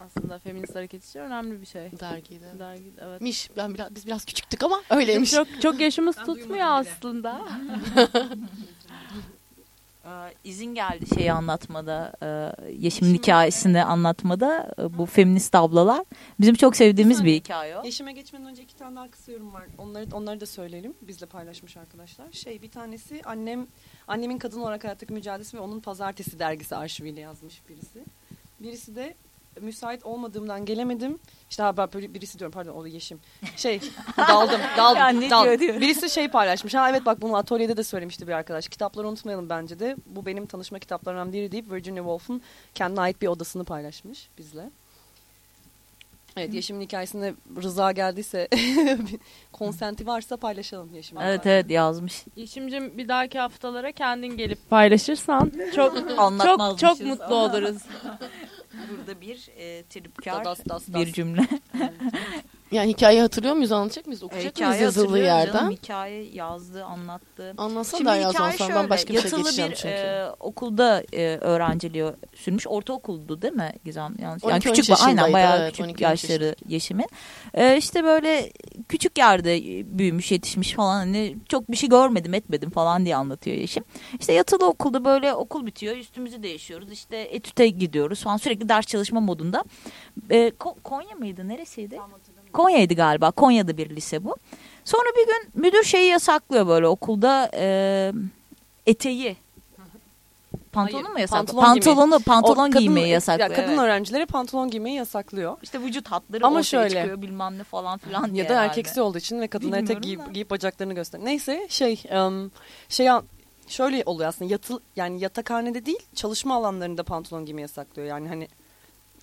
S1: aslında feminist hareket için önemli bir şey.
S4: Dergiydi.
S1: Dergi evet.
S4: Miş. Ben biraz, biz biraz küçüktük ama öyleymiş.
S1: Çok çok yaşımız tutmuyor aslında. (laughs) (laughs)
S3: Ee, izin geldi şeyi anlatmada, e, Yeşim'in hikayesini anlatmada e, bu feminist ablalar. Bizim çok sevdiğimiz bir hikaye o.
S5: Yeşime geçmeden önce iki tane daha kısa yorum var. Onları, onları da söyleyelim. Bizle paylaşmış arkadaşlar. Şey bir tanesi annem annemin kadın olarak hayattaki mücadelesi ve onun pazartesi dergisi arşiviyle yazmış birisi. Birisi de müsait olmadığımdan gelemedim. İşte ha, ben böyle birisi diyorum pardon o da Yeşim. Şey (laughs) daldım daldım.
S3: Ya ne
S5: daldım.
S3: diyor, diyor.
S5: Birisi şey paylaşmış. Ha evet bak bunu atölyede de söylemişti bir arkadaş. Kitapları unutmayalım bence de. Bu benim tanışma kitaplarımdan biri deyip Virginia Woolf'un kendine ait bir odasını paylaşmış bizle. Evet Yeşim'in hikayesinde Rıza geldiyse (laughs) konsenti varsa paylaşalım Yeşim'in.
S3: Evet evet yazmış.
S1: Yeşim'cim bir dahaki haftalara kendin gelip paylaşırsan çok çok çok mutlu oluruz. (laughs)
S3: Burada bir e, tripkar
S5: Das, das, das.
S3: bir cümle. (laughs)
S4: Yani hikayeyi hatırlıyor muyuz? Anlatacak mıyız? Okuyacak mıyız yazılı
S3: hatırlıyorum
S4: yerden?
S3: canım, hikaye yazdı, anlattı.
S4: Anlatsana
S3: Şimdi
S4: da yaz
S3: hikaye
S4: olsan
S3: şöyle,
S4: ben başka bir şey
S3: yatılı
S4: geçeceğim
S3: bir
S4: çünkü.
S3: e, okulda e, öğrenciliği sürmüş. Ortaokuldu değil mi Gizem? Yanlış. Yani
S4: 12-13
S3: küçük aynen bayağı
S4: evet,
S3: küçük
S4: 12-13
S3: yaşları Yeşim'in. E, işte böyle küçük yerde büyümüş, yetişmiş falan. Hani çok bir şey görmedim, etmedim falan diye anlatıyor Yeşim. İşte yatılı okulda böyle okul bitiyor, üstümüzü değişiyoruz. İşte etüte gidiyoruz falan sürekli ders çalışma modunda. E, Ko- Konya mıydı? Neresiydi? Konya'ydı galiba. Konya'da bir lise bu. Sonra bir gün müdür şeyi yasaklıyor böyle okulda e, eteği. Pantolonu
S5: Hayır,
S3: mu yasaklıyor?
S5: pantolon giymeyi.
S3: Pantolonu, pantolon
S5: O kadın-
S3: giymeyi
S5: ya
S3: yasaklıyor.
S5: kadın
S3: evet.
S5: öğrencilere pantolon giymeyi yasaklıyor.
S3: İşte vücut hatları
S5: Ama şöyle.
S3: çıkıyor bilmem ne falan filan diye
S5: Ya da
S3: herhalde.
S5: erkeksi olduğu için ve kadınlar etek giyip, giyip bacaklarını göster. Neyse şey em, şey şöyle oluyor aslında yatıl yani yatakhanede değil çalışma alanlarında pantolon giymeyi yasaklıyor. Yani hani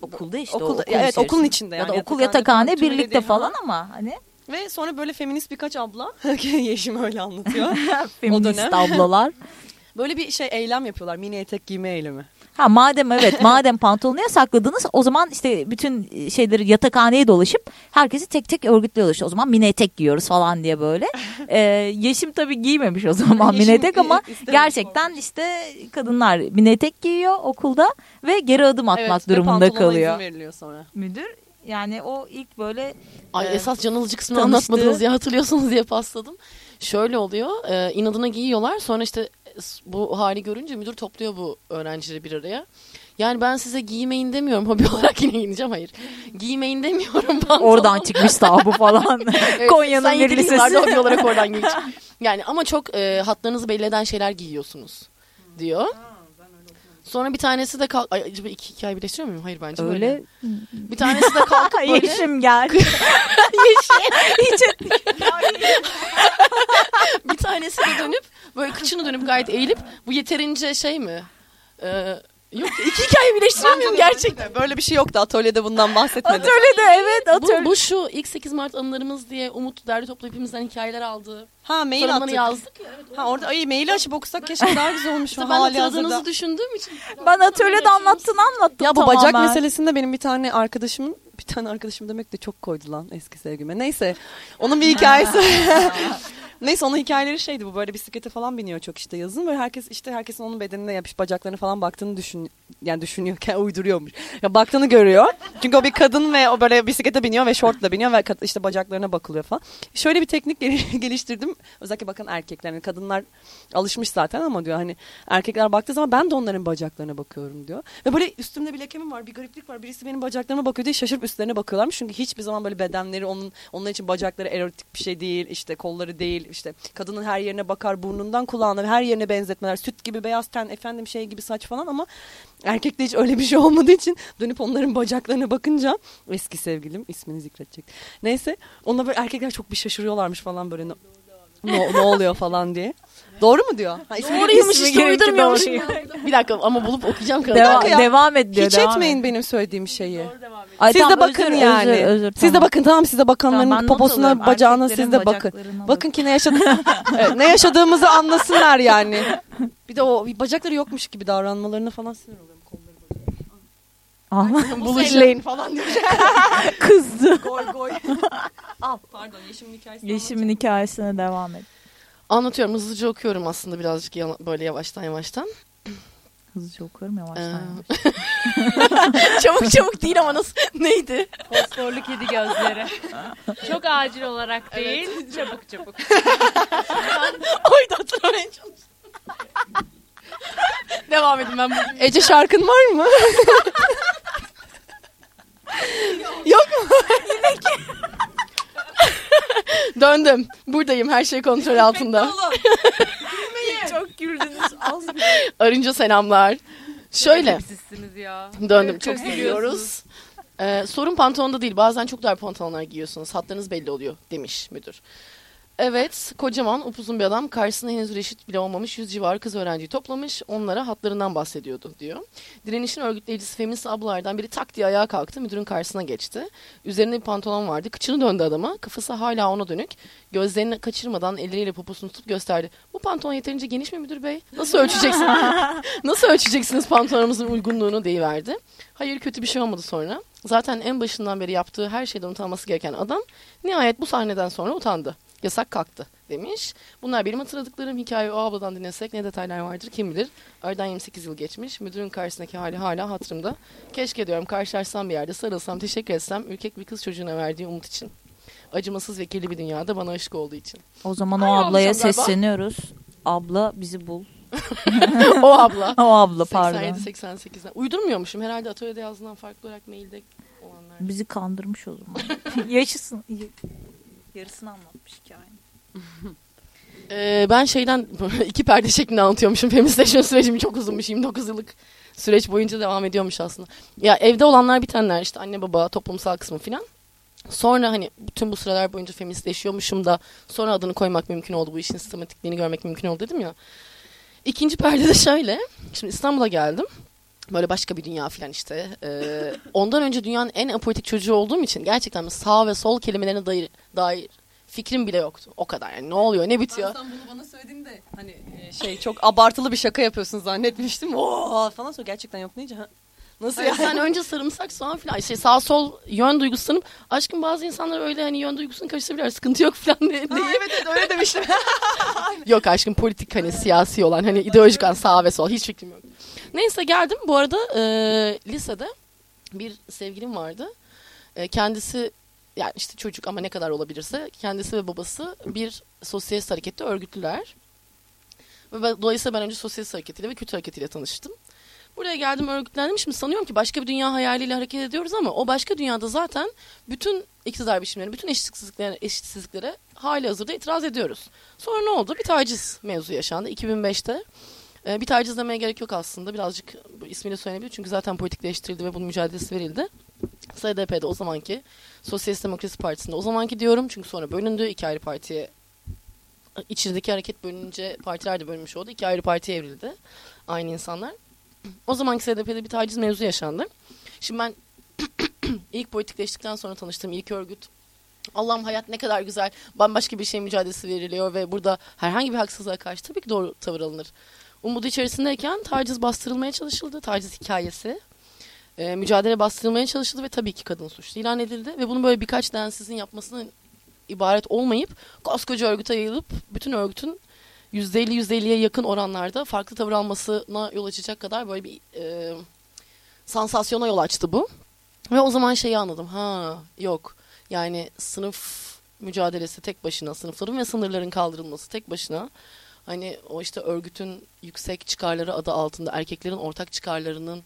S3: Okulda işte
S5: Okulda-
S3: okul
S5: evet,
S3: içerisinde.
S5: okulun içinde
S3: Ya da
S5: yani
S3: okul yatakhane
S5: tüm
S3: birlikte falan ama hani
S5: ve sonra böyle feminist birkaç abla (laughs) Yeşim öyle anlatıyor. (laughs)
S3: feminist ablalar. (laughs)
S5: böyle bir şey eylem yapıyorlar. Mini etek giyme eylemi.
S3: Ha madem evet (laughs) madem pantolonu yasakladınız o zaman işte bütün şeyleri yatakhaneye dolaşıp herkesi tek tek örgütlüyorlar. İşte o zaman mini etek giyiyoruz falan diye böyle. (laughs) Ee, Yeşim tabii giymemiş o zaman
S5: Yeşim
S3: mini etek ama gerçekten işte kadınlar mini etek giyiyor okulda ve geri adım atmak
S5: Evet, ve
S3: durumunda kalıyor.
S5: izin veriliyor sonra.
S3: Müdür yani o ilk böyle
S4: Ay
S3: e,
S4: esas can alıcı kısmını
S3: tanıştığı-
S4: anlatmadınız ya hatırlıyorsunuz diye pasladım. Şöyle oluyor e, inadına giyiyorlar sonra işte bu hali görünce müdür topluyor bu öğrencileri bir araya. Yani ben size giymeyin demiyorum hobi (laughs) olarak yine giyineceğim hayır. Giymeyin demiyorum (laughs) pantolon.
S3: oradan çıkmış sahibi falan. (laughs)
S4: Evet,
S3: Konya'nın bir lisesi.
S4: hobi olarak oradan geç. Yani ama çok e, hatlarınızı belli eden şeyler giyiyorsunuz diyor. Sonra bir tanesi de kalk... Ay, acaba iki hikaye birleştiriyor muyum? Hayır bence böyle.
S3: Öyle
S4: Bir tanesi de kalkıp böyle...
S3: Yeşim gel. (laughs)
S4: bir tanesi de dönüp böyle kıçını dönüp gayet eğilip bu yeterince şey mi? Ee, yok iki hikaye birleştiriyor muyum gerçekten?
S5: Böyle bir şey yoktu atölyede bundan bahsetmedi.
S3: Atölyede evet
S4: Bu,
S3: atölye.
S4: bu şu ilk 8 Mart anılarımız diye Umut derdi toplu hepimizden hikayeler aldı.
S5: Ha mail attık.
S4: yazdık ya. Evet,
S5: Ha orada ay maili açıp okusak keşke daha güzel olmuş.
S4: İşte ben
S5: hali
S4: hatırladığınızı düşündüğüm için.
S3: Ben atölyede anlattığını anlattım
S5: Ya bu bacak
S3: tamamen.
S5: meselesinde benim bir tane arkadaşımın bir tane arkadaşım demek de çok koydu lan eski sevgime. Neyse onun bir hikayesi. (laughs) (laughs) Neyse onun hikayeleri şeydi bu böyle bisiklete falan biniyor çok işte yazın ve herkes işte herkesin onun bedenine yapış bacaklarına falan baktığını düşün yani düşünüyorken (laughs) uyduruyormuş. Ya baktığını görüyor. Çünkü o bir kadın ve o böyle bisiklete biniyor ve şortla biniyor ve işte bacaklarına bakılıyor falan. Şöyle bir teknik gel- (laughs) geliştirdim. Özellikle bakın erkekler yani kadınlar alışmış zaten ama diyor hani erkekler baktığı zaman ben de onların bacaklarına bakıyorum diyor. Ve böyle üstümde bir lekemim var, bir gariplik var. Birisi benim bacaklarıma bakıyor diye şaşırıp üstlerine bakıyorlarmış. Çünkü hiçbir zaman böyle bedenleri onun onlar için bacakları erotik bir şey değil, işte kolları değil, işte kadının her yerine bakar, burnundan kulağına her yerine benzetmeler, süt gibi beyaz ten, efendim şey gibi saç falan ama erkekte hiç öyle bir şey olmadığı için dönüp onların bacaklarına bakınca eski sevgilim ismini zikredecek. Neyse ona böyle erkekler çok bir şaşırıyorlarmış falan böyle ne, ne, oluyor falan diye. Doğru mu diyor? Ha, ismi
S4: Doğruymuş
S3: ismi
S4: işte uydurmuyormuş. (laughs) bir dakika ama bulup okuyacağım kanalı.
S3: Deva-
S5: ya.
S3: devam et diyor.
S5: Hiç
S3: devam
S5: etmeyin
S3: et.
S5: benim söylediğim şeyi.
S3: Ay,
S5: siz
S3: tamam,
S5: de bakın
S3: özür,
S5: yani.
S3: özür, özür,
S5: Siz de
S3: tamam.
S5: bakın tamam siz de bakanların
S3: Tamam, ben not
S5: bacağına siz de bakın.
S3: bacaklarına
S5: Bakın ki ne yaşadı (laughs) Evet, ne yaşadığımızı anlasınlar yani. Bir de o bacakları yokmuş gibi davranmalarına falan sinir oluyorum kolları
S3: Ah,
S5: Buluşlayın falan diyor. (laughs)
S3: kızdı.
S5: goy goy. Al pardon Yeşim'in hikayesi.
S3: Yeşim'in hikayesine devam et.
S4: Anlatıyorum hızlıca okuyorum aslında birazcık yana- böyle yavaştan yavaştan.
S3: Hızlıca okuyorum yavaştan.
S4: Ee,
S3: yavaş. (laughs)
S4: çabuk çabuk değil ama nasıl neydi?
S1: Fosforlu kedi gözleri. Çok acil olarak değil, çabuk çabuk. (laughs)
S4: Oydu hatırlamaya çalıştım. (laughs)
S1: Devam edin ben bu
S4: Ece şarkın var mı? Yok mu? (laughs) Döndüm. Buradayım. Her şey kontrol altında. (laughs)
S3: Çok güldünüz. Az
S4: Arınca selamlar. Şöyle.
S1: ya.
S4: Döndüm. Çok
S1: Çok
S4: seviyoruz. Ee, sorun pantolonda değil. Bazen çok dar pantolonlar giyiyorsunuz. Hatlarınız belli oluyor demiş müdür. Evet, kocaman, upuzun bir adam karşısında henüz reşit bile olmamış yüz civarı kız öğrenciyi toplamış. Onlara hatlarından bahsediyordu diyor. Direnişin örgütleyicisi feminist ablalardan biri tak diye ayağa kalktı. Müdürün karşısına geçti. Üzerinde bir pantolon vardı. Kıçını döndü adama. Kafası hala ona dönük. Gözlerini kaçırmadan elleriyle poposunu tutup gösterdi. Bu pantolon yeterince geniş mi müdür bey? Nasıl ölçeceksin? (laughs) Nasıl ölçeceksiniz pantolonumuzun uygunluğunu deyiverdi. Hayır kötü bir şey olmadı sonra. Zaten en başından beri yaptığı her şeyden utanması gereken adam nihayet bu sahneden sonra utandı. Yasak kalktı demiş. Bunlar benim hatırladıklarım. Hikaye o abladan dinlesek ne detaylar vardır kim bilir. Aradan 28 yıl geçmiş. Müdürün karşısındaki hali hala hatırımda. Keşke diyorum karşılaşsam bir yerde sarılsam teşekkür etsem ürkek bir kız çocuğuna verdiği umut için. Acımasız ve kirli bir dünyada bana aşık olduğu için.
S3: O zaman
S4: Aynı
S3: o ablaya sesleniyoruz. Abla bizi bul. (laughs)
S4: o abla. (laughs)
S3: O abla pardon.
S4: 87-88'den. Uydurmuyormuşum. Herhalde atölyede yazılan farklı olarak mailde olanlar.
S3: Bizi kandırmış o zaman. (laughs) Yaşısın. Yarısını anlatmış hikayenin. (laughs)
S4: Ee, ben şeyden (laughs) iki perde şeklinde anlatıyormuşum. Feministleşme sürecim çok uzunmuş. 29 yıllık süreç boyunca devam ediyormuş aslında. Ya evde olanlar bitenler işte anne baba toplumsal kısmı filan. Sonra hani bütün bu sıralar boyunca feministleşiyormuşum da sonra adını koymak mümkün oldu. Bu işin sistematikliğini görmek mümkün oldu dedim ya. İkinci perde de şöyle. Şimdi İstanbul'a geldim. Böyle başka bir dünya falan işte. Ee, ondan önce dünyanın en apolitik çocuğu olduğum için gerçekten sağ ve sol kelimelerine dair, dair fikrim bile yoktu. O kadar yani ne oluyor ne bitiyor. sen bunu bana söylediğinde hani e, şey çok abartılı bir şaka yapıyorsun zannetmiştim. Oo falan sonra gerçekten yok neyce ha. Nasıl yani? sen önce sarımsak soğan falan şey sağ sol yön duygusunu aşkım bazı insanlar öyle hani yön duygusunu karıştırabilir sıkıntı yok falan diye. Ha, evet evet öyle demiştim. (laughs) yok aşkım politik hani siyasi olan hani ideolojik olan sağ ve sol hiç fikrim yok. Neyse geldim bu arada e, lisede bir sevgilim vardı. E, kendisi yani işte çocuk ama ne kadar olabilirse kendisi ve babası bir sosyalist harekette örgütlüler. Ve ben- dolayısıyla ben önce sosyalist hareketiyle ve Kürt hareketiyle tanıştım. Buraya geldim örgütlendim. Şimdi sanıyorum ki başka bir dünya hayaliyle hareket ediyoruz ama o başka dünyada zaten bütün iktidar biçimleri, bütün eşitsizliklere, eşitsizliklere hali hazırda itiraz ediyoruz. Sonra ne oldu? Bir taciz mevzu yaşandı 2005'te. Ee, bir taciz demeye gerek yok aslında. Birazcık ismini söylenebilir. Çünkü zaten politikleştirildi ve bunun mücadelesi verildi. SDP'de o zamanki Sosyalist Demokrasi Partisi'nde o zamanki diyorum. Çünkü sonra bölündü. iki ayrı partiye içerideki hareket bölününce partiler de bölünmüş oldu. İki ayrı partiye evrildi. Aynı insanlar. O zamanki SDP'de bir taciz mevzu yaşandı. Şimdi ben (clears throat) ilk politikleştikten sonra tanıştığım ilk örgüt Allah'ım hayat ne kadar güzel. Bambaşka bir şey mücadelesi veriliyor ve burada herhangi bir haksızlığa karşı tabii ki doğru tavır alınır. Umudu içerisindeyken taciz bastırılmaya çalışıldı. Taciz hikayesi. Ee, mücadele bastırılmaya çalışıldı ve tabii ki kadın suçlu ilan edildi. Ve bunu böyle birkaç densizin yapmasının ibaret olmayıp koskoca örgüte yayılıp bütün örgütün %50 %50'ye yakın oranlarda farklı tavır almasına yol açacak kadar böyle bir e, sansasyona yol açtı bu. Ve o zaman şeyi anladım. Ha yok yani sınıf mücadelesi tek başına sınıfların ve sınırların kaldırılması tek başına hani o işte örgütün yüksek çıkarları adı altında erkeklerin ortak çıkarlarının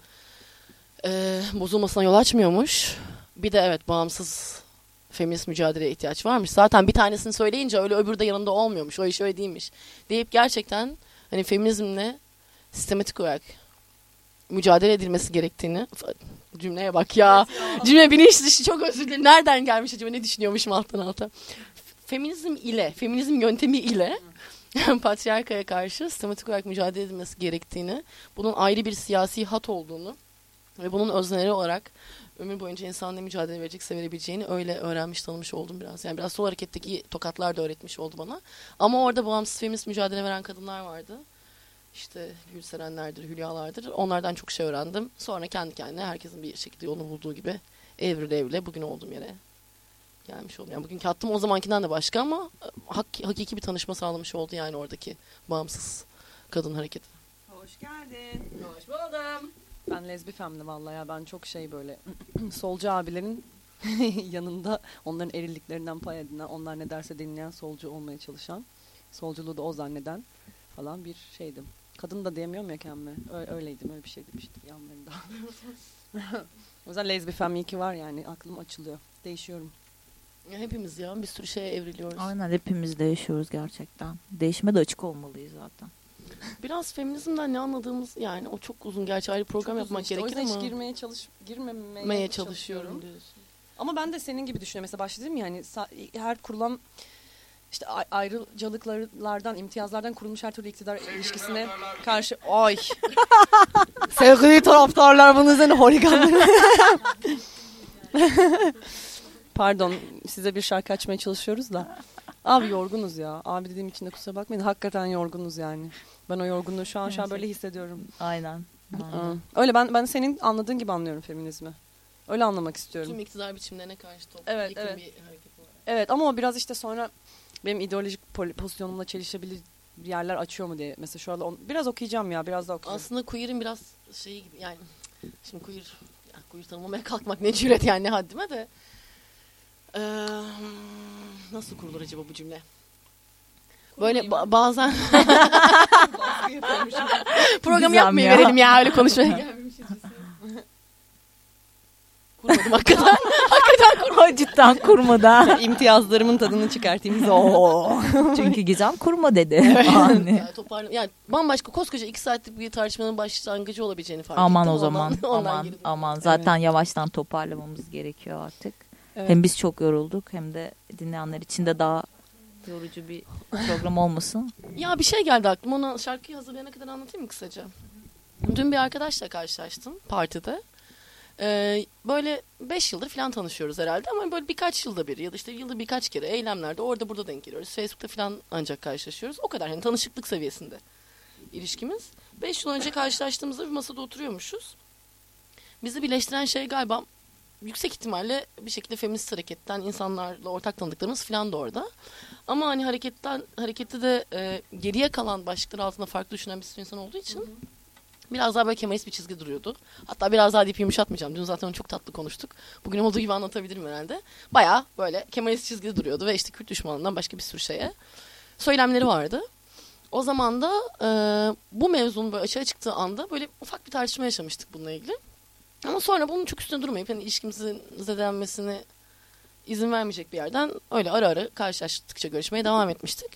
S4: e, bozulmasına yol açmıyormuş. Bir de evet bağımsız feminist mücadeleye ihtiyaç varmış. Zaten bir tanesini söyleyince öyle öbürü de yanında olmuyormuş. O iş öyle değilmiş. Deyip gerçekten hani feminizmle sistematik olarak mücadele edilmesi gerektiğini cümleye bak ya. Cümle bilinç dışı çok özür dilerim. Nereden gelmiş acaba ne düşünüyormuşum alttan alta. Feminizm ile, feminizm yöntemi ile (laughs) patriarkaya karşı sistematik olarak mücadele edilmesi gerektiğini, bunun ayrı bir siyasi hat olduğunu ve bunun özneri olarak ömür boyunca insan ne mücadele verecekse verebileceğini öyle öğrenmiş tanımış oldum biraz. Yani biraz sol hareketteki tokatlar da öğretmiş oldu bana. Ama orada bağımsız feminist mücadele veren kadınlar vardı. İşte Gülserenlerdir, Hülyalardır. Onlardan çok şey öğrendim. Sonra kendi kendine herkesin bir şekilde yolunu bulduğu gibi evrile evrile bugün olduğum yere gelmiş oldum. Yani bugünkü hattım o zamankinden de başka ama e, hak, hakiki bir tanışma sağlamış oldu yani oradaki bağımsız kadın hareketi. Hoş geldin. Hoş buldum. Ben lezbi femdi vallahi ya ben çok şey böyle (clears throat) solcu abilerin (laughs) yanında onların erilliklerinden pay edinen, onlar ne derse dinleyen solcu olmaya çalışan, solculuğu da o zanneden falan bir şeydim.
S5: Kadın da diyemiyorum ya kendime. Öyle, öyleydim öyle bir şey demiştim yanlarında. (laughs) o yüzden lezbi femminki var yani aklım açılıyor. Değişiyorum.
S4: Ya hepimiz ya bir sürü şeye evriliyoruz.
S3: Aynen hepimiz değişiyoruz gerçekten. Değişime de açık olmalıyız zaten.
S4: Biraz feminizmden ne anladığımız yani o çok uzun gerçi ayrı program
S5: Çok
S4: yapmak
S5: işte. O
S4: gerekir
S5: yüzden
S4: ama
S5: hiç girmeye çalış girmemeye
S4: meye
S5: çalışıyorum.
S4: çalışıyorum diyorsun.
S5: Ama ben de senin gibi düşünüyorum. Mesela başta dedim ya hani her kurulan işte ay- ayrıcalıklardan, imtiyazlardan kurulmuş her türlü iktidar ilişkisine karşı ay (laughs) sevgili taraftarlar bunun üzerine holiganlar. (laughs) Pardon size bir şarkı açmaya çalışıyoruz da. Abi yorgunuz ya. Abi dediğim için de kusura bakmayın. Hakikaten yorgunuz yani. Ben o yorgunluğu şu an şu an böyle hissediyorum.
S3: Aynen.
S5: Aa, Öyle ben ben senin anladığın gibi anlıyorum feminizmi. Öyle anlamak istiyorum.
S4: Tüm iktidar biçimlerine karşı top.
S5: Evet,
S4: yakın
S5: evet.
S4: bir hareket olarak.
S5: Evet ama o biraz işte sonra benim ideolojik pozisyonumla çelişebilir yerler açıyor mu diye. Mesela şu anda on- biraz okuyacağım ya biraz da okuyayım.
S4: Aslında queer'in biraz şeyi gibi yani şimdi queer yani queer tanımlamaya kalkmak ne cüret yani ne haddime de Eee, nasıl kurulur acaba bu cümle? Böyle ba- bazen (laughs) program
S3: Gizem
S4: yapmayı
S3: ya.
S4: verelim ya öyle konuşmaya (laughs) gelmemişiz. Kurmadım (laughs) hakikaten.
S3: O cidden kurmada.
S5: İmtiyazlarımın tadını çıkartayım. Oo.
S3: Çünkü Gizem kurma dedi. Anne.
S4: Yani toparlan yani bambaşka koskoca iki saatlik bir tartışmanın başlangıcı olabileceğini fark
S3: Aman
S4: ettim.
S3: o zaman. Aman aman. Zaten yavaştan toparlamamız gerekiyor artık.
S5: Evet.
S3: Hem biz çok yorulduk hem de dinleyenler için de daha yorucu bir program olmasın.
S4: Ya bir şey geldi aklıma. Onu şarkıyı hazırlayana kadar anlatayım mı kısaca? Dün bir arkadaşla karşılaştım partide. Ee, böyle 5 yıldır falan tanışıyoruz herhalde ama böyle birkaç yılda bir ya da işte yılda birkaç kere eylemlerde orada burada denk geliyoruz. Facebook'ta falan ancak karşılaşıyoruz. O kadar hani tanışıklık seviyesinde ilişkimiz. 5 yıl önce karşılaştığımızda bir masada oturuyormuşuz. Bizi birleştiren şey galiba yüksek ihtimalle bir şekilde feminist hareketten insanlarla ortak tanıdıklarımız falan da orada. Ama hani hareketten harekette de e, geriye kalan başlıklar altında farklı düşünen bir sürü insan olduğu için biraz daha böyle kemalist bir çizgi duruyordu. Hatta biraz daha deyip yumuşatmayacağım. Dün zaten onu çok tatlı konuştuk. Bugün olduğu gibi anlatabilirim herhalde. Baya böyle kemalist çizgide duruyordu ve işte Kürt düşmanlığından başka bir sürü şeye söylemleri vardı. O zaman da e, bu mevzunun böyle açığa çıktığı anda böyle ufak bir tartışma yaşamıştık bununla ilgili. Ama sonra bunun çok üstüne durmayıp hani ilişkimizin zedelenmesini izin vermeyecek bir yerden öyle ara ara karşılaştıkça görüşmeye devam etmiştik.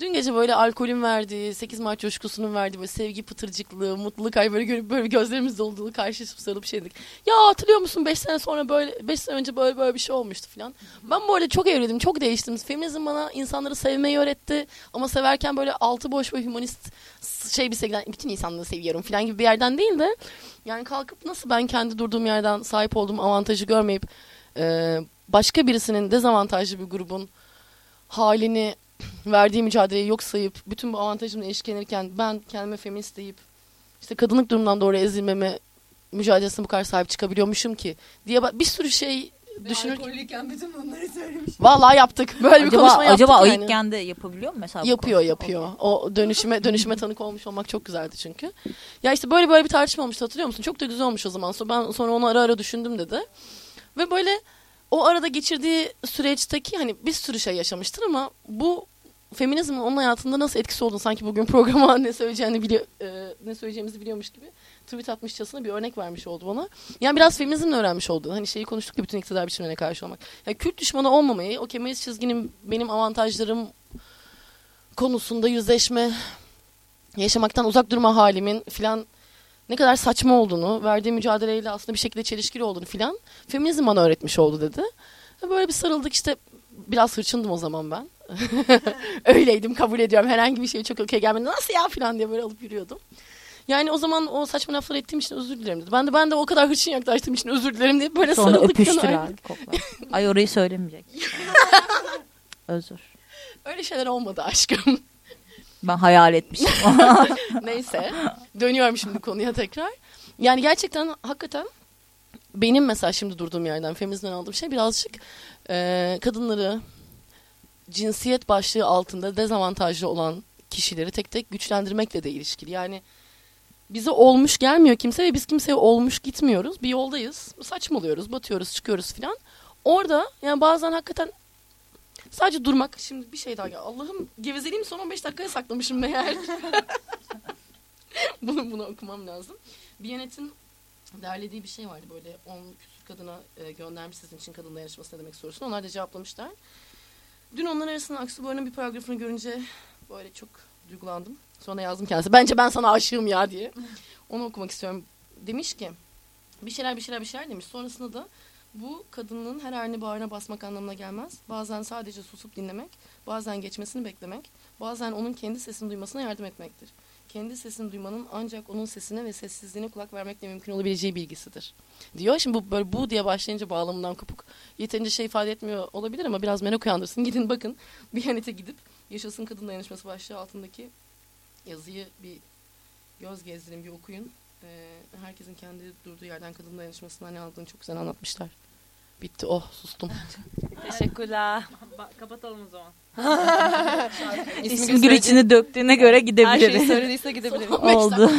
S4: Dün gece böyle alkolün verdiği, 8 Mart coşkusunun verdiği böyle sevgi pıtırcıklığı, mutluluk ay böyle görüp böyle gözlerimiz dolduğu karşılaşıp sarılıp şey dedik. Ya hatırlıyor musun 5 sene sonra böyle 5 sene önce böyle böyle bir şey olmuştu falan. Ben bu arada çok evrildim, çok değiştim. Feminizm bana insanları sevmeyi öğretti ama severken böyle altı boş ve humanist şey bir sevgiden bütün insanları seviyorum falan gibi bir yerden değil de yani kalkıp nasıl ben kendi durduğum yerden sahip olduğum avantajı görmeyip e, başka birisinin dezavantajlı bir grubun halini verdiği mücadeleyi yok sayıp bütün bu avantajımla ilişkilenirken ben kendime feminist deyip işte kadınlık durumdan doğru ezilmeme mücadelesine bu kadar sahip çıkabiliyormuşum ki diye bir sürü şey düşünürken
S5: bütün bunları söylemiş.
S4: vallahi yaptık böyle bir
S3: acaba
S4: konuşma yaptık
S3: acaba
S4: yani.
S3: ayıkken de yapabiliyor mu mesela?
S4: Yapıyor yapıyor. O dönüşüme dönüşüme tanık olmuş olmak çok güzeldi çünkü. Ya işte böyle böyle bir tartışma olmuştu hatırlıyor musun? Çok da güzel olmuş o zaman. Sonra ben sonra onu ara ara düşündüm dedi. Ve böyle o arada geçirdiği süreçteki hani bir sürü şey yaşamıştır ama bu feminizmin onun hayatında nasıl etkisi olduğunu sanki bugün (laughs) programa ne söyleyeceğini biliyor e, ne söyleyeceğimizi biliyormuş gibi tweet atmışçasına bir örnek vermiş oldu bana. Yani biraz feminizmle öğrenmiş oldu. Hani şeyi konuştuk ya bütün iktidar biçimlerine karşı olmak. Yani Kürt düşmanı olmamayı, o kemalist çizginin benim avantajlarım konusunda yüzleşme, yaşamaktan uzak durma halimin filan ne kadar saçma olduğunu, verdiği mücadeleyle aslında bir şekilde çelişkili olduğunu filan feminizm bana öğretmiş oldu dedi. Böyle bir sarıldık işte biraz hırçındım o zaman ben. (laughs) Öyleydim kabul ediyorum. Herhangi bir şey çok okey gelmedi. Nasıl ya filan diye böyle alıp yürüyordum. Yani o zaman o saçma laflar ettiğim için özür dilerim dedi. Ben de ben de o kadar hırçın yaklaştığım için özür dilerim diye böyle
S3: Sonra
S4: sarıldık. falan.
S3: öpüştüler. Ay orayı söylemeyecek. (laughs) Özür.
S4: Öyle şeyler olmadı aşkım.
S3: Ben hayal etmişim. (laughs)
S4: Neyse. Dönüyorum şimdi konuya tekrar. Yani gerçekten hakikaten benim mesela şimdi durduğum yerden feminizmden aldığım şey birazcık e, kadınları cinsiyet başlığı altında dezavantajlı olan kişileri tek tek güçlendirmekle de ilişkili. Yani bize olmuş gelmiyor kimse ve biz kimseye olmuş gitmiyoruz. Bir yoldayız. Saçmalıyoruz, batıyoruz, çıkıyoruz filan. Orada yani bazen hakikaten sadece durmak. Şimdi bir şey daha. Allah'ım gevezeliğimi son 15 dakikaya saklamışım meğer. (laughs) bunu, bunu okumam lazım. Biyanet'in derlediği bir şey vardı böyle 10 küsur kadına e, göndermiş sizin için kadın dayanışması ne demek sorusunu. Onlar da cevaplamışlar. Dün onların arasında Aksu Bora'nın bir paragrafını görünce böyle çok duygulandım. Sonra yazdım kendisi. Bence ben sana aşığım ya diye. Onu okumak istiyorum. Demiş ki bir şeyler bir şeyler bir şeyler demiş. Sonrasında da bu kadının her halini bağrına basmak anlamına gelmez. Bazen sadece susup dinlemek, bazen geçmesini beklemek, bazen onun kendi sesini duymasına yardım etmektir. Kendi sesini duymanın ancak onun sesine ve sessizliğine kulak vermekle mümkün olabileceği bilgisidir. Diyor. Şimdi bu böyle bu diye başlayınca bağlamından kopuk yeterince şey ifade etmiyor olabilir ama biraz merak uyandırsın. (laughs) Gidin bakın Biyanet'e gidip Yaşasın Kadın Dayanışması başlığı altındaki yazıyı bir göz gezdirin, bir okuyun. Ee, herkesin kendi durduğu yerden kadın dayanışmasından ne aldığını çok güzel anlatmışlar. Bitti. Oh sustum. (laughs)
S5: Teşekkürler.
S1: Kapatalım o zaman. (laughs)
S3: İsmi gül içini döktüğüne göre
S5: Her şeyi
S3: gidebiliriz.
S5: söylediyse gidebiliriz. (laughs)
S3: Oldu.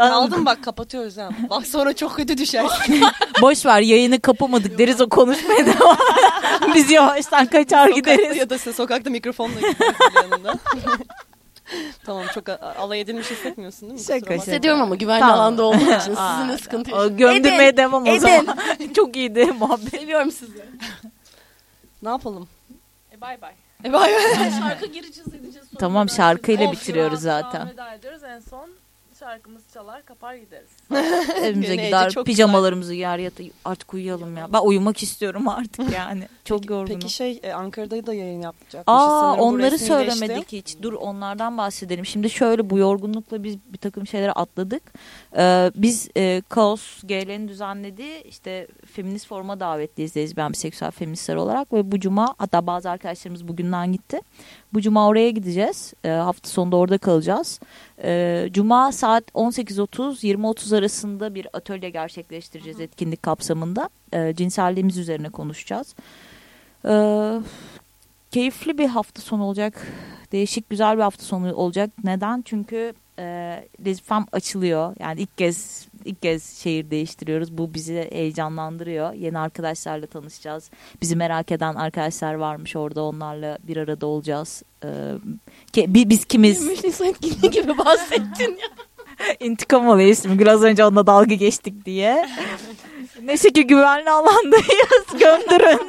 S5: Aldım bak kapatıyoruz ha. Bak sonra çok kötü düşersin.
S3: boş ver yayını kapamadık deriz o konuşmaya devam. Biz yavaştan kaçar
S5: Sokakta
S3: gideriz.
S5: ya da size sokakta mikrofonla gidiyoruz yanında. Tamam çok alay edilmiş hissetmiyorsun değil mi?
S3: Şaka, şaka.
S4: Hissediyorum ama güvenli
S3: Tamam.
S4: alanda olduğum için sizinle sıkıntı yaşıyorum.
S3: Gömdürmeye devam o zaman. (laughs) Çok iyiydi muhabbet.
S4: Seviyorum sizi.
S5: Ne yapalım?
S1: E bay bay.
S5: E vay
S4: Şarkı gireceğiz edeceğiz. sonra
S3: Tamam şarkıyla bitiriyoruz zaten.
S1: Veda ediyoruz. En son şarkımız çalar kapar gideriz. (laughs)
S3: Evimize gider pijamalarımızı giyer yatı artık uyuyalım ya. Ben uyumak istiyorum artık (laughs) yani. Çok yorgunum.
S5: Peki şey e, Ankara'da da yayın yapacakmışız.
S3: Aa onları söylemedik hiç. Dur onlardan bahsedelim. Şimdi şöyle bu yorgunlukla biz bir takım şeyleri atladık. Ee, biz e, Kaos GL'nin düzenlediği işte feminist foruma davetliyiz lezbiyen biseksüel feministler olarak ve bu cuma hatta bazı arkadaşlarımız bugünden gitti. Bu cuma oraya gideceğiz. Ee, hafta sonunda orada kalacağız. Ee, cuma saat 18.30-20.30 arasında bir atölye gerçekleştireceğiz etkinlik kapsamında. Ee, cinselliğimiz üzerine konuşacağız. Ee, keyifli bir hafta sonu olacak. Değişik güzel bir hafta sonu olacak. Neden? Çünkü e, Lezfem açılıyor. Yani ilk kez ilk kez şehir değiştiriyoruz. Bu bizi heyecanlandırıyor. Yeni arkadaşlarla tanışacağız. Bizi merak eden arkadaşlar varmış orada. Onlarla bir arada olacağız. Ee, bi- biz kimiz?
S4: 23 Nisan etkinliği gibi bahsettin ya. (laughs)
S3: İntikam alıyoruz. Gül az önce onunla dalga geçtik diye. Neyse ki güvenli alandayız. Göndürün. (laughs)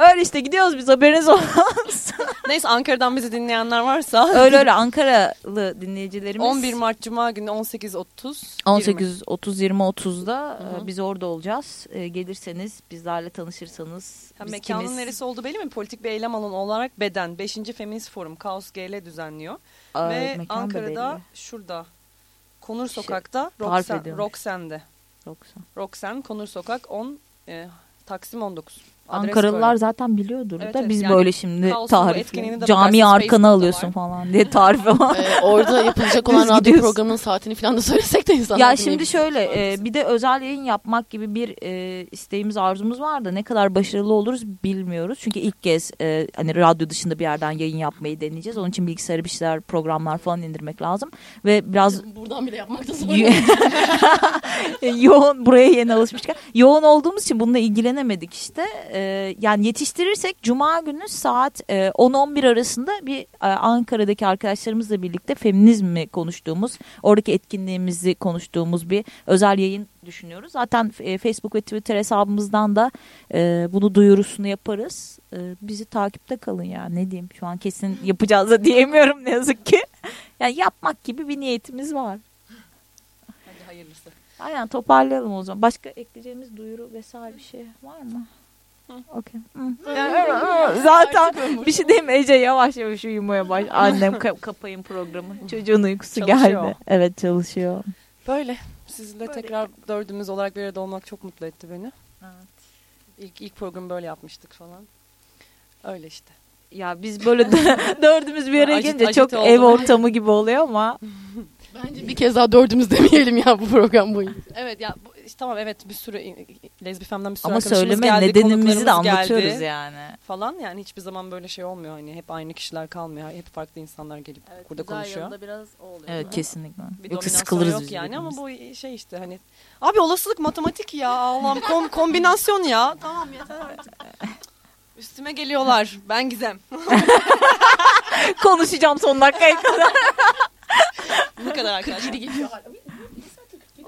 S3: Öyle işte gidiyoruz biz haberiniz olsun. (laughs)
S5: Neyse Ankara'dan bizi dinleyenler varsa
S3: öyle öyle Ankaralı dinleyicilerimiz
S5: 11 Mart Cuma günü 18.30
S3: 18 30 20 30'da
S5: Hı hı.
S3: e, biz orada olacağız. E, gelirseniz bizlerle tanışırsanız
S5: Ha,
S3: biz
S5: mekanın
S3: kimiz?
S5: neresi olduğu belli mi? Politik bir eylem alanı olarak Beden 5. Feminist Forum Kaos GL düzenliyor.
S3: Aa,
S5: Ve Ankara'da şurada Konur
S3: Şey,
S5: Sokak'ta
S3: tarif
S5: Roxen. Roxen'de.
S3: Yoksa.
S5: Roxen Konur Sokak 10 e, Taksim 19. Adres
S3: Ankaralılar
S5: böyle.
S3: zaten biliyordur
S5: Evet,
S3: da
S5: evet.
S3: biz
S5: Yani
S3: böyle şimdi tarif cami
S5: Facebook'ta
S3: alıyorsun falan diye tarif (laughs) var.
S4: Ee, orada yapılacak (laughs) olan radyo
S3: gidiyoruz.
S4: programının saatini falan da söylesek de insanlar
S3: Ya şimdi şöyle e, bir de özel yayın yapmak gibi bir e, isteğimiz arzumuz var da ne kadar başarılı oluruz bilmiyoruz. Çünkü ilk kez e, hani radyo dışında bir yerden yayın yapmayı deneyeceğiz. Onun için bilgisayara bir şeyler programlar falan indirmek lazım. Ve biraz
S4: Buradan bile yapmakta zor. (laughs)
S3: yoğun buraya yeni alışmışken yoğun olduğumuz için bununla ilgilenemedik işte. Ee, yani yetiştirirsek Cuma günü saat e, 10-11 arasında bir e, Ankara'daki arkadaşlarımızla birlikte feminizmi konuştuğumuz, oradaki etkinliğimizi konuştuğumuz bir özel yayın düşünüyoruz. Zaten e, Facebook ve Twitter hesabımızdan da e, bunu duyurusunu yaparız. E, bizi takipte kalın ya ne diyeyim şu an kesin yapacağız da (laughs) diyemiyorum ne yazık ki. Yani yapmak gibi bir niyetimiz var.
S5: Hadi hayırlısı.
S3: Aynen toparlayalım o zaman. Başka ekleyeceğimiz duyuru vesaire bir şey var mı? Okey. Zaten bir şey diyeyim? Ece yavaş yavaş uyumaya baş. (laughs) Annem ka- kapayın programı. Çocuğun uykusu
S5: Çalışıyor.
S3: geldi. Evet çalışıyor.
S5: Böyle. Sizle tekrar dördümüz olarak bir arada olmak çok mutlu etti beni. İlk, ilk programı böyle yapmıştık falan. Öyle işte.
S3: Ya biz böyle dö- (laughs) dördümüz bir araya gelince çok
S5: oldum.
S3: ev ortamı gibi oluyor ama (laughs)
S4: Bence bir kez daha dördümüz demeyelim ya bu program boyunca.
S5: Evet ya bu, işte tamam evet bir sürü lezbifemden bir sürü
S3: ama
S5: arkadaşımız
S3: söyleme
S5: geldi,
S3: nedenimizi de anlatıyoruz
S5: geldi
S3: yani.
S5: falan yani hiçbir zaman böyle şey olmuyor hani hep aynı kişiler kalmıyor hep farklı insanlar gelip burada konuşuyor.
S1: biraz o oluyor.
S3: Evet kesinlikle.
S5: Bir
S3: Yoksa sıkılırız
S5: yok yani ama bu şey işte hani abi olasılık matematik ya Allah'ım kom- kombinasyon ya tamam yeter artık. Üstüme geliyorlar ben Gizem. (laughs)
S3: Konuşacağım son dakikaya kadar.
S5: Bu kadar arkadaşlar.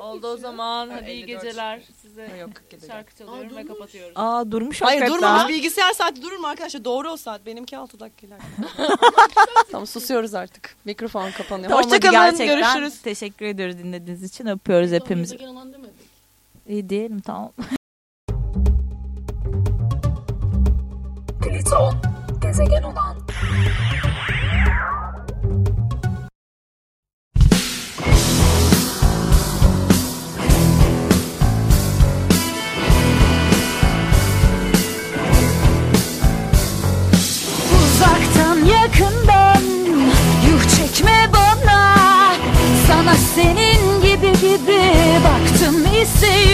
S1: Oldu o zaman. Hadi iyi
S5: 54.
S1: geceler. Size
S5: Yok 47.
S1: şarkı çalıyorum ve kapatıyoruz.
S3: Aa durmuş
S5: Hayır
S3: hakikaten.
S5: durmamış bilgisayar saati durur mu arkadaşlar? Doğru o saat. Benimki 6 dakika. (laughs) tamam susuyoruz artık. Mikrofon kapanıyor.
S3: Tamam,
S5: Hoşçakalın. Görüşürüz.
S3: Teşekkür ediyoruz dinlediğiniz için. Öpüyoruz hepimizi.
S4: Demedik.
S3: İyi diyelim tamam.
S9: Pliton. Gezegen olan.
S7: Yakından yuh çekme bana. Sana senin gibi gibi baktım ise